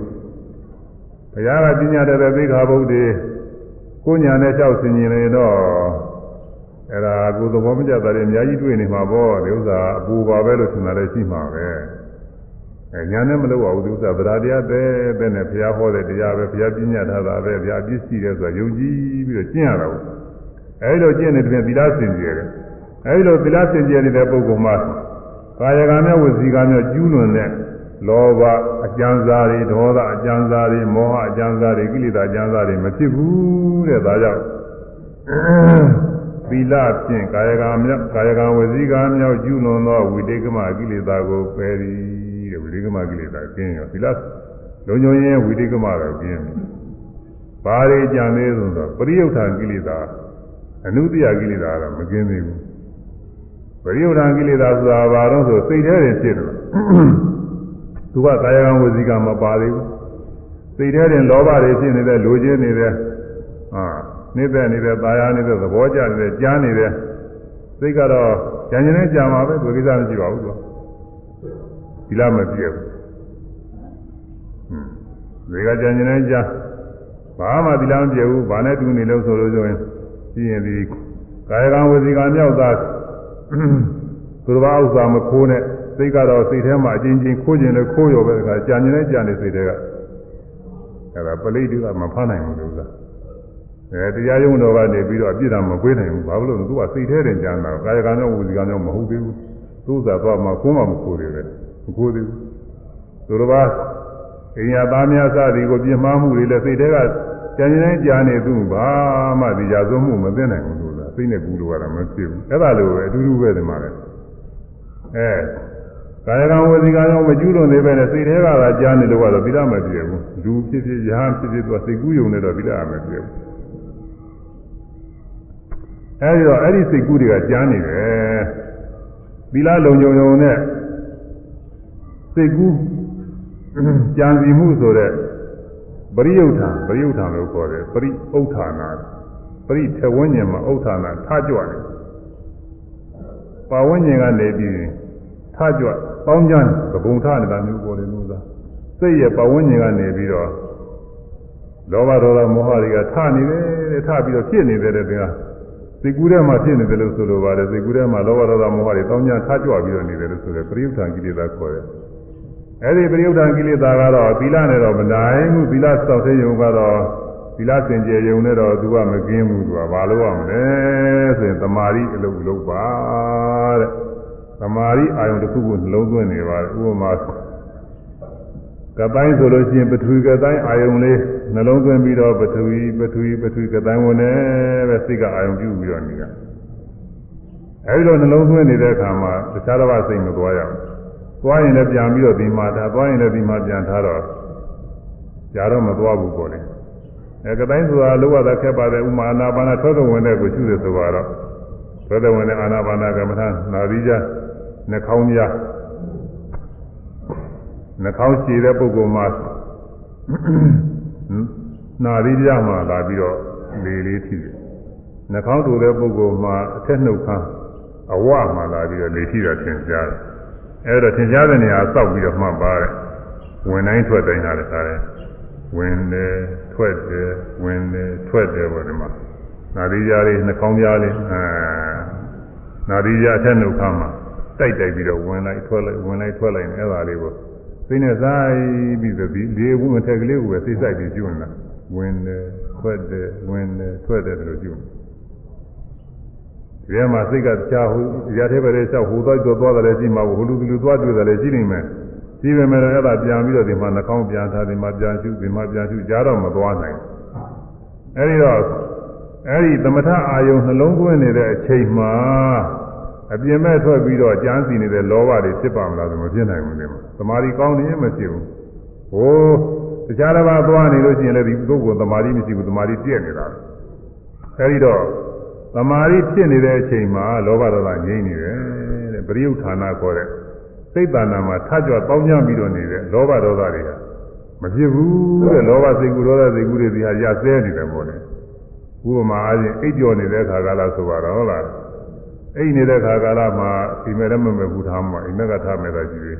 S1: ဘုရားကပညာတဲ့သိခါဘုဒ္ဓေကိုညာနဲ့လျှောက်ဆင်ញင်နေတော့အဲ့ဒါကိုသဘောမကျတာတွေအများကြီးတွေ့နေမှာပေါ့ဒီဥစ္စာအပူပါပဲလို့ထင်တာလည်းရှိမှာပဲအဲ ညာနဲ့မလုပ်ပါဘူးဒီဥစ္စာဗราတရားပဲပဲနဲ့ဘုရားဟောတဲ့တရားပဲဘုရားပညာထားတာပဲဘုရားပြည့်စုံတယ်ဆိုတာယုံကြည်ပြီးတော့ကျင့်ရတာပေါ့အဲဒီလိုကျင့်နေတဲ့ပြင်သီလစင်ကြယ်တယ်အဲဒီလိုသီလစင်ကြယ်နေတဲ့ပုဂ္ဂိုလ်မှာကာယကံနဲ့ဝစီကံနဲ့ကျူးလွန်တဲ့လောဘအကျဉ်းစားတွေဒေါသအကျဉ်းစားတွေမောဟအကျဉ်းစားတွေကိလေသာအကျဉ်းစားတွေမဖြစ်ဘူးတဲ့ဒါကြောင့်သီလဖြင့်ကာယကံမြောက်ကာယကံဝစီကံမြောက်ကျူးလွန်သောဝိတေကမကိလေသာကိုပယ်သည် တဲ့ဝိတေကမကိလေသာကျင်းရောသီလ လုံညုံရင်ဝိတိကမတော့ပြင်းတယ်ဘာတွေကြံသေးဆိုတော့ပရိယုဌာကိလေသာအနုတ္တိယကိလေသာတော့မကင်းသေးဘူးပရိယုဌာကိလေသာဆိုတာဘာတော့ဆိုစိတ်ထဲတင်ဖြစ်တယ်သူကကာယကံဝစီကံမပါသေးဘူးစိတ်ထဲတင်လောဘတွေဖြစ်နေတဲ့လိုချင်နေတဲ့ဟာနေတဲ့နေတဲ့ตายာနေတဲ့သဘောကျနေတဲ့ကြားနေတဲ့စိတ်ကတော့ကြံကျင်နဲ့ကြာမှာပဲသူကိစ္စမရှိပါဘူးသူ ဒီလားမပြည့်ဘူးဟွန်းဒီကကြံကျင်နဲ့ကြာဘာမှဒီလားမပြည့်ဘူးဘာနဲ့တူနေလို့ဆိုလို့ဆိုရင်ကြည့်ရင်ဒီကာယကံဝစီကံမြောက်သားသူတော်ဘာဥစ္စာမခိုးနဲ့စိတ်ကတော့စိတ်ထဲမှာအချင်းချင်းခိုးခြင်းလည်းခိုးရောပဲကကြာကျင်နဲ့ကြာနေစိတ်တွေကအဲ့ဒါပလိတိကမဖမ်းနိုင်ဘူးလို့လားအဲတရားယုံတော်ကနေပြီးတော့အပြစ်ဒဏ်မပေးနိုင်ဘူးဘာလို့လဲသူကစိတ်ထဲတင်ကြတာကာယကံနဲ့ဝစီကံနဲ့မဟုတ်သေးဘူးသူ့သာတော့မှခိုးမှမခိုးသေးပဲ မခိုးသေးဘူးသူတော်ဘာအိညာသားများစသည်ကိုပြင်းမှားမှုတွေလည်းစိတ်ထဲကကြံကြင်ကြာနေသူဘာမှဒီရာဇဝမှုမသိနိုင်ဘူးလို့လားစိတ်နဲ့ကူလို့ကတော့မဖြစ်ဘူးအဲ့ဒါလိုပဲအတူတူပဲဒီမှာလေအဲကာယကံဝစီကံရောမကျူးလွန်သေးပဲနဲ့စိတ်ထဲကသာကြားနေလို့ကတော့သီလမပြည့်ဘူးလူဖြစ်ဖြစ်ရဟန်းဖြစ်ဖြစ်သူကစိတ်ကူးယုံနေတော့သီလမပြည့်ဘူးအဲဒီတော့အဲ့ဒီစိတ်ကူးတွေကကြားနေတယ်သီလလုံုံုံနဲ့ စိတ်ကူးကြံစီမှုဆိုတဲ့ပရိယုဋ္ဌာပရိယုဋ္ဌာလို့ခေါ်တယ်ပရိဥဋ္ဌာနာပရိထဝဉ္ဉ္မှာဥဋ္ဌာနာထကြွတယ်ပါဝဉ္ဉ္ကနေပြီးထကြွပေါင်းကြမ်းသဘုံထနေတာမျိုးပေါ်တယ်လို့သာစိတ်ရဲ့ပါဝဉ္ဉ္ကနေပြီးတော့လောဘဒေါသမောဟတွေကထနေတယ်တဲ့ထပြီးတော့ဖြစ်နေတယ်တဲ့ဗျာစိတ်ကူးထဲမှာဖြစ်နေတယ်လို့ဆိုလိုပါတယ်စိတ်ကူးထဲမှာလောဘဒေါသမောဟတွေတောင်းကြထကြွပြီးတော့နေတယ်လို့ဆိုတယ်ပရိယုဋ္ဌာကိလေသာခေါ်တယ် အဲ့ဒီပရိယုဒ္ဓကိလေသာကတော့သီလနဲ့တော့မနိုင်ဘူးသီလစောင့်သိရုံကတော့သီလစင်ကြယ်ရုံနဲ့တော့သူကမကင်းဘူးသူကဘာလို့ရမလဲဆိုရင်တမာရီအလုပ်လုပ်ပါတဲ့တမာရီအာယုံတစ်ခုကိုနှလုံးသွင်းနေပါတယ်ဥပမာကတိုင်းဆိုလို့ရှိရင်ပထဝီကတိုင်းအာယုံလေးနှလုံးသွင်းပြီးတော့ပထဝီပထဝီပထဝီကတိုင်းဝင်နေပဲစိတ်ကအာယုံပြုပြီးတော့နေတာအဲဒီလိုနှလုံးသွင်းနေတဲ့အခါမှာတခြားတစ်ပါးစိတ်မသွားရဘူး သွားရင်လည်းပြန်ပြီးတော့ဒီမှာထားသွားရင်လည်းဒီမှာပြန်ထားတော့ကြာတော့မသွားဘူးပေါ့လေအဲကတိုင်းဆိုတာလောကသာခက်ပါတယ်ဥမာအာနာပါနာထွက်တဲ့ဝင်တဲ့ကိုရှုတယ်ဆိုတော့ထွက်တဲ့ဝင်တဲ့အာနာပါနာကမ္မထာနာပြီးကြနှာခေါင်းများနှာခေါင်းရှည်တဲ့ပုဂ္ဂိုလ်မှာနာပြီးကြမှာလာပြီးတော့လေလေးထိတယ်နှာခေါင်းတူတဲ့ပုဂ္ဂိုလ်မှာအထက်နှုတ်ခမ်းအဝမှာလာပြီးတော့လေထိတာသင်ကြားတယ် အဲ့တော့သင်ကြားတဲ့နေရာစောက်ပြီးတော့မှတ်ပါတဲ့ဝင်တိုင်းထွက်တိုင်းဟာလည်းခါတယ်ဝင်တယ်ထွက်တယ်ဝင်တယ်ထွက်တယ်ပေါ့ဒီမှာနာရီကြားလေးနှာခေါင်းကြားလေးအာနာရီကြားအထက်နှုတ်ခမ်းမှာတိုက်တိုက်ပြီးတော့ဝင်လိုက်ထွက်လိုက်ဝင်လိုက်ထွက်လိုက်အဲ့ဒါလေးကိုသိနေစားပြီးသတိလေးဝင်ထက်ကလေးကိုပဲသိစိုက်ပြီးကျွနေတာဝင်တယ်ထွက်တယ်ဝင်တယ်ထွက်တယ်လို့ကျွနေ ဒီမှာစိတ်ကကြားဟိုရတဲ့ပဲလျှောက်ဟိုသွားတော့သွားတယ်ရှိမှာဟိုလူလူသွားတွေ့တယ်လည်းရှိနေမယ်ရှိပေမဲ့လည်းအဲ့ဒါပြန်ပြီးတော့ဒီမှာနှာခေါင်းပြန်ထားဒီမှာပြန်ရှုဒီမှာပြန်ရှုကြားတော့မသွားနိုင်အဲ့ဒီတော့အဲ့ဒီသမထအာယုံနှလုံးသွင်းနေတဲ့အချိန်မှာအပြင်မဲ့ထွက်ပြီးတော့ကြမ်းစီနေတဲ့လောဘတွေဖြစ်ပါမလားဆိုမဖြစ်နိုင်ဘူးလေသမာဓိကောင်းနေရင်မရှိဘူးဟိုတခြားတစ်ပါးသွားနေလို့ရှိရင်လည်းဒီပုဂ္ဂိုလ်သမာဓိမရှိဘူးသမာဓိပြည့်နေတာအဲ့ဒီတော့ သမာဓိဖြစ်နေတဲ့အချိန်မှာလောဘဒေါသငြိမ့်နေတယ်တဲ့ပရိယုဌာနာခေါ်တဲ့စိတ်တဏ္ဍာမှာထကြွပေါင်းကြပြီးတော့နေတဲ့လောဘဒေါသတွေကမဖြစ်ဘူးတဲ့လောဘစိတ်ကူဒေါသစိတ်ကူတွေဒီဟာရဆဲနေတယ်ပေါ့လေဥပမာအားဖြင့်အိပ်ကျော်နေတဲ့ခါကာလဆိုပါတော့ဟုတ်လားအိပ်နေတဲ့ခါကာလမှာအိမ်မက်လည်းမမဲ့ဘူးထားမှာအိမ်မက်ကထားမဲ့တာရှိသေး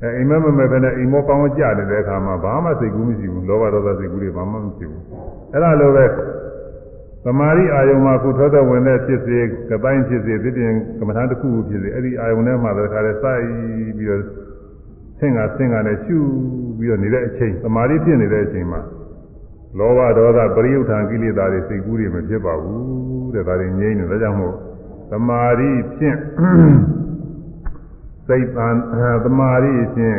S1: အဲအိမ်မက်မမဲ့ပဲနဲ့အိမ်မောကောင်းကြနေတဲ့အခါမှာဘာမှစိတ်ကူးမရှိဘူးလောဘဒေါသစိတ်ကူတွေဘာမှမရှိဘူးအဲ့ဒါလိုပဲ သမာဓိအာယုံမှာခုထွက်တဲ့ဝင်တဲ့ဖြစ်စေကပိုင်းဖြစ်စေသတိရင်ကမ္မထာတစ်ခုခုဖြစ်စေအဲ့ဒီအာယုံထဲမှာတခါလဲစိုက်ပြီးတော့ဆင့်ကဆင့်ကနဲ့ရှုပြီးတော့နေတဲ့အချိန်သမာဓိဖြစ်နေတဲ့အချိန်မှာလောဘဒေါသပရိယုဌာန်ကိလေသာတွေစိတ်ကူးတွေမဖြစ်ပါဘူးတဲ့ဒါတွေငြိမ်းနေဒါကြောင့်မို့သမာဓိဖြင့်စိတ်တန်သမာဓိဖြင့်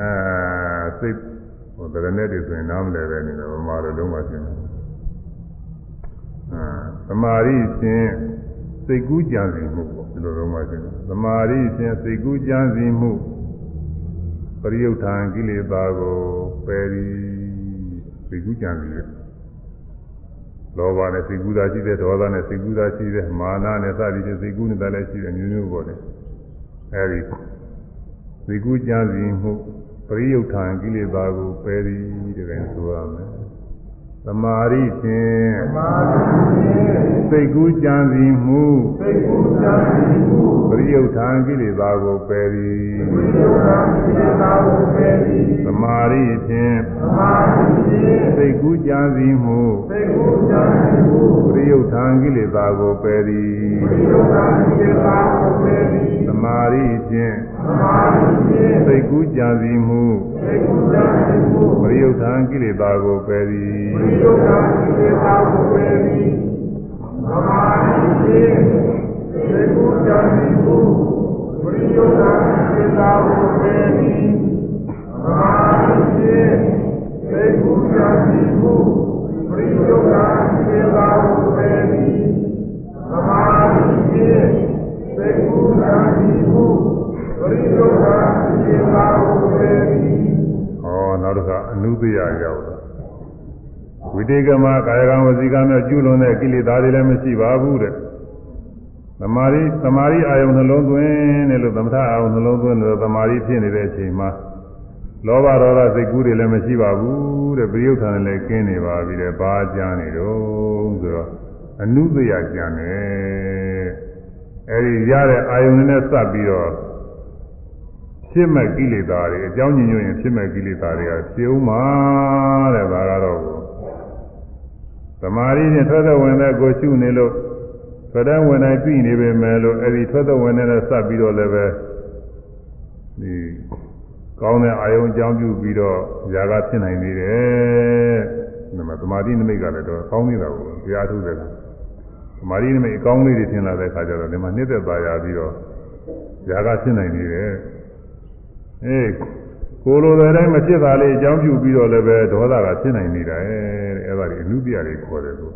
S1: အဲစိတ် ဟိုတရနဲ့တွေဆိုရင်နားမလဲပဲနေတယ်ဗမာလိုလုံးဝရှင်းတယ်အာသမာဓိဖြင့်စိတ်ကူးကြံစီမှုပေါ့ဒီလိုလုံးဝရှင်းတယ်သမာဓိဖြင့်စိတ်ကူးကြံစီမှုပရိယုဌာန်ကိလေသာကိုပယ်ပြီးသိကုကြံပြီးလောဘနဲ့စိတ်ကူးတာရှိတယ်ဒေါသနဲ့စိတ်ကူးတာရှိတယ်မာနနဲ့စသည်ဖြင့်စိတ်ကူးနေတာလည်းရှိတယ်မျိုးမျိုးပေါ့လေအဲဒီစိတ်ကူးကြံစီမှု ပရိယုဌာန်ကိလေသာကိုပယ်ပြီးတကယ်ဆိုရမယ်သမာဓိဖြင့်
S2: သမာဓိဖြင့်
S1: စိတ်ကူးကြံစီမှု
S2: စိတ်ကူးကြံစီမှု
S1: ပရိယုဌာန်ကိလေသာကိုပယ်ပြီး
S2: ဝိယုဒ္ဓစိတ္တာကိုပယ်ပြီး
S1: သမာဓိဖြင့်
S2: သမာဓိဖြင့်
S1: စိတ်ကူးကြံစီမှု
S2: စိတ်ကူးကြံစီမှု
S1: ပရိယုဌာန်ကိလေသာကိုပယ်သည်
S2: ဝိယုဒ္ဓစိတ္တာကိုပယ်ပြီး
S1: သမာဓိဖြင့်
S2: သမာဓိဖြင့်
S1: စိတ်ကူးကြံစီမှု
S2: စိတ်ကူးကြံစီမှု
S1: ပရိယုဌာန်ကိလေသာကိုပယ်သည်
S2: ဝိယုဒ္ဓစိတ္တာကိုပယ်ပြီးသမာဓိဖြင့်စိတ်ကူးကြံစီမှုဝိယုဒ္ဓစိတ္တာကိုပယ်ပြီးသမာဓိဖြင့်စိတ်ကူးကြံစီမှုဝိယုဒ္ဓစိတ္တာကိုပယ်ပြီးသမာဓိဖြင့်စိတ်ကူးကြံစီမှု
S1: ဟောနောက်တစ်ခါအနုတ္တရာရောက်လာဝိတေကမကာယကံဝစီကံနဲ့ကျူးလွန်တဲ့ကိလေသာတွေလည်းမရှိပါဘူးတဲ့သမာဓိသမာဓိအာယုံနှလုံးသွင်းတယ်လို့သမထအာယုံနှလုံးသွင်းတယ်လို့သမာဓိဖြစ်နေတဲ့အချိန်မှာလောဘဒေါသစိတ်ကူးတွေလည်းမရှိပါဘူးတဲ့ပရိယုဌာန်လည်းကင်းနေပါပြီတဲ့ဘာကြမ်းနေတော့ဆိုတော့အနုတ္တရာကြမ်းတယ်အဲဒီရတဲ့အာယုံနဲ့စပ်ပြီးတော့ ဖြစ်မဲ့ကိလေသာတွေအကြောင်းညွှန်ညွှန်ရင်ဖြစ်မဲ့ကိလေသာတွေကဖြစ်ဦးမှာတဲ့ဒါကတော့သမာဓိနဲ့ထွက်တဲ့ဝင်တဲ့ကိုရှုနေလို့ထွက်တဲ့ဝင်တိုင်းပြီးနေပေမဲ့လို့အဲဒီထွက်တဲ့ဝင်တဲ့နဲ့စပ်ပြီးတော့လည်းပဲဒီကောင်းတဲ့အာယုံအကြောင်းပြုပြီးတော့ຢာကဖြစ်နိုင်နေတယ်ဒီမှာသမာဓိနမိတ်ကလည်းတော့ကောင်းနေတာကိုတရားထုတဲ့သမာဓိနမိတ်အကောင်းလေးတွေထင်လာတဲ့အခါကျတော့ဒီမှာနှစ်သက်သာရပြီးတော့ຢာကဖြစ်နိုင်နေတယ် အေးကိုလိုတဲ့တိုင်းမဖြစ်တာလေးအကြောင်းပြုပြီးတော့လည်းပဲဒေါသကဖြစ်နိုင်နေတာတဲ့အဲ့ဒါဒီအနုတ္တိယတွေခေါ်တယ်သူ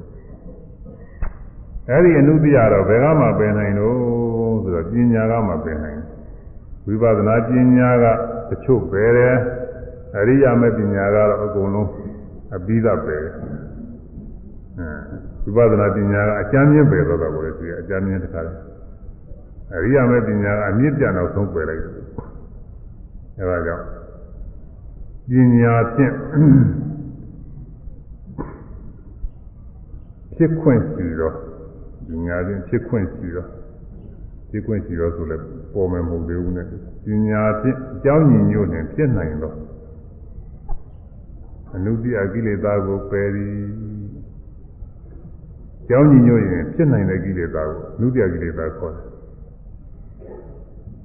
S1: အဲ့ဒီအနုတ္တိယတော့ဘယ်ကမှပယ်နိုင်လို့ဆိုတော့ပညာကမှပယ်နိုင်ဝိပဿနာပညာကတချို့ပယ်တယ်အရိယာမေပညာကတော့အကုန်လုံးအပြီးသားပယ်တယ်အဲဝိပဿနာပညာကအကျမ်းမြင့်ပယ်တော့တာကိုလည်းသူကအကျမ်းမြင့်တစ်ခါတယ်အရိယာမေပညာကအမြင့်ပြတ်တော့ဆုံးပယ်လိုက်တယ် အဲဒါကြောင့်ပညာဖြင့်ဖြစ်ခွင့်ရှိတော့ပညာဖြင့်ဖြစ်ခွင့်ရှိတော့ဖြစ်ခွင့်ရှိတော့ဆိုလည်းပေါ်မယ်မဟုတ်သေးဘူးနဲ့ပညာဖြင့်အကြောင်းညီညွတ်နေဖြစ်နိုင်တော့အနုတ္တိအကိလေသာကိုပယ်သည်ကြောင်းညီညွတ်ရင်ဖြစ်နိုင်တဲ့ကိလေသာကိုအနုတ္တိအကိလေသာခေါ်တယ်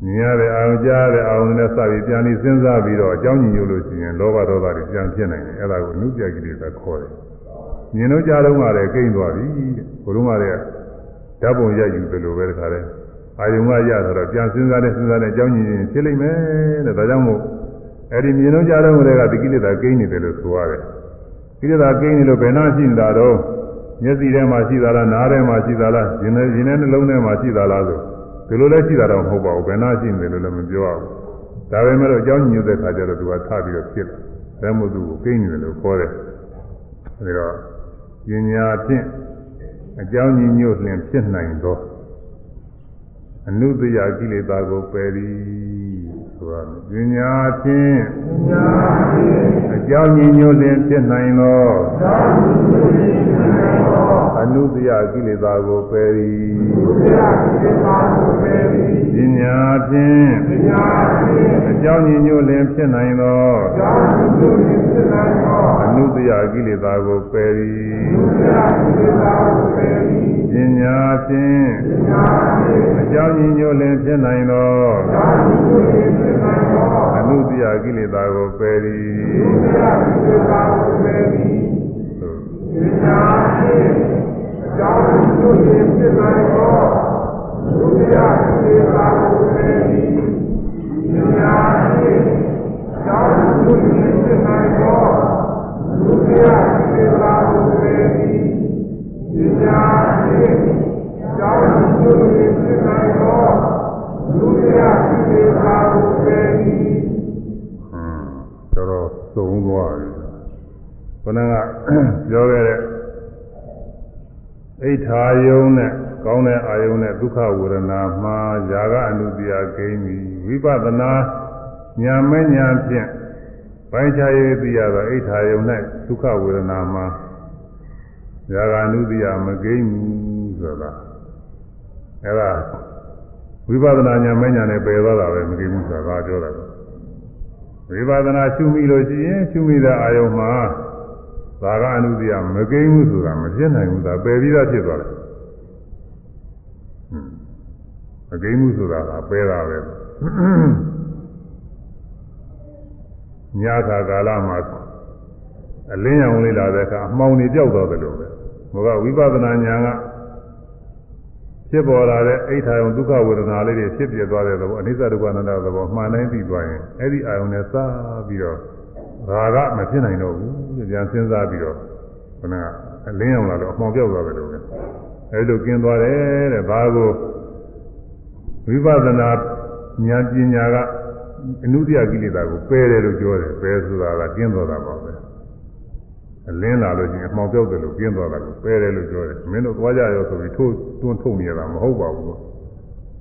S1: မြင်ရတဲ့အာရုံကြားတဲ့အာရုံနဲ့စပြီးပြန်ပြီးစဉ်းစားပြီးတော့အကြောင်းညင်ညွတ်လို့ရှိရင်လောဘဒေါသတွေပြန်ဖြစ်နိုင်တယ်အဲ့ဒါကိုအနုပြကိလေသာခေါ်တယ်မြင်လို့ကြားတော့မှလည်းကိမ့်သွားပြီဘုရုံးကလည်းဓာတ်ပုံရယူတယ်လို့ပဲတခါလဲအာယုံကရတော့ပြန်စဉ်းစားတဲ့စဉ်းစားတဲ့အကြောင်းညင်ရင်ဖြစ်လိမ့်မယ်တဲ့ဒါကြောင့်မို့အဲ့ဒီမြင်လို့ကြားတော့မှလည်းကဒီကိလေသာကိမ့်နေတယ်လို့ဆိုရတယ်ကိလေသာကိမ့်နေလို့ဘယ်နှရှိနေတာတော့မျက်စိထဲမှာရှိတာလားနားထဲမှာရှိတာလားရင်ထဲရင်ထဲနှလုံးထဲမှာရှိတာလားဆို ဒီလိုလဲရှိတာတော့မဟုတ်ပါဘူးဘယ်နာရှိနေတယ်လို့လည်းမပြောရဘူးဒါပေမဲ့လို့အကြောင်းညွှန်တဲ့ခါကျတော့သူကထပြီးတော့ဖြစ်တယ်ဒါမှမဟုတ်သူကိုကိန်းနေတယ်လို့ခေါ်တယ်အဲဒါပညာဖြင့်အကြောင်းညညွတ်လျင်ဖြစ်နိုင်သောအနုတ္တယကိလေသာကိုပယ်သည် ဆိုတာပညာဖြင့်
S2: ပညာဖြင့်
S1: အကြောင်းညညွတ်လျင်ဖြစ်နိုင်သော
S2: သာဝတိပြုနိုင်သော
S1: အနုတ္တယကိလေသာကိုပယ်သည်
S2: ဘုရားကိစ္စကိုပယ်ပြီး
S1: ပညာဖြင့်
S2: ပညာဖြင့်
S1: အကြောင်းညညွတ်လျင်ဖြစ်နိုင်သော
S2: သာဝတိပြုဖြစ်နိုင်သော
S1: အနုတ္တယကိလေသာကိုပယ်သည်
S2: ဘုရားကိစ္စကို ပယ်ပြီး
S1: ပညာဖြင့်
S2: ပညာဖြင့်
S1: အကြောင်းညညွတ်လျင်ဖြစ်နိုင်သော
S2: သာဝတိပြုဖြစ်နိုင်သော
S1: အနုတ္တယကိလေသာကိုပယ်သည်
S2: ဘုရားကိစ္စကိုပယ်ပြီးပညာဖြင့်အကြောင်းပြုဖြစ်နိုင်သောဘုရားကိစ္စကိုပယ်ပြီးပညာဖြင့်အကြောင်းပြုဖြစ်နိုင်သောဘုရားကိစ္စကိုပယ်ပြီးပ
S1: ခဏကပြောခဲ့တဲ့အိဋ္ဌာယုံနဲ့ကောင်းတဲ့အာယုံနဲ့ဒုက္ခဝေဒနာမှာຢာကအနုတ္တိယကိန်းပြီဝိပဿနာညာမညာဖြင့်ပိုင်းခြားရေးသိရသောအိဋ္ဌာယုံနဲ့ဒုက္ခဝေဒနာမှာຢာကအနုတ္တိယမကိန်းဘူးဆိုတာအဲဒါဝိပဿနာညာမညာနဲ့ပယ်သွားတာပဲမကိန်းဘူးဆိုတာပြောတာဝိပဿနာရှုမိလို့ရှိရင်ရှုမိတဲ့အာယုံမှာ သာကအနုတ္တိယမကိန်းဘူးဆိုတာမဖြစ်နိုင်ဘူးဒါပယ်ပြီးသားဖြစ်သွားတယ်မကိန်းဘူးဆိုတာကပယ်တာပဲညခါကာလမှာအလင်းရောင်လေးလာတဲ့အခါအမှောင်တွေပြောက်သွားတယ်လို့ပဲဘုရားဝိပဿနာဉာဏ်ကဖြစ်ပေါ်လာတဲ့အိဋ္ဌာယုံဒုက္ခဝေဒနာလေးတွေဖြစ်ပြသွားတဲ့သဘောအနိစ္စဒုက္ခအနတ္တသဘောမှန်တိုင်းသိသွားရင်အဲ့ဒီအာယုံနဲ့စပြီးတော့ ရာဂမဖြစ်နိုင်တော့ဘူးပြန်စဉ်းစားပြီးတော့ခဏအလင်းရောင်လာတော့အမှောင်ပြောက်သွားတယ်လို့ပဲအဲ့လိုကျင်းသွားတယ်တဲ့ဘာကိုဝိပဿနာဉာဏ်ပညာကအနုတ္တိယကိလေသာကိုပယ်တယ်လို့ပြောတယ်ပယ်ဆိုတာကကျင်းသွားတာပါပဲအလင်းလာလို့ချင်းအမှောင်ပြောက်တယ်လို့ကျင်းသွားတာကိုပယ်တယ်လို့ပြောတယ်မင်းတို့သွားကြရောဆိုပြီးထိုးတွန်းထုတ်နေရတာမဟုတ်ပါဘူး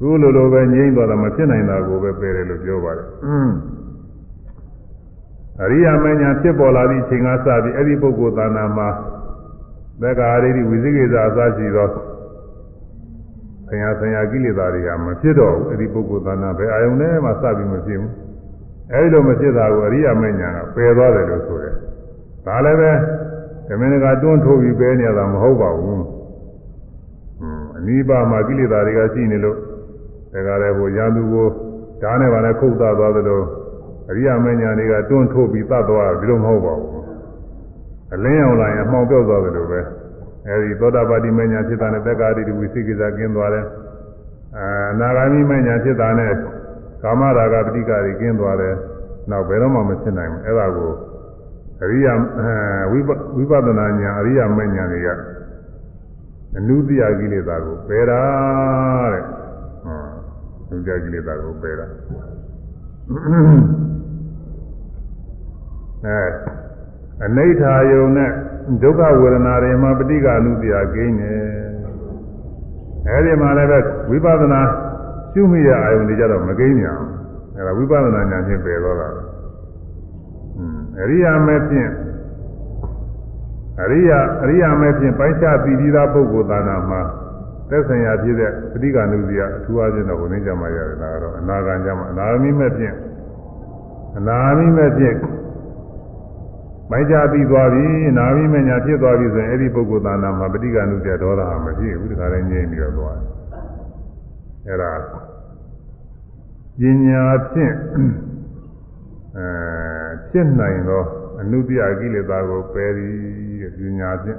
S1: သူလိုလိုပဲငြိမ့်သွားတာမဖြစ်နိုင်တာကိုပဲပယ်တယ်လို့ပြောပါတယ်အ ရိယာမညာဖြစ်ပေါ်လာသည့်အချိန်ကစပြီးအဲ့ဒီပုဂ္ဂိုလ်သာနာမှာသက္ကာရိတိဝိသိကိစ္စအစရှိသောဆရာဆရာကိလေသာတွေကမဖြစ်တော့ဘူးအဲ့ဒီပုဂ္ဂိုလ်သာနာပဲအာယုန်ထဲမှာစပြီးမဖြစ်ဘူးအဲ့ဒီလိုမဖြစ်တာကိုအရိယာမညာကပယ်သွားတယ်လို့ဆိုတယ်ဒါလည်းပဲဓမင်းကတွန်းထိုးပြီးပယ်နေရတာမဟုတ်ပါဘူးအနိဗ္ဗာန်မှာကိလေသာတွေကရှိနေလို့ဒါကြတဲ့ဟိုရန်သူကိုဓာတ်နဲ့ပါနဲ့ခုတ်သသွားသလို အရိယာမညာတွေကတွန်းထိုးပြီးသတ်သွားပြီးတော့မဟုတ်ပါဘူးအလင်းရောက်လာရင်အမှောင်ပြောက်သွားတယ်လို့ပဲအဲဒီသောတာပတိမညာဖြစ်တာနဲ့တက္ကာတိဝိသိကိစ္စကင်းသွားတယ်အာအနာဂါမိမညာဖြစ်တာနဲ့ကာမရာဂပဋိက္ခတွေကင်းသွားတယ်နောက်ဘယ်တော့မှမဖြစ်နိုင်ဘူးအဲဒါကိုအရိယာဝိဝိပဿနာညာအရိယာမညာတွေကအနုတ္တိယကိလေသာကိုပယ်တာတဲ့ဟောအနုတ္တိယကိလေသာကိုပယ်တာ အဲအနိဋ္ဌာယုံနဲ့ဒုက္ခဝေဒနာတွေမှာပဋိက္ခဏုတ္တိယကိန်းနေအဲဒီမှာလည်းပဲဝိပဿနာရှုမိရအာယုန်တွေကြတော့မကိန်းညာအဲဒါဝိပဿနာဉာဏ်ဖြင့်ပယ်သွားတာအရိယာမဲ့ဖြင့်အရိယာအရိယာမဲ့ဖြင့်ပိုင်းခြားပြီးပြီးသားပုဂ္ဂိုလ်သာနာမှာသက်ဆိုင်ရာဖြစ်တဲ့ပဋိက္ခဏုတ္တိယအထူးအားဖြင့်တော့ဘုန်းကြီးကြမှာရတယ်ဒါကတော့အနာဂံကြမှာအနာဂမိမဲ့ဖြင့်အနာဂမိမဲ့ဖြင့် မိုက်ကြပြီးသွားပြီနာမိမညာဖြစ်သွားပြီဆိုရင်အဲ့ဒီပုဂ္ဂိုလ်သာနာမှာပဋိက္ခဏုတ္တဒေါသဟာမဖြစ်ဘူးဒီခါတိုင်းငြိမ့်ပြီးတော့သွားတယ်အဲ့ဒါပညာဖြင့်အဲဖြစ်နိုင်သောအနုတ္တိယကိလေသာကိုပယ်သည်တဲ့ပညာဖြင့်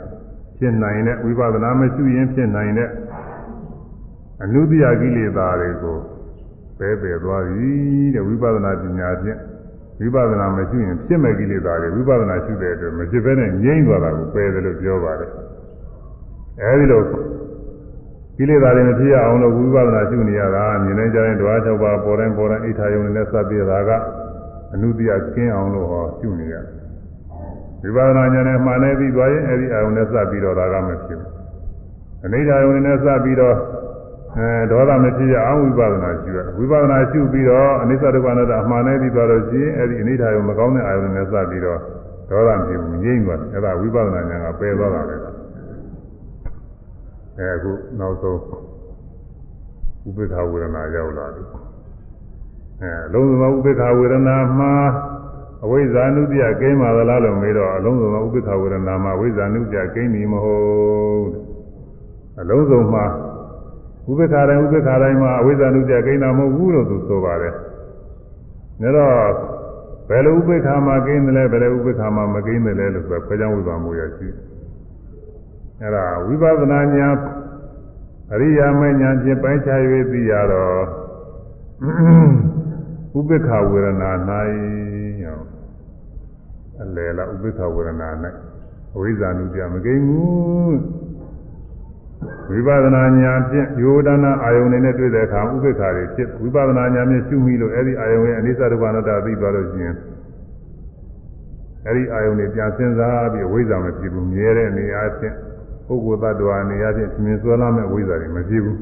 S1: ဖြစ်နိုင်တဲ့ဝိပဿနာမရှိရင်ဖြစ်နိုင်တဲ့အနုတ္တိယကိလေသာတွေကိုပယ်ပယ်သွားသည်တဲ့ဝိပဿနာပညာဖြင့် ဝိပဿနာမရှိရင်ဖြစ်မဲ့ကိလေသာတွေဝိပဿနာရှိတဲ့အတွက်မဖြစ်ဘဲနဲ့ငြိမ့်သွားတာကိုပယ်တယ်လို့ပြောပါတယ်အဲဒီလိုကိလေသာတွေမဖြစ်ရအောင်လို့ဝိပဿနာရှုနေရတာမြင်နေကြရင်ဓဝါ၆ပါးပေါ်တိုင်းပေါ်တိုင်းအိဋ္ဌာယုံနဲ့စပ်ပြီးတာကအနုတ္တိယကင်းအောင်လို့ဟောရှုနေရတယ်ဝိပဿနာဉာဏ်နဲ့မှန်နေပြီးသွားရင်အဲဒီအာယုံနဲ့စပ်ပြီးတော့ဒါကမဖြစ်ဘူးအနိဋ္ဌာယုံနဲ့စပ်ပြီးတော့ အဲဒေါသမဖြစ်ရအောင်ဝိပဿနာရှုရဝိပဿနာရှုပြီးတော့အနိစ္စဒုက္ခအနတ္တအမှန်နဲ့ပြီးသွားလို့ရှိရင်အဲဒီအနိဋ္ဌာယုံမကောင်းတဲ့အာယုံနဲ့စပ်ပြီးတော့ဒေါသဖြစ်ဘူးငြိမ့်သွားတယ်အဲဒါဝိပဿနာဉာဏ်ကပယ်သွားတာလေအဲအခုနောက်ဆုံးဥပေက္ခဝေဒနာရောက်လာပြီအဲလုံးစုံသောဥပေက္ခဝေဒနာမှာအဝိဇ္ဇာနုတ္တိယကိန်းပါသလားလို့မေးတော့အလုံးစုံသောဥပေက္ခဝေဒနာမှာအဝိဇ္ဇာနုတ္တိယကိန်းပြီမဟုတ်အလုံးစုံမှာ ဥပေက္ခတိုင်းဥပေက္ခတိုင်းမှာအဝိဇ္ဇာနုတ္တိယကိန်းတာမဟုတ်ဘူးလို့သူဆိုပါတယ်ဒါတော့ဘယ်လိုဥပေက္ခမှာကိန်းတယ်လဲဘယ်လိုဥပေက္ခမှာမကိန်းတယ်လဲလို့ဆိုတော့ခွဲခြားဝိပါမှုရရှိအဲ့ဒါဝိပဿနာဉာဏ်အရိယာမဉာဏ်ဖြင့်ပိုင်းခြား၍သိရတော့ဥပေက္ခဝေဒနာ၌အလယ်လားဥပေက္ခဝေဒနာ၌အဝိဇ္ဇာနုတ္တိယမကိန်းဘူး ဝိပဿနာဉာဏ်ဖြင့်ယောဒနာအာယုန်နဲ့တွေ့တဲ့အခါဥပေက္ခတွေဖြစ်ဝိပဿနာဉာဏ်ဖြင့်ရှုမိလို့အဲ့ဒီအာယုန်ရဲ့အနိစ္စဒုက္ခအနတ္တသိသွားလို့ရှိရင် အဲ့ဒီအာယုန်တွေပြန်စဉ်းစားပြီးဝိဇ္ဇာမဖြစ်ဘူးမြဲတဲ့နေရာချင်းပုဂ္ဂိုလ်သတ္တဝါနေရာချင်းသင်ဆွဲလာမဲ့ဝိဇ္ဇာတွေမဖြစ်ဘူး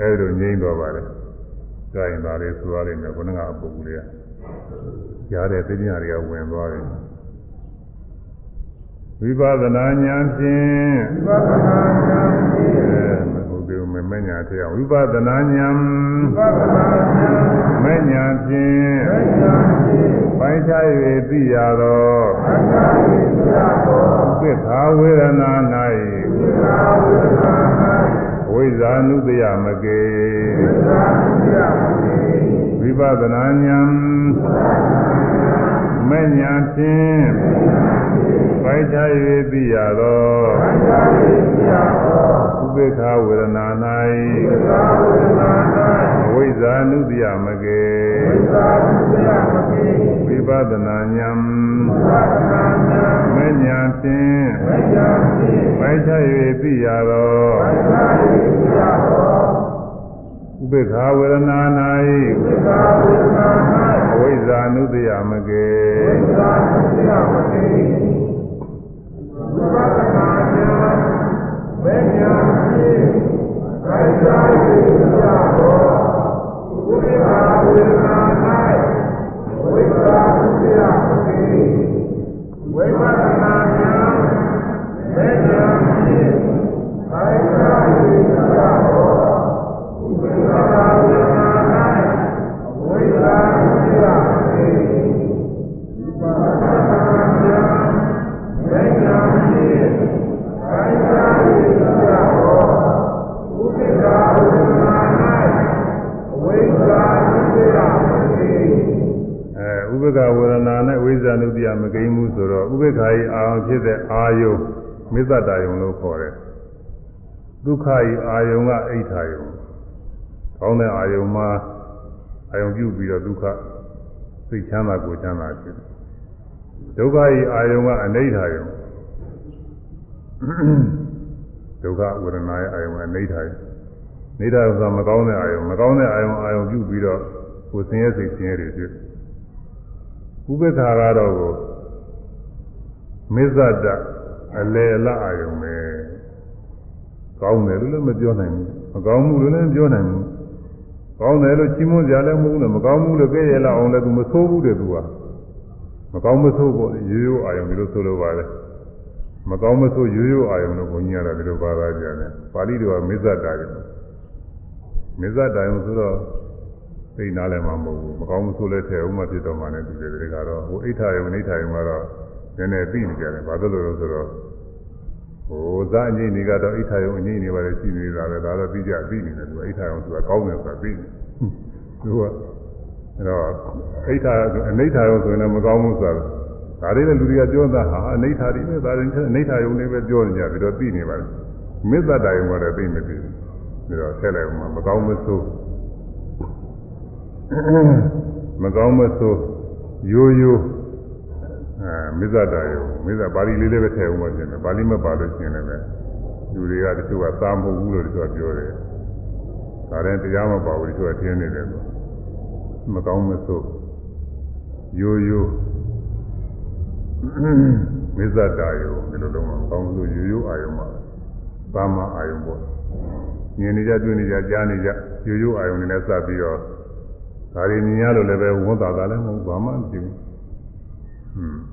S1: အဲ့ဒီလိုငြိမ့်တော့ပါလေကြာရင်ဒါလေးဆိုရလိမ့်မယ်ဘုန်းကအပုဂ္ဂိုလ်တွေကကြားတဲ့သိဉာတွေကဝင်သွားတယ် ဝိပဿနာဉာဏ်ဖြင့်
S2: ဝိပဿနာဉာဏ်ဖြင့်
S1: အဲမဟုတ်သေးဘူးမမညာတရားဝိပဿနာဉာဏ်
S2: ဝိပဿနာဉာဏ်
S1: မညာဖြင့်
S2: ဉာဏ်ဖြင့်
S1: ပိုင်းခြား၍သိရသော
S2: အတ္တဝိသရာသော
S1: သစ္စာဝေဒနာ
S2: သစ္စာဝေဒနာ၌
S1: ဝိဇာနုတယမကေ၌
S2: သစ္စာဝိယမေ
S1: ဝိပဿနာဉာဏ်မညာဖြင့် ပိုင်းခြား၍သိရသော
S2: အတ္တဝိသရာသော
S1: ဥပေက္ခဝေဒနာ
S2: သစ္စာဝေဒနာ
S1: ၌ဝိဇာနုတယမကေ
S2: ၌သစ္စာဝိယမေ
S1: ဝိပဿနာဉာဏ်
S2: ဝိပဿနာဉာဏ်
S1: မညာဖြင့်
S2: မဉာဏ်ဖြင့်
S1: ပိုင်းခြား၍သိရသော
S2: အတ္တဝိသရာသော
S1: ဥပေက္ခဝေဒနာ
S2: သစ္စာဝေဒနာ
S1: ၌အဝိဇ္ဇာနုတယမကေ
S2: ၌သစ္စာဝိယမေဝိပဿနာဉာဏ်မဉာ ဏ်ဖြ ဒု
S1: က္ခဤအာယုံကအိဋ္ဌာယုံကောင်းတဲ့အာယုံမှာအာယုံပြုပြီးတော့ဒုက္ခစိတ်ချမ်းသာကိုယ်ချမ်းသာဖြစ်တယ်ဒုက္ခဤအာယုံကအနိဋ္ဌာယုံဒုက္ခဝေဒနာရဲ့အာယုံကအနိဋ္ဌာယုံနိဋ္ဌာယုံဆိုတာမကောင်းတဲ့အာယုံမကောင်းတဲ့အာယုံအာယုံပြုပြီးတော့ကိုယ်ဆင်းရဲစိတ်ဆင်းရဲတွေဖြစ်ဥပေက္ခာကတော့ကိုမေဇတအလေအလအာယုံပဲ ကောင်းတယ်လို့လည်းမပြောနိုင်ဘူးမကောင်းဘူးလို့လည်းမပြောနိုင်ဘူးကောင်းတယ်လို့ချီးမွမ်းကြလည်းမဟုတ်ဘူးလို့မကောင်းဘူးလို့ကြည့်ရလောက်အောင်လည်းသူမဆိုးဘူးတဲ့သူကမကောင်းမဆိုးပေါ့ရိုးရိုးအာယုံဒီလိုဆိုလိုပါလေမကောင်းမဆိုးရိုးရိုးအာယုံလို့ဘုန်းကြီးကတော့ဒီလိုပါသားကြတယ်ပါဠိတော်ကမေဇတာတယ်မေဇတာယုံဆိုတော့သိနာလည်းမမဟုတ်ဘူးမကောင်းမဆိုးလည်းထဲဥမဖြစ်တော့မှလည်းဒီတွေကတော့ဟိုအိဋ္ဌာယုံအိဋ္ဌာယုံကတော့နည်းနည်းသိနေကြတယ်ဘာလို့လဲဆိုတော့ ဟိုဇာအငိမ့်တွေကတော့အိဋ္ဌာယုံအငိမ့်တွေပါလေရှိနေတာပဲဒါတော့သိကြသိနေတယ်သူအိဋ္ဌာယုံဆိုတာကောင်းတယ်ဆိုတာသိနေသူကအဲ့တော့အိဋ္ဌာအနိဋ္ဌာယုံဆိုရင်လည်းမကောင်းဘူးဆိုတာဒါလေးလည်းလူတွေကပြောတာဟာအနိဋ္ဌာတွေပဲဒါရင်အနိဋ္ဌာယုံတွေပဲပြောနေကြပြီးတော့သိနေပါလေမေတ္တာယုံကတော့သိမသိဘူးဒါတော့ဆက်လိုက်မှမကောင်းမဆိုးမကောင်းမဆိုးရိုးရိုး အဲမေဇတာယုံမေဇပါဠိလေးလေးပဲထည့်အောင်ပါရှင်ပါဠိမပါလို့ရှင်လည်းပဲလူတွေကတချို့ကသာမဟုတ်ဘူးလို့တချို့ကပြောတယ်ဒါရင်တရားမပါဘူးတချို့ကထင်းနေတယ်ဆိုမကောင်းမဆိုးရိုးရိုးမေဇတာယုံဒီလိုလုံးမကောင်းလို့ရိုးရိုးအာယုံပါသာမအာယုံပေါ့မြင်နေကြတွေ့နေကြကြားနေကြရိုးရိုးအာယုံတွေနဲ့စပ်ပြီးတော့ဒါတွေမြင်ရလို့လည်းပဲဝန်တာတာလည်းမဟုတ်ဘာမှမဖြစ်ဘူးဟွန်း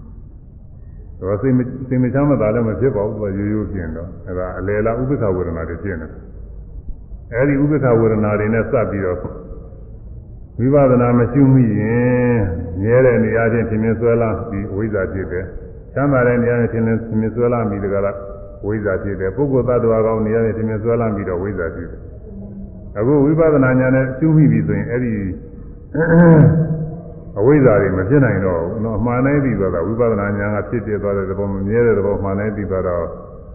S1: တော့စိတ်မစိတ်မချမ်းသာလည်းမဖြစ်ပါဘူးသူကရိုးရိုးပြင်တော့အဲဒါအလေလားဥပ္ပခဝေဒနာတွေဖြစ်နေအဲဒီဥပ္ပခဝေဒနာတွေနဲ့စပ်ပြီးတော့ဝိပဿနာမရှိမိရင်မြဲတဲ့နေရာချင်းထင်မြင်ဆွဲလာပြီးဝိဇ္ဇာဖြစ်တယ်ချမ်းသာတဲ့နေရာချင်းထင်မြင်ဆွဲလာပြီးတကလားဝိဇ္ဇာဖြစ်တယ်ပုဂ္ဂိုလ်သတ္တဝါကောင်းနေရာချင်းထင်မြင်ဆွဲလာပြီးတော့ဝိဇ္ဇာဖြစ်တယ်အခုဝိပဿနာဉာဏ်နဲ့ရှုမိပြီဆိုရင်အဲ့ဒီ အဝိဇ္ဇာတွေမဖြစ်နိုင်တော့ဘူးနော်အမှန်တိုင်းပြီးသွားတာဝိပဿနာဉာဏ်ကဖြစ်ပြသွားတဲ့သဘောမမြဲတဲ့သဘောမှန်တိုင်းပြီးသွားတော့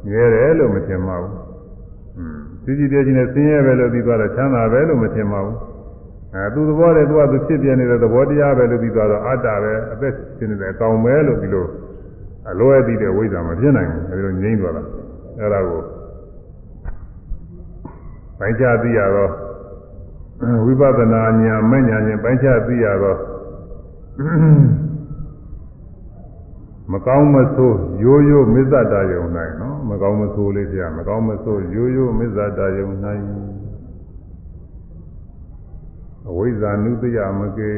S1: မြဲတယ်လို့မထင်ပါဘူး။อืมကြည်ကြည်တည်းကြီးနဲ့ဆင်းရဲပဲလို့ပြီးသွားတော့ချမ်းသာပဲလို့မထင်ပါဘူး။အဲသူသဘောတည်းသူကသူဖြစ်ပြနေတဲ့သဘောတရားပဲလို့ပြီးသွားတော့အတ္တပဲအသက်ရှင်နေတဲ့အကောင်ပဲလို့ဒီလိုအလွဲပြီးတဲ့ဝိဇ္ဇာမဖြစ်နိုင်ဘူးအဲဒီလိုငြိမ့်သွားတာအဲဒါကိုပိုင်းခြားသိရတော့ဝိပဿနာဉာဏ်မဲ့ဉာဏ်ချင်းပိုင်းခြားသိရတော့ မကောင်းမဆိုးရိုးရိုးမစ္ဆတာယုံနိုင်နော်မကောင်းမဆိုးလေးပြမကောင်းမဆိုးရိုးရိုးမစ္ဆတာယုံနိုင်အဝိဇ္ဇာနုတ္တယမကိ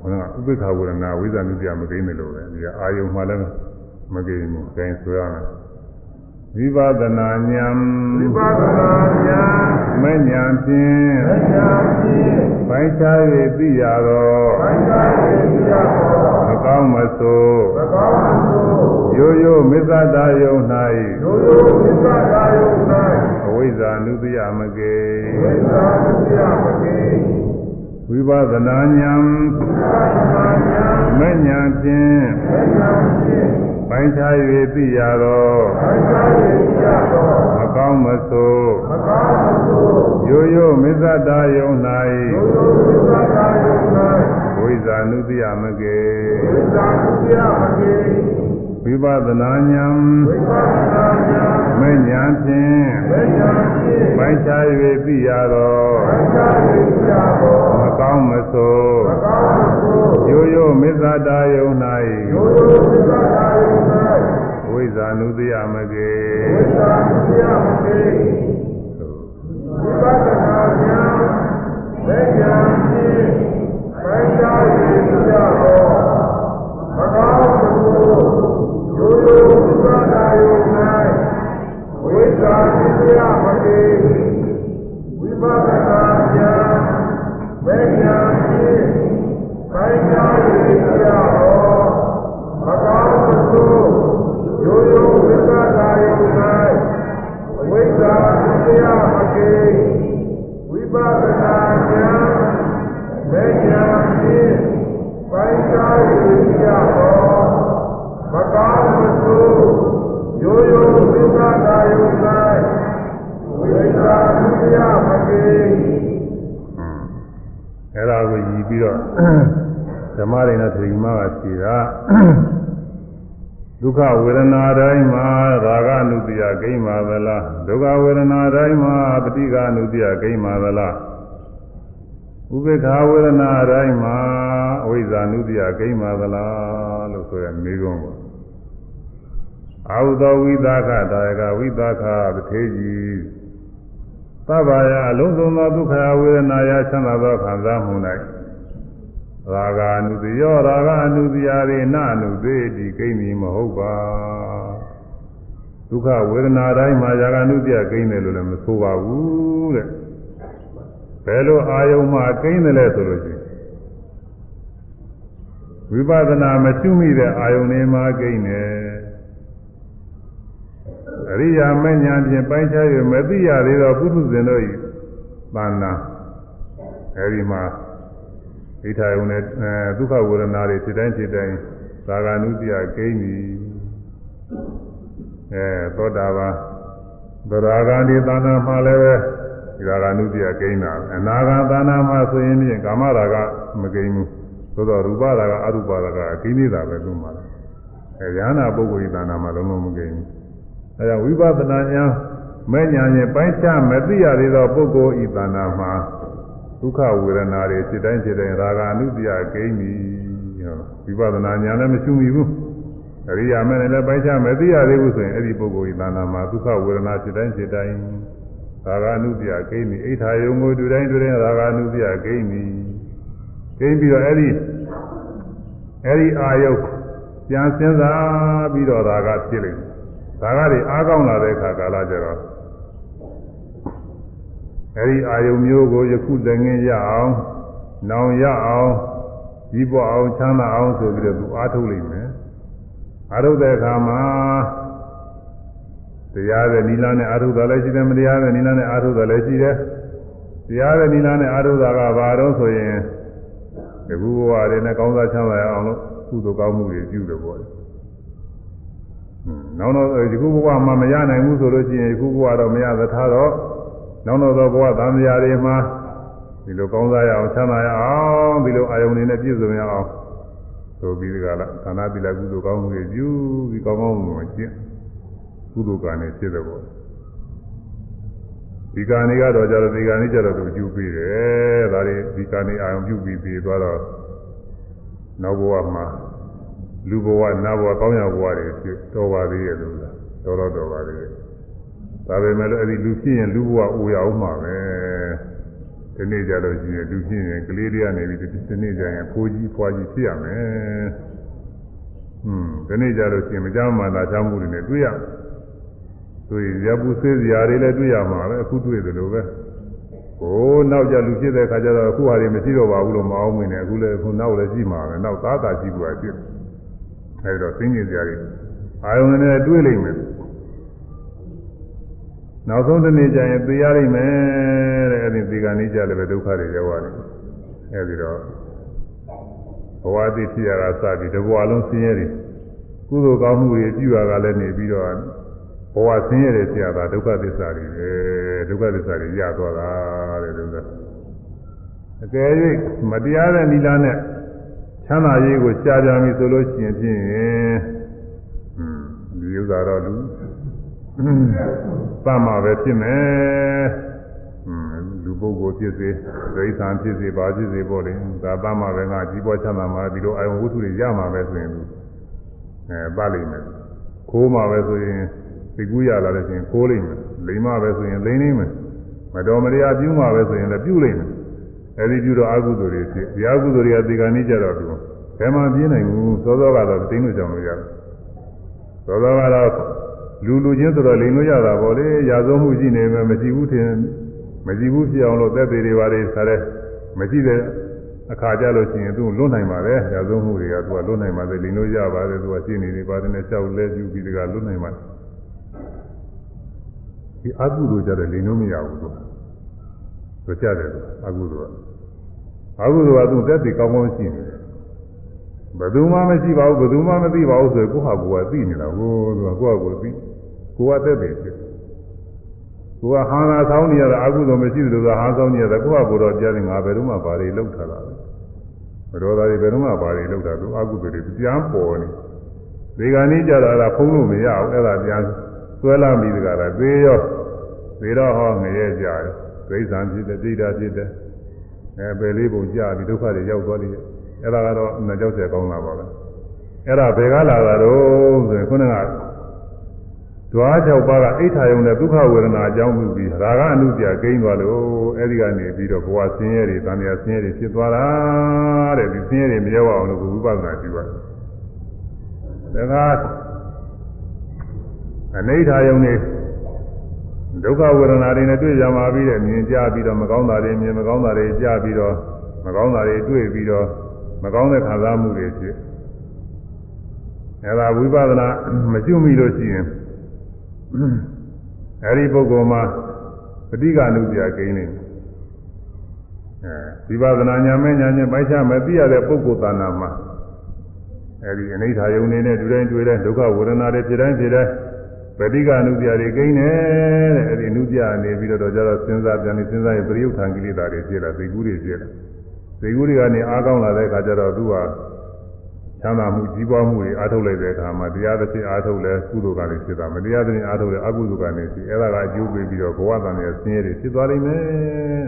S1: ခန္ဓာဥပိ္ပခဝေဒနာဝိဇ္ဇာနုတ္တယမကိနေလို့ပဲဒီအာယုံမှလည်းမကိဘူးအဲဆိုရမယ် ဝိပဿနာဉာဏ်
S2: ဝိပဿနာဉာဏ်
S1: မဉ္ဇဏ်ဖြင့်
S2: ဉာဏ်ဖြင့်
S1: ပိုင်းခြား၍သိရသော
S2: ဘိုင်းသာရေးရသော
S1: မကောင်းမဆိုး
S2: သကောင်းမှု
S1: ရိုးရိုးမစ္ဆတာယုံ၌
S2: ရိုးရိုးသစ္စာသာယုံ၌
S1: အဝိဇ္ဇာနုတ္တယမကေ
S2: ဝိသံတရားမကေ
S1: ဝိပဿနာဉာဏ်
S2: ဝိပဿနာဉာဏ်
S1: မဉ္ဇဏ်ဖြင့်
S2: ဉာဏ်ဖြင့်
S1: ပိုင်းခြား၍သိရသော
S2: ဘိုင်းသာရေးရသော
S1: မကောင်းမဆိုး
S2: သကောင်းမှု
S1: ရိုးရိုးမစ္ဆတာယုံ
S2: ရိုးရိုးသစ္စာသာယုံ၌၌
S1: အဝိဇ္ဇာနုတ္တယမကေ
S2: ဝိသံတရားမကေ
S1: ဝိပဿနာဉာဏ်
S2: ဝိပဿနာဉာဏ်
S1: မဉ္ဇဏ်ဖြင့်
S2: ဉာဏ်ဖြင့်
S1: ပိုင်းခြား၍သိရသော
S2: ဘိုင်းသာရေးရသော
S1: မကောင်းမဆိုး
S2: သကောင်းမှု
S1: ရိုးရိုးမစ္ဆတာယုံ
S2: ရိုးရိုးသစ္စာသာ ယုံ၌၌
S1: အဝိဇ္ဇာနုတ္တယမကေ
S2: ဝိသံတရားမကေဝိပဿနာဉာဏ်ဉာဏ်ဖြင့်ဘိုင်းသာရေးရသောသကောင်းမှုရိုးရိုးသစ္စာသာယုံ၌ဝိသံတရားမကေဝိပဿနာ
S1: ဓမ္မရိဏသတိမကဖြေတာဒုက္ခဝေဒနာတိုင်းမှာရာဂအနုတ္တိယဂိမ်းပါသလားဒုက္ခဝေဒနာတိုင်းမှာပဋိက္ခအနုတ္တိယဂိမ်းပါသလားဥပေက္ခဝေဒနာတိုင်းမှာအဝိဇ္ဇာနုတ္တိယဂိမ်းပါသလားလို့ဆိုရမေးခွန်းကိုအာဟုသောဝိသခတာယကဝိသခပထေကြီးသဗ္ဗယအလုံးစုံသောဒုက္ခဝေဒနာယချမ်းသာသောခံစားမှု၌ ရာဂအနုတ္တိယောရာဂအနုတ္တိယရေနအနုသေတိဂိမ်းမီမဟုတ်ပါဒုက္ခဝေဒနာတိုင်းမှာရာဂအနုတ္တိယဂိမ်းတယ်လို့လည်းမဆိုပါဘူးတဲ့ဘယ်လိုအာယုံမှာဂိမ်းတယ်လဲဆိုလို့ရှိရင်ဝိပဿနာမရှိမိတဲ့အာယုန်တွေမှာဂိမ်းတယ်အရိယာမဉ္ဇဉ်ဖြင့်ပိုင်းခြား၍မသိရသေးသောပုထုဇဉ်တို့၏သာနာအဲဒီမှာ ဒိဋ္ဌာယုံနဲ့အဲဒုက္ခဝေဒနာတွေဖြစ်တိုင်းဖြစ်တိုင်းသာဂာနုတ္တိယဂိမ်းပြီအဲသောတာပန်သရဂာဒီသာနာမှာလည်းပဲဒီသာဂာနုတ္တိယဂိမ်းတာအနာဂါသာနာမှာဆိုရင်ဖြင့်ကာမရာဂမဂိမ်းဘူးသို့တော့ရူပရာဂအရူပရာဂအကိနေတာပဲသူ့မှာအဲဉာဏပုဂ္ဂိုလ်ဤသာနာမှာလုံးလုံးမဂိမ်းဘူးအဲဒါဝိပဿနာဉာဏ်မဲ့ညာဖြင့်ပိုင်းခြားမသိရသေးသောပုဂ္ဂိုလ်ဤသာနာမှာ ဒုက္ခဝေဒနာတွေဖြစ်တိုင်းဖြစ်တိုင်းရာဂအနုတ္တိယဂိမ်းပြီဝိပဿနာဉာဏ်လည်းမရှိမိဘူးအရိယာမဲ့လည်းပိုင်းခြားမသိရသေးဘူးဆိုရင်အဲ့ဒီပုဂ္ဂိုလ်ဤသာနာမှာဒုက္ခဝေဒနာဖြစ်တိုင်းဖြစ်တိုင်းရာဂအနုတ္တိယဂိမ်းပြီအိဋ္ဌာယုံကိုတွေ့တိုင်းတွေ့တိုင်းရာဂအနုတ္တိယဂိမ်းပြီဂိမ်းပြီးတော့အဲ့ဒီအဲ့ဒီအာယုပြန်စဉ်းစားပြီးတော့ရာဂဖြစ်လိမ့်မယ်ရာဂတွေအားကောင်းလာတဲ့အခါကာလကျတော့ အဲဒီအာယုံမျိုးကိုယခုတငင်းရအောင်နောင်ရအောင်ဒီပေါ်အောင်ချမ်းသာအောင်ဆိုပြီးတော့သူအားထုတ်လိမ့်မယ်အားထုတ်တဲ့အခါမှာတရားတဲ့နိလနဲ့အားထုတ်တာလည်းရှိတယ်မတရားတဲ့နိလနဲ့အားထုတ်တာလည်းရှိတယ်တရားတဲ့နိလနဲ့အားထုတ်တာကဘာတော့ဆိုရင်ဒီခုဘဝတွေနဲ့ကောင်းစားချမ်းသာရအောင်လို့ကုသိုလ်ကောင်းမှုတွေပြုတယ်ပေါ့လေနောက်တော့ဒီခုဘဝမှာမရနိုင်ဘူးဆိုလို့ရှိရင်ဒီခုဘဝတော့မရသထားတော့ နောက်တော့ဘဝသံဃာတွေမှာဒီလိုကောင်းစားရအောင်ချမ်းသာရအောင်ဒီလိုအာယုန်တွေနဲ့ပြည့်စုံရအောင်ဆိုပြီးဒီကလာသာနာတိလကုသိုလ်ကောင်းမှုတွေပြုပြီးကောင်းကောင်းမှုကျင့်ကုသိုလ်ကံနဲ့ဖြစ်တယ်ပေါ့ဒီကံတွေကတော့ကြတော့ဒီကံတွေကြတော့သူကျူပြီးတယ်ဒါတွေဒီကံတွေအာယုန်ပြုပြီးပြီးသွားတော့နောက်ဘဝမှာလူဘဝနတ်ဘဝကောင်းရဘဝတွေဖြစ်တော်ပါသေးရဲ့လို့လားတော်တော့တော်ပါသေးရဲ့ ဒါပေမဲ့လည်းအဲ့ဒီလူဖြစ်ရင်လူဘဝအိုရအောင်မှာပဲဒီနေ့ကြလို့ရှိရင်လူဖြစ်ရင်ကလေးတွေကနေပြီးဒီနေ့ကျရင်ဖိုးကြီးဖွားကြီးဖြစ်ရမယ်อืมဒီနေ့ကြလို့ရှိရင်မကြောက်မှသာချောင်းမှုတွေနဲ့တွေ့ရတွေ့ရပူဆေးစရာတွေလည်းတွေ့ရမှာပဲအခုတွေ့တယ်လို့ပဲဟိုနောက်ကြလူဖြစ်တဲ့ခါကျတော့အခုဟာတွေမရှိတော့ပါဘူးလို့မအောင်မင်းနဲ့အခုလည်းခုနောက်လည်းရှိမှာပဲနောက်သားသာရှိဘူးအဖြစ်အဲဒီတော့သိငင်စရာတွေအာယုန်နဲ့တွေ့လိမ့်မယ် နောက်ဆုံးတစ်နေ့ကျရင်သိရလိမ့်မယ်တဲ့အဲဒီဒီကနေ့ကျလည်းပဲဒုက္ခတွေရောက်ရတယ်အဲဒီတော့ဘဝတည်ဖြစ်ရတာစပြီးတဘဝလုံးဆင်းရဲတယ်ကုသိုလ်ကောင်းမှုတွေပြုရတာလည်းနေပြီးတော့ဘဝဆင်းရဲတယ်ဆရာကဒုက္ခသစ္စာတွေပဲဒုက္ခသစ္စာတွေရသွားတာတဲ့ဒုက္ခအကယ်၍မတရားတဲ့နိလနဲ့ချမ်းသာရေးကိုရှားကြပြီဆိုလို့ရှိရင်ဖြင့်ဟွန်းဒီဥစ္စာတော့လူ သတ်မှာပဲဖြစ်မယ်ဟွန်းလူပုဂ္ဂိုလ်ဖြစ်စေဒိဋ္ဌာန်ဖြစ်စေဘာဖြစ်စေပေါ့လေဒါသတ်မှာပဲငါကြီးပွားချမ်းသာမှာဒီလိုအာယုဝတ္ထုတွေရမှာပဲဆိုရင်သူအဲပတ်လိမ့်မယ်ခိုးမှာပဲဆိုရင်သိကူးရလာလို့ရှိရင်ခိုးလိမ့်မယ်လိမ့်မှာပဲဆိုရင်လိမ့်နေမယ်မတော်မတရားပြုမှာပဲဆိုရင်လည်းပြုလိမ့်မယ်အဲဒီပြုတော့အကုသိုလ်တွေဖြစ်ဒီအကုသိုလ်တွေကဒီကနေ့ကြတော့သူဘယ်မှပြင်းနိုင်ဘူးသောသောကတော့တင်းလို့ကြောင်လို့ရတယ်သောသောကတော့ လူလူချင်းဆိုတော့လိန်လို့ရတာပေါ့လေရာဇဝမှုရှိနေမယ်မရှိဘူးထင်မရှိဘူးဖြစ်အောင်လို့သက်သေးတွေပါလေဆရာမရှိတဲ့အခါကြလို့ရှိရင်သူလွတ်နိုင်ပါတယ်ရာဇဝမှုတွေကသူကလွတ်နိုင်ပါတယ်လိန်လို့ရပါတယ်သူကရှင်းနေနေပါတယ်နဲ့ကြောက်လဲပြူပြီးတကလွတ်နိုင်ပါတယ်ဒီအကုသိုလ်ကြတဲ့လိန်လို့မရဘူးသူတို့ကြတယ်အကုသိုလ်ကအကုသိုလ်ကသူသက်သေကောင်းကောင်းရှိနေတယ်ဘယ်သူမှမရှိပါဘူးဘယ်သူမှမသိပါဘူးဆိုရင်ကိုယ့်ဟာကိုယ်ကသိနေတာဟိုသူကကိုယ့်ဟာကိုယ်သိ ကိုယ်ကသက်သေဖြစ်ကိုယ်ကဟန်သာဆောင်နေရတာအကုသို့မရှိသလိုသာဟန်ဆောင်နေရတာကိုယ့်ကဘုရားကြားနေငါဘယ်တော့မှဘာတွေလောက်ထားတာလဲဘယ်တော့သားတွေဘယ်တော့မှဘာတွေလောက်တာသူအကုသို့တွေပြန်ပေါ်နေဒီကနေ့ကြတာကဖုံးလို့မရဘူးအဲ့ဒါပြန်ဆွဲလာပြီးတကလားသေရောသေတော့ဟောငရဲကြတယ်ဒိဋ္ဌံဖြစ်တယ်ဒိဋ္ဌာဖြစ်တယ်အဲပယ်လေးပုံကြပြီးဒုက္ခတွေရောက်သွားတယ်အဲ့ဒါကတော့အမှန်ကြောက်တယ်ကောင်းလာပါပဲအဲ့ဒါဘယ်ကလာတာတော့ဆိုရင်ခုနက ဓွား၆ပါးကအိဋ္ဌာယုံနဲ့ဒုက္ခဝေဒနာအကြောင်းပြုပြီးရာဂအနုပြကိန်းသွားလို့အဲ့ဒီကနေပြီးတော့ဘဝဆင်းရဲတွေတန်မြာဆင်းရဲတွေဖြစ်သွားတာတဲ့ဒီဆင်းရဲတွေမရောက်အောင်လို့ဝိပဿနာပြုရတယ်ဒါကအနိဋ္ဌာယုံနဲ့ဒုက္ခဝေဒနာတွေနဲ့တွေ့ကြမှာပြီးတဲ့မြင်ကြပြီးတော့မကောင်းတာတွေမြင်မကောင်းတာတွေကြားပြီးတော့မကောင်းတာတွေတွေ့ပြီးတော့မကောင်းတဲ့ခံစားမှုတွေဖြစ်အဲဒါဝိပဿနာမရှိမိလို့ရှိရင် အဲဒီပုဂ္ဂိုလ်မှာပဋိက္ခဏုပြကိန်းနေအဲဝိပဿနာညာမဲ့ညာချင်းပိုက်ချမဲ့သိရတဲ့ပုဂ္ဂိုလ်သာနာမှာအဲဒီအနိဋ္ဌာယုံနေနဲ့တွေ့တိုင်းတွေ့တိုင်းဒုက္ခဝေဒနာတွေဖြစ်တိုင်းဖြစ်တိုင်းပဋိက္ခဏုပြတွေကိန်းတယ်တဲ့အဲဒီအနုပြနေပြီးတော့ကြတော့စဉ်းစားပြန်နေစဉ်းစားရင်ပရိယုထံကိလေသာတွေဖြစ်လာသိကူးတွေဖြစ်လာသိကူးတွေကနေအားကောင်းလာတဲ့အခါကျတော့သူဟာ ချမ်းသာမှုကြီးပွားမှုတွေအားထုတ်လိုက်တဲ့အခါမှာတရားသဖြင့်အားထုတ်လဲကုသိုလ်ကလည်းဖြစ်တာမတရားသဖြင့်အားထုတ်လဲအကုသိုလ်ကလည်းဖြစ်အဲ့ဒါကအကျိုးပေးပြီးတော့ဘဝတန်ရဲ့ဆင်းရဲတွေဖြစ်သွားနိုင်မယ်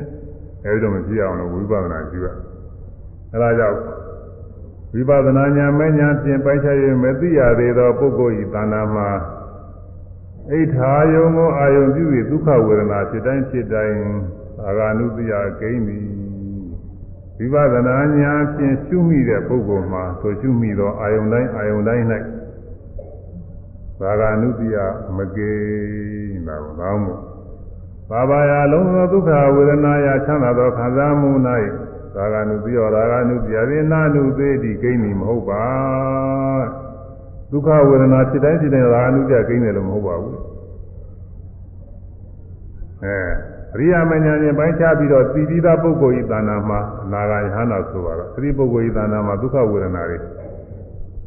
S1: အဲဒီတော့မဖြစ်အောင်လို့ဝိပဿနာကျူရအဲ့ဒါကြောင့်ဝိပဿနာဉာဏ်မဲ့ဉာဏ်ဖြင့်ပိုက်ချရမသိရသေးသောပုဂ္ဂိုလ်ဤတဏ္ဍာမှာအိဋ္ဌာယုံကိုအာယုံပြု၍ဒုက္ခဝေဒနာဖြစ်တိုင်းဖြစ်တိုင်းအာဂာနုတ္တိယဂိမ့်သည် ဝိပဿနာဉာဏ်ဖြင့်ရှုမိတဲ့ပုဂ္ဂိုလ်မှာဆိုရှုမိသောအာယုန်တိုင်းအာယုန်တိုင်း၌ဘာဂာနုတ္တိယမကေနာကိုကောင်းမှုဘာဘာယလုံးသောဒုက္ခဝေဒနာယချမ်းသာသောခံစားမှု၌ဘာဂာနုတ္တိယရာဂာနုတ္တိယရေနာနုသေးတိဂိမ့်မီမဟုတ်ပါဒုက္ခဝေဒနာဖြစ်တိုင်းဖြစ်တိုင်းရာဂာနုတ္တိယဂိမ့်တယ်လို့မဟုတ်ပါဘူးအဲအ ရိယာမညာဉာဏ်ပိုင်းခြားပြီးတော့သိပြီးသားပုဂ္ဂိုလ်ဤတဏ္ဍာမှာအနာဂါယဟနာဆိုပါတော့သတိပုဂ္ဂိုလ်ဤတဏ္ဍာမှာဒုက္ခဝေဒနာတွေ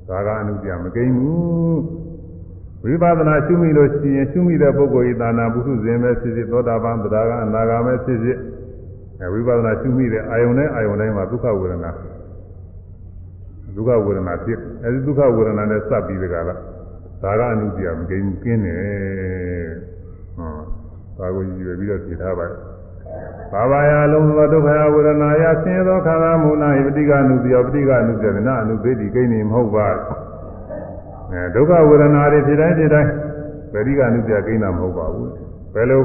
S1: ဒါကအနုပြမကိန်းဘူးဝိပဿနာရှုမိလို့ရှိရင်ရှုမိတဲ့ပုဂ္ဂိုလ်ဤတဏ္ဍာဘုဟုဇင်ပဲဖြစ်ဖြစ်သောတာပန်သဒ္ဒါကအနာဂါမဲဖြစ်ဖြစ်အဲဝိပဿနာရှုမိတဲ့အာယုန်နဲ့အာယုန်တိုင်းမှာဒုက္ခဝေဒနာဒုက္ခဝေဒနာဖြစ်အဲဒီဒုက္ခဝေဒနာနဲ့စပ်ပြီးတကလားဒါကအနုပြမကိန်းဘူးကင်းတယ်ဟော ဒါကိုကြည့်ပြီးတော့ဖြေထားပါတယ်။ဘာဝယာလုံးသောဒုက္ခဝေဒနာယဆင်းရဲသောခန္ဓာမူနာဤပဋိက္ခဏုတိယပဋိက္ခဏုတေနအနုသေတိကိနေမဟုတ်ပါအဲဒုက္ခဝေဒနာတွေဖြစ်တိုင်းဖြစ်တိုင်းပရိကအနုပြကိန်းတာမဟုတ်ပါဘူးဘယ်လို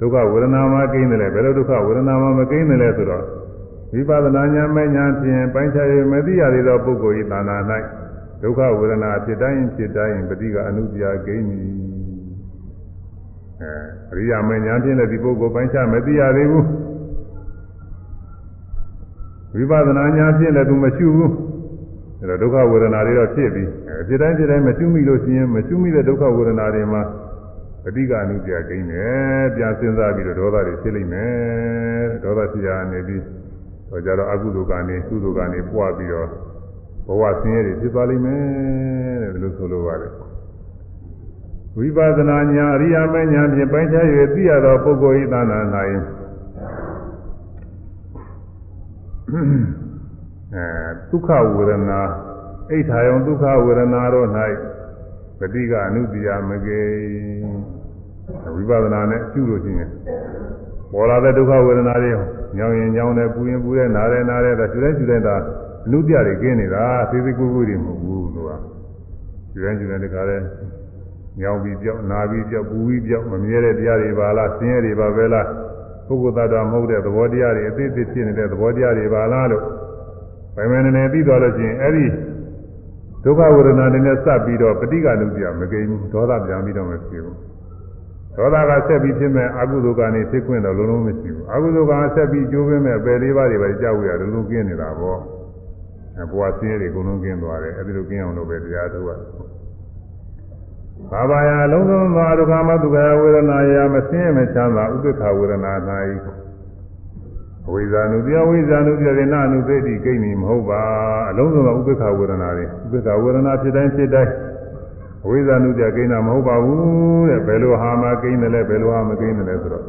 S1: ဒုက္ခဝေဒနာမှာကိန်းတယ်လဲဘယ်လိုဒုက္ခဝေဒနာမှာမကိန်းတယ်လဲဆိုတော့ဝိပဿနာဉာဏ်မဲ့ဉာဏ်ဖြင့်ပိုင်းခြား၍မသိရသေးသောပုဂ္ဂိုလ်၏သာနာ၌ဒုက္ခဝေဒနာဖြစ်တိုင်းဖြစ်တိုင်းပရိကအနုပြကိန်းသည် အဲအရိယာမဲ့ဉာဏ်ဖြင့်လည်းဒီပုဂ္ဂိုလ်ပိုင်းခြားမသိရသေးဘူးဝိပဿနာဉာဏ်ဖြင့်လည်းသူမရှိဘူးအဲတော့ဒုက္ခဝေဒနာတွေတော့ဖြစ်ပြီးအဲဖြစ်တိုင်းဖြစ်တိုင်းမရှိမိလို့ရှိရင်မရှိမိတဲ့ဒုက္ခဝေဒနာတွေမှာပဋိကအနုပြကိန်းတယ်ပြန်စဉ်းစားပြီးတော့ဒေါသတွေဖြစ်လိမ့်မယ်ဒေါသဖြစ်ရနေပြီးဟောကြတော့အကုသိုလ်ကနေကုသိုလ်ကနေပွားပြီးတော့ဘဝဆင်းရဲတွေဖြစ်သွားလိမ့်မယ်တဲ့ဒီလိုဆိုလိုပါတယ် ဝိပဿနာဉာဏ်အရိယာမဉာဏ်ဖြင့်ပိုင်းခြား၍သိရသောပုဂ္ဂိုလ်ဤသနာ၌အဲဒုက္ခဝေဒနာအိဋ္ဌာယံဒုက္ခဝေဒနာတို့၌ပฏิကအနုတ္တိယမကေဝိပဿနာနဲ့ရှုလို့ရှိရင်ပေါ်လာတဲ့ဒုက္ခဝေဒနာတွေညောင်ရင်ညောင်တယ်ပူရင်ပူတယ်နားတယ်နားတယ်ဒါရှုတိုင်းရှုတိုင်းဒါအနုတ္တိယတွေကင်းနေတာသေသေးကိုယ်ကိုယ်တွေမဟုတ်ဘူးလို့ကရှုတိုင်းရှုတိုင်းတခါလဲ ညောင်ပြီးပြောက်နာပြီးပြောက်ပူပြီးပြောက်မမြဲတဲ့တရားတွေပါလားဆင်းရဲတွေပါပဲလားပုဂ္ဂိုလ်သတ္တဝါမဟုတ်တဲ့သဘောတရားတွေအသေးသေးဖြစ်နေတဲ့သဘောတရားတွေပါလားလို့ဗိမန်နေပြီးသွားလို့ချင်းအဲ့ဒီဒုက္ခဝေဒနာတွေနဲ့စပ်ပြီးတော့ပဋိက္ခဏုပြမကိန်းဘူးဒေါသပြန်ပြီးတော့မဖြစ်ဘူးဒေါသကဆက်ပြီးဖြစ်မဲ့အကုသိုလ်ကနေဖြစ်ခွင့်တော့လုံးလုံးမရှိဘူးအကုသိုလ်ကဆက်ပြီးကျိုးပင်းမဲ့ပယ်လေးပါးတွေပဲကြောက်ရလုံးလုံးကင်းနေတာပေါ့အဘွားဆင်းရဲတွေအကုန်လုံးကင်းသွားတယ်အဲ့ဒီလိုကင်းအောင်လုပ်ပဲတရားထုတ်ရတယ် ဘာဘာယလုံးစုံသောဒုက္ခမဒုက္ခဝေဒနာယမဆင်းရဲမချမ်းသာဥပ္ပခဝေဒနာ၌ဝိဇာနုတရားဝိဇာနုတရားရဏအနုသေတိကိန်းနေမဟုတ်ပါအလုံးစုံသောဥပ္ပခဝေဒနာတွေဥပ္ပခဝေဒနာဖြစ်တိုင်းဖြစ်တိုင်းဝိဇာနုတရားကိန်းတာမဟုတ်ပါဘူးတဲ့ဘယ်လိုဟာမှကိန်းတယ်လဲဘယ်လိုဟာမကိန်းတယ်လဲဆိုတော့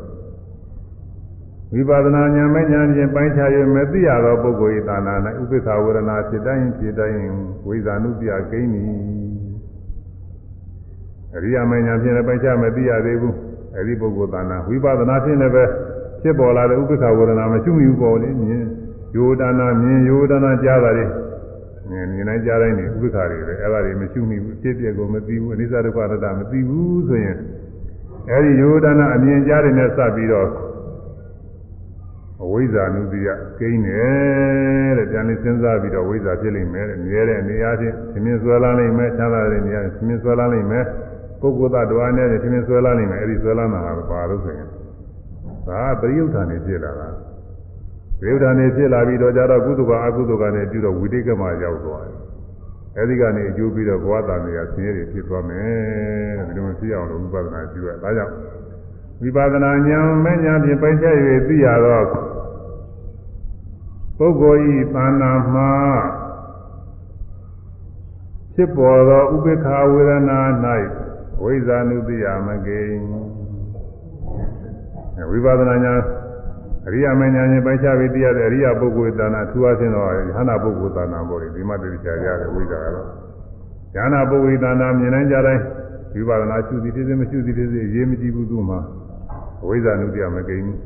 S1: ဝိပဿနာဉာဏ်မဲ့ဉာဏ်ဖြင့်ပိုင်းခြား၍မသိရသောပုဂ္ဂိုလ်၏သာနာ၌ဥပ္ပခဝေဒနာဖြစ်တိုင်းဖြစ်တိုင်းဝိဇာနုတရားကိန်းနေ အရိယာမဉ္ဇဉ်ဖြင့်လည်းပိုက်ချမသိရသေးဘူးအဲဒီပုဂ္ဂိုလ်သာနာဝိပဿနာဖြင့်လည်းပဲဖြစ်ပေါ်လာတဲ့ဥပ္ပခဝေဒနာမရှိမိဘူးပေါ့လေမြင်ယောဒနာမြင်ယောဒနာကြားတာလေမြင်မြင်တိုင်းကြားတိုင်းနေဥပ္ပခတွေပဲအဲ့ဒါတွေမရှိမိဘူးဖြစ်ပြကိုမသိဘူးအနိစ္စဒုက္ခအနတ္တမသိဘူးဆိုရင်အဲဒီယောဒနာအမြင်ကြားတွေနဲ့စပ်ပြီးတော့အဝိဇ္ဇာနုတိယကိန်းတယ်တဲ့ပြန်လေးစဉ်းစားပြီးတော့ဝိဇ္ဇာဖြစ်လိမ့်မယ်တဲ့မြဲတဲ့နေရာချင်းသင်ဆွဲလာနိုင်မယ်ချမ်းသာတဲ့နေရာသင်ဆွဲလာနိုင်မယ် ပုဂ္ဂိုလ်သတ္တဝါနဲ့သင်ဆွဲလာနိုင်မယ်အဲ့ဒီဆွဲလာတာဟာဘာလို့ဆိုရင်ဒါပရိယုဌာနေဖြစ်လာတာပရိယုဌာနေဖြစ်လာပြီးတော့ကြတော့ကုသကအကုသကနဲ့ပြုတော့ဝိတိကမှာရောက်သွားတယ်အဲ့ဒီကနေအကျိုးပြီးတော့ဘဝတန်တွေကဆင်းရဲတွေဖြစ်သွားမယ်ဒီလိုမဖြစ်အောင်လို့ဝိပဿနာပြုရဒါကြောင့်ဝိပဿနာဉာဏ်မဲ့ဉာဏ်ဖြင့်ပိုက်ချက်၍သိရတော့ပုဂ္ဂိုလ်ဤသာနာမှာဖြစ်ပေါ်သောဥပေက္ခဝေဒနာ၌ ဝိဇာနုတိယမကိဝိပဿနာဉာဏ်အရိယာမဉာဏ်နဲ့ပိုက်ချပြီးသိရတဲ့အရိယာပုဂ္ဂိုလ်သာနာထူးအချင်းတော့ယဟနာပုဂ္ဂိုလ်သာနာပေါ်ဒီမှာသိချာရတယ်ဝိဇာကတော့ယဟနာပုဂ္ဂိုလ်သာနာမြင်နိုင်ကြတိုင်းဝိပဿနာရှုသည်တည်းမရှိသည်တည်းရေးမကြည့်ဘူးသူ့မှာဝိဇ္ဇာနုတ္တိယမကိန်းဘူး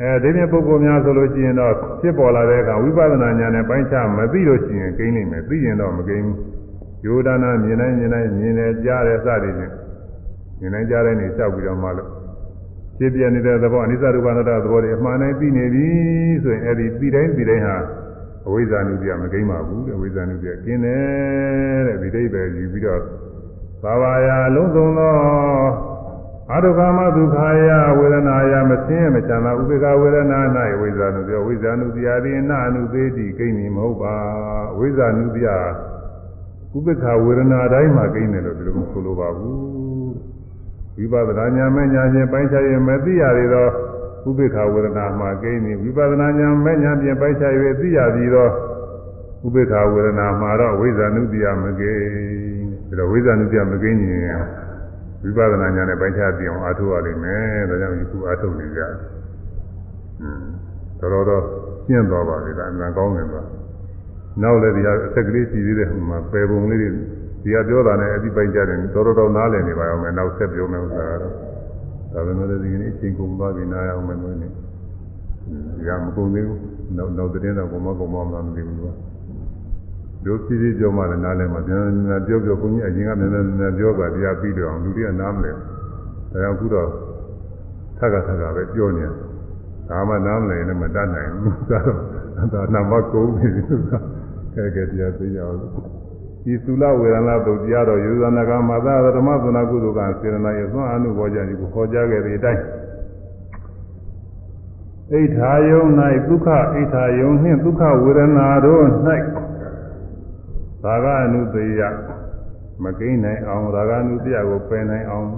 S1: အဲဒီနေ့ပုဂ္ဂိုလ်များဆိုလို့ရှိရင်တော့ဖြစ်ပေါ်လာတဲ့အခါဝိပဿနာဉာဏ်နဲ့ပိုင်းခြားမသိလို့ရှိရင်ကိန်းနိုင်မယ်သိရင်တော့မကိန်းဘူး ယောဒနာမြင်နိုင်မြင်နိုင်မြင်တယ်ကြားတယ်စသည်ဖြင့်မြင်နိုင်ကြားတယ်နေလျှောက်ပြီးတော့မှလို့ဖြစ်ပြနေတဲ့သဘောအနိစ္စဒုက္ခအနတ္တသဘောတွေအမှန်တိုင်းသိနေပြီဆိုရင်အဲဒီသိတိုင်းသိတိုင်းဟာအဝိဇ္ဇာနုတ္တိယမကိန်းပါဘူးတဲ့အဝိဇ္ဇာနုတ္တိယกินတယ်တဲ့ဒီဒိဋ္ဌိပဲယူပြီးတော့ဘာဝါယာလုံးစုံသောအဒုက္ခမဒုက္ခယဝေဒနာယမဆင်းရဲမချမ်းသာဥပေက္ခဝေဒနာ၌ဝိဇာနုပြောဝိဇာနုတရားသည်အနအနုသေးတိကိန်းနေမဟုတ်ပါဝိဇာနုတရား ဥပေက္ခဝေဒနာတိုင်းမှာကိန်းတယ်လို့ဒီလိုမဆိုလိုပါဘူးဝိပဿနာဉာဏ်မဲ့ဉာဏ်ချင်းပိုင်းခြားရင်မသိရသေးသောဥပေက္ခဝေဒနာမှာကိန်းနေဝိပဿနာဉာဏ်မဲ့ဉာဏ်ဖြင့်ပိုင်းခြား၍သိရပြီးသောဥပေက္ခဝေဒနာမှာတော့ဝိဇာနုတရားမကိန်းဒါတော့ဝိဇာနုတရားမကိန်းရင်ဝိပဿနာဉာဏ်နဲ့ပိုင်းခြားပြအောင်အားထုတ်ရလိမ့်မယ်ဒါကြောင့်ဒီခုအားထုတ်နေကြတယ်တော်တော်တော့ရှင်းသွားပါပြီဒါအမှန်ကောင်းတယ်ကွာ နောက်လည်းဒီဟာအသက်ကလေးကြည့်သေးတယ်ဟိုမှာပယ်ပုံလေးတွေဒီဟာပြောတာနဲ့အတိပိုင်းကြတယ်တော်တော်တော်နားလည်နေပါအောင်မယ်နောက်ဆက်ပြောမယ်ဥစ္စာကတော့ဒါပေမဲ့လည်းဒီကနေ့အချိန်ကုန်သွားပြီနားရအောင်မယ်လို့နေဒီကမကုန်သေးဘူးနောက်နောက်တဲ့တော့ဘုမကောင်မမသိဘူးကွာတို့ဖြည်းဖြည်းပြောမှလည်းနားလည်မှာပြန်ပြန်ပြောပြောဘုန်းကြီးအရင်ကနည်းနည်းနည်းနည်းပြောတာတရားပြီးတော့အောင်လူတွေကနားမလဲဒါကြောင့်အခုတော့ထက်ကထက်ကပဲပြောနေတယ်ဒါမှနားမလဲနဲ့မတတ်နိုင်ဘူးဒါတော့ဒါနာမကုန်းနေတယ်ဆိုတာ ကဲကဲတရားသိရအောင်ဒီသုလဝေဒနာတုတ်တရားတော်ယူဇနာကမာသဓမ္မသနာကုသိုလ်ကစေရနာရဲ့သွန်အနုဘောကြတိကိုခေါ်ကြခဲ့တဲ့အတိုင်းအိဋ္ဌာယုံ၌ဒုက္ခအိဋ္ဌာယုံနှင့်ဒုက္ခဝေဒနာတို့၌သာဂအနုသေယမကိန်းနိုင်အောင်သာဂအနုသေယကိုပယ်နိုင်အောင်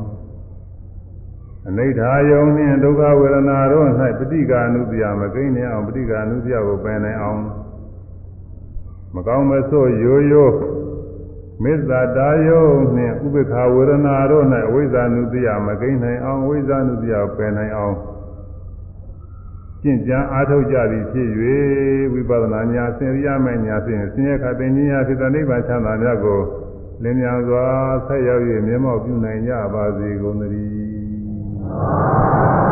S1: အနိဋ္ဌာယုံနှင့်ဒုက္ခဝေဒနာတို့၌ပဋိက္ခအနုသေယမကိန်းနိုင်အောင်ပဋိက္ခအနုသေယကိုပယ်နိုင်အောင် မကောင်းမဆို့ရိုးရိုးမေတ္တာတာယုံနှင့်ဥပေက္ခဝေဒနာတို့၌အဝိဇ္ဇာနုသေယမကိန်းနိုင်အောင်အဝိဇ္ဇာနုသေယကိုပယ်နိုင်အောင်ကျင့်ကြံအားထုတ်ကြသည်ဖြစ်၍ဝိပဿနာညာဆင်ရမယ့်ညာဖြင့်ဆင်းရဲခတ်တဲ့ဉာဏ်ဖြစ်တဲ့နိဗ္ဗာန်ချမ်းသာမြတ်ကိုလင်းမြန်စွာဆက်ရောက်၍မျက်မှောက်ပြုနိုင်ကြပါစေကုန်သတည်း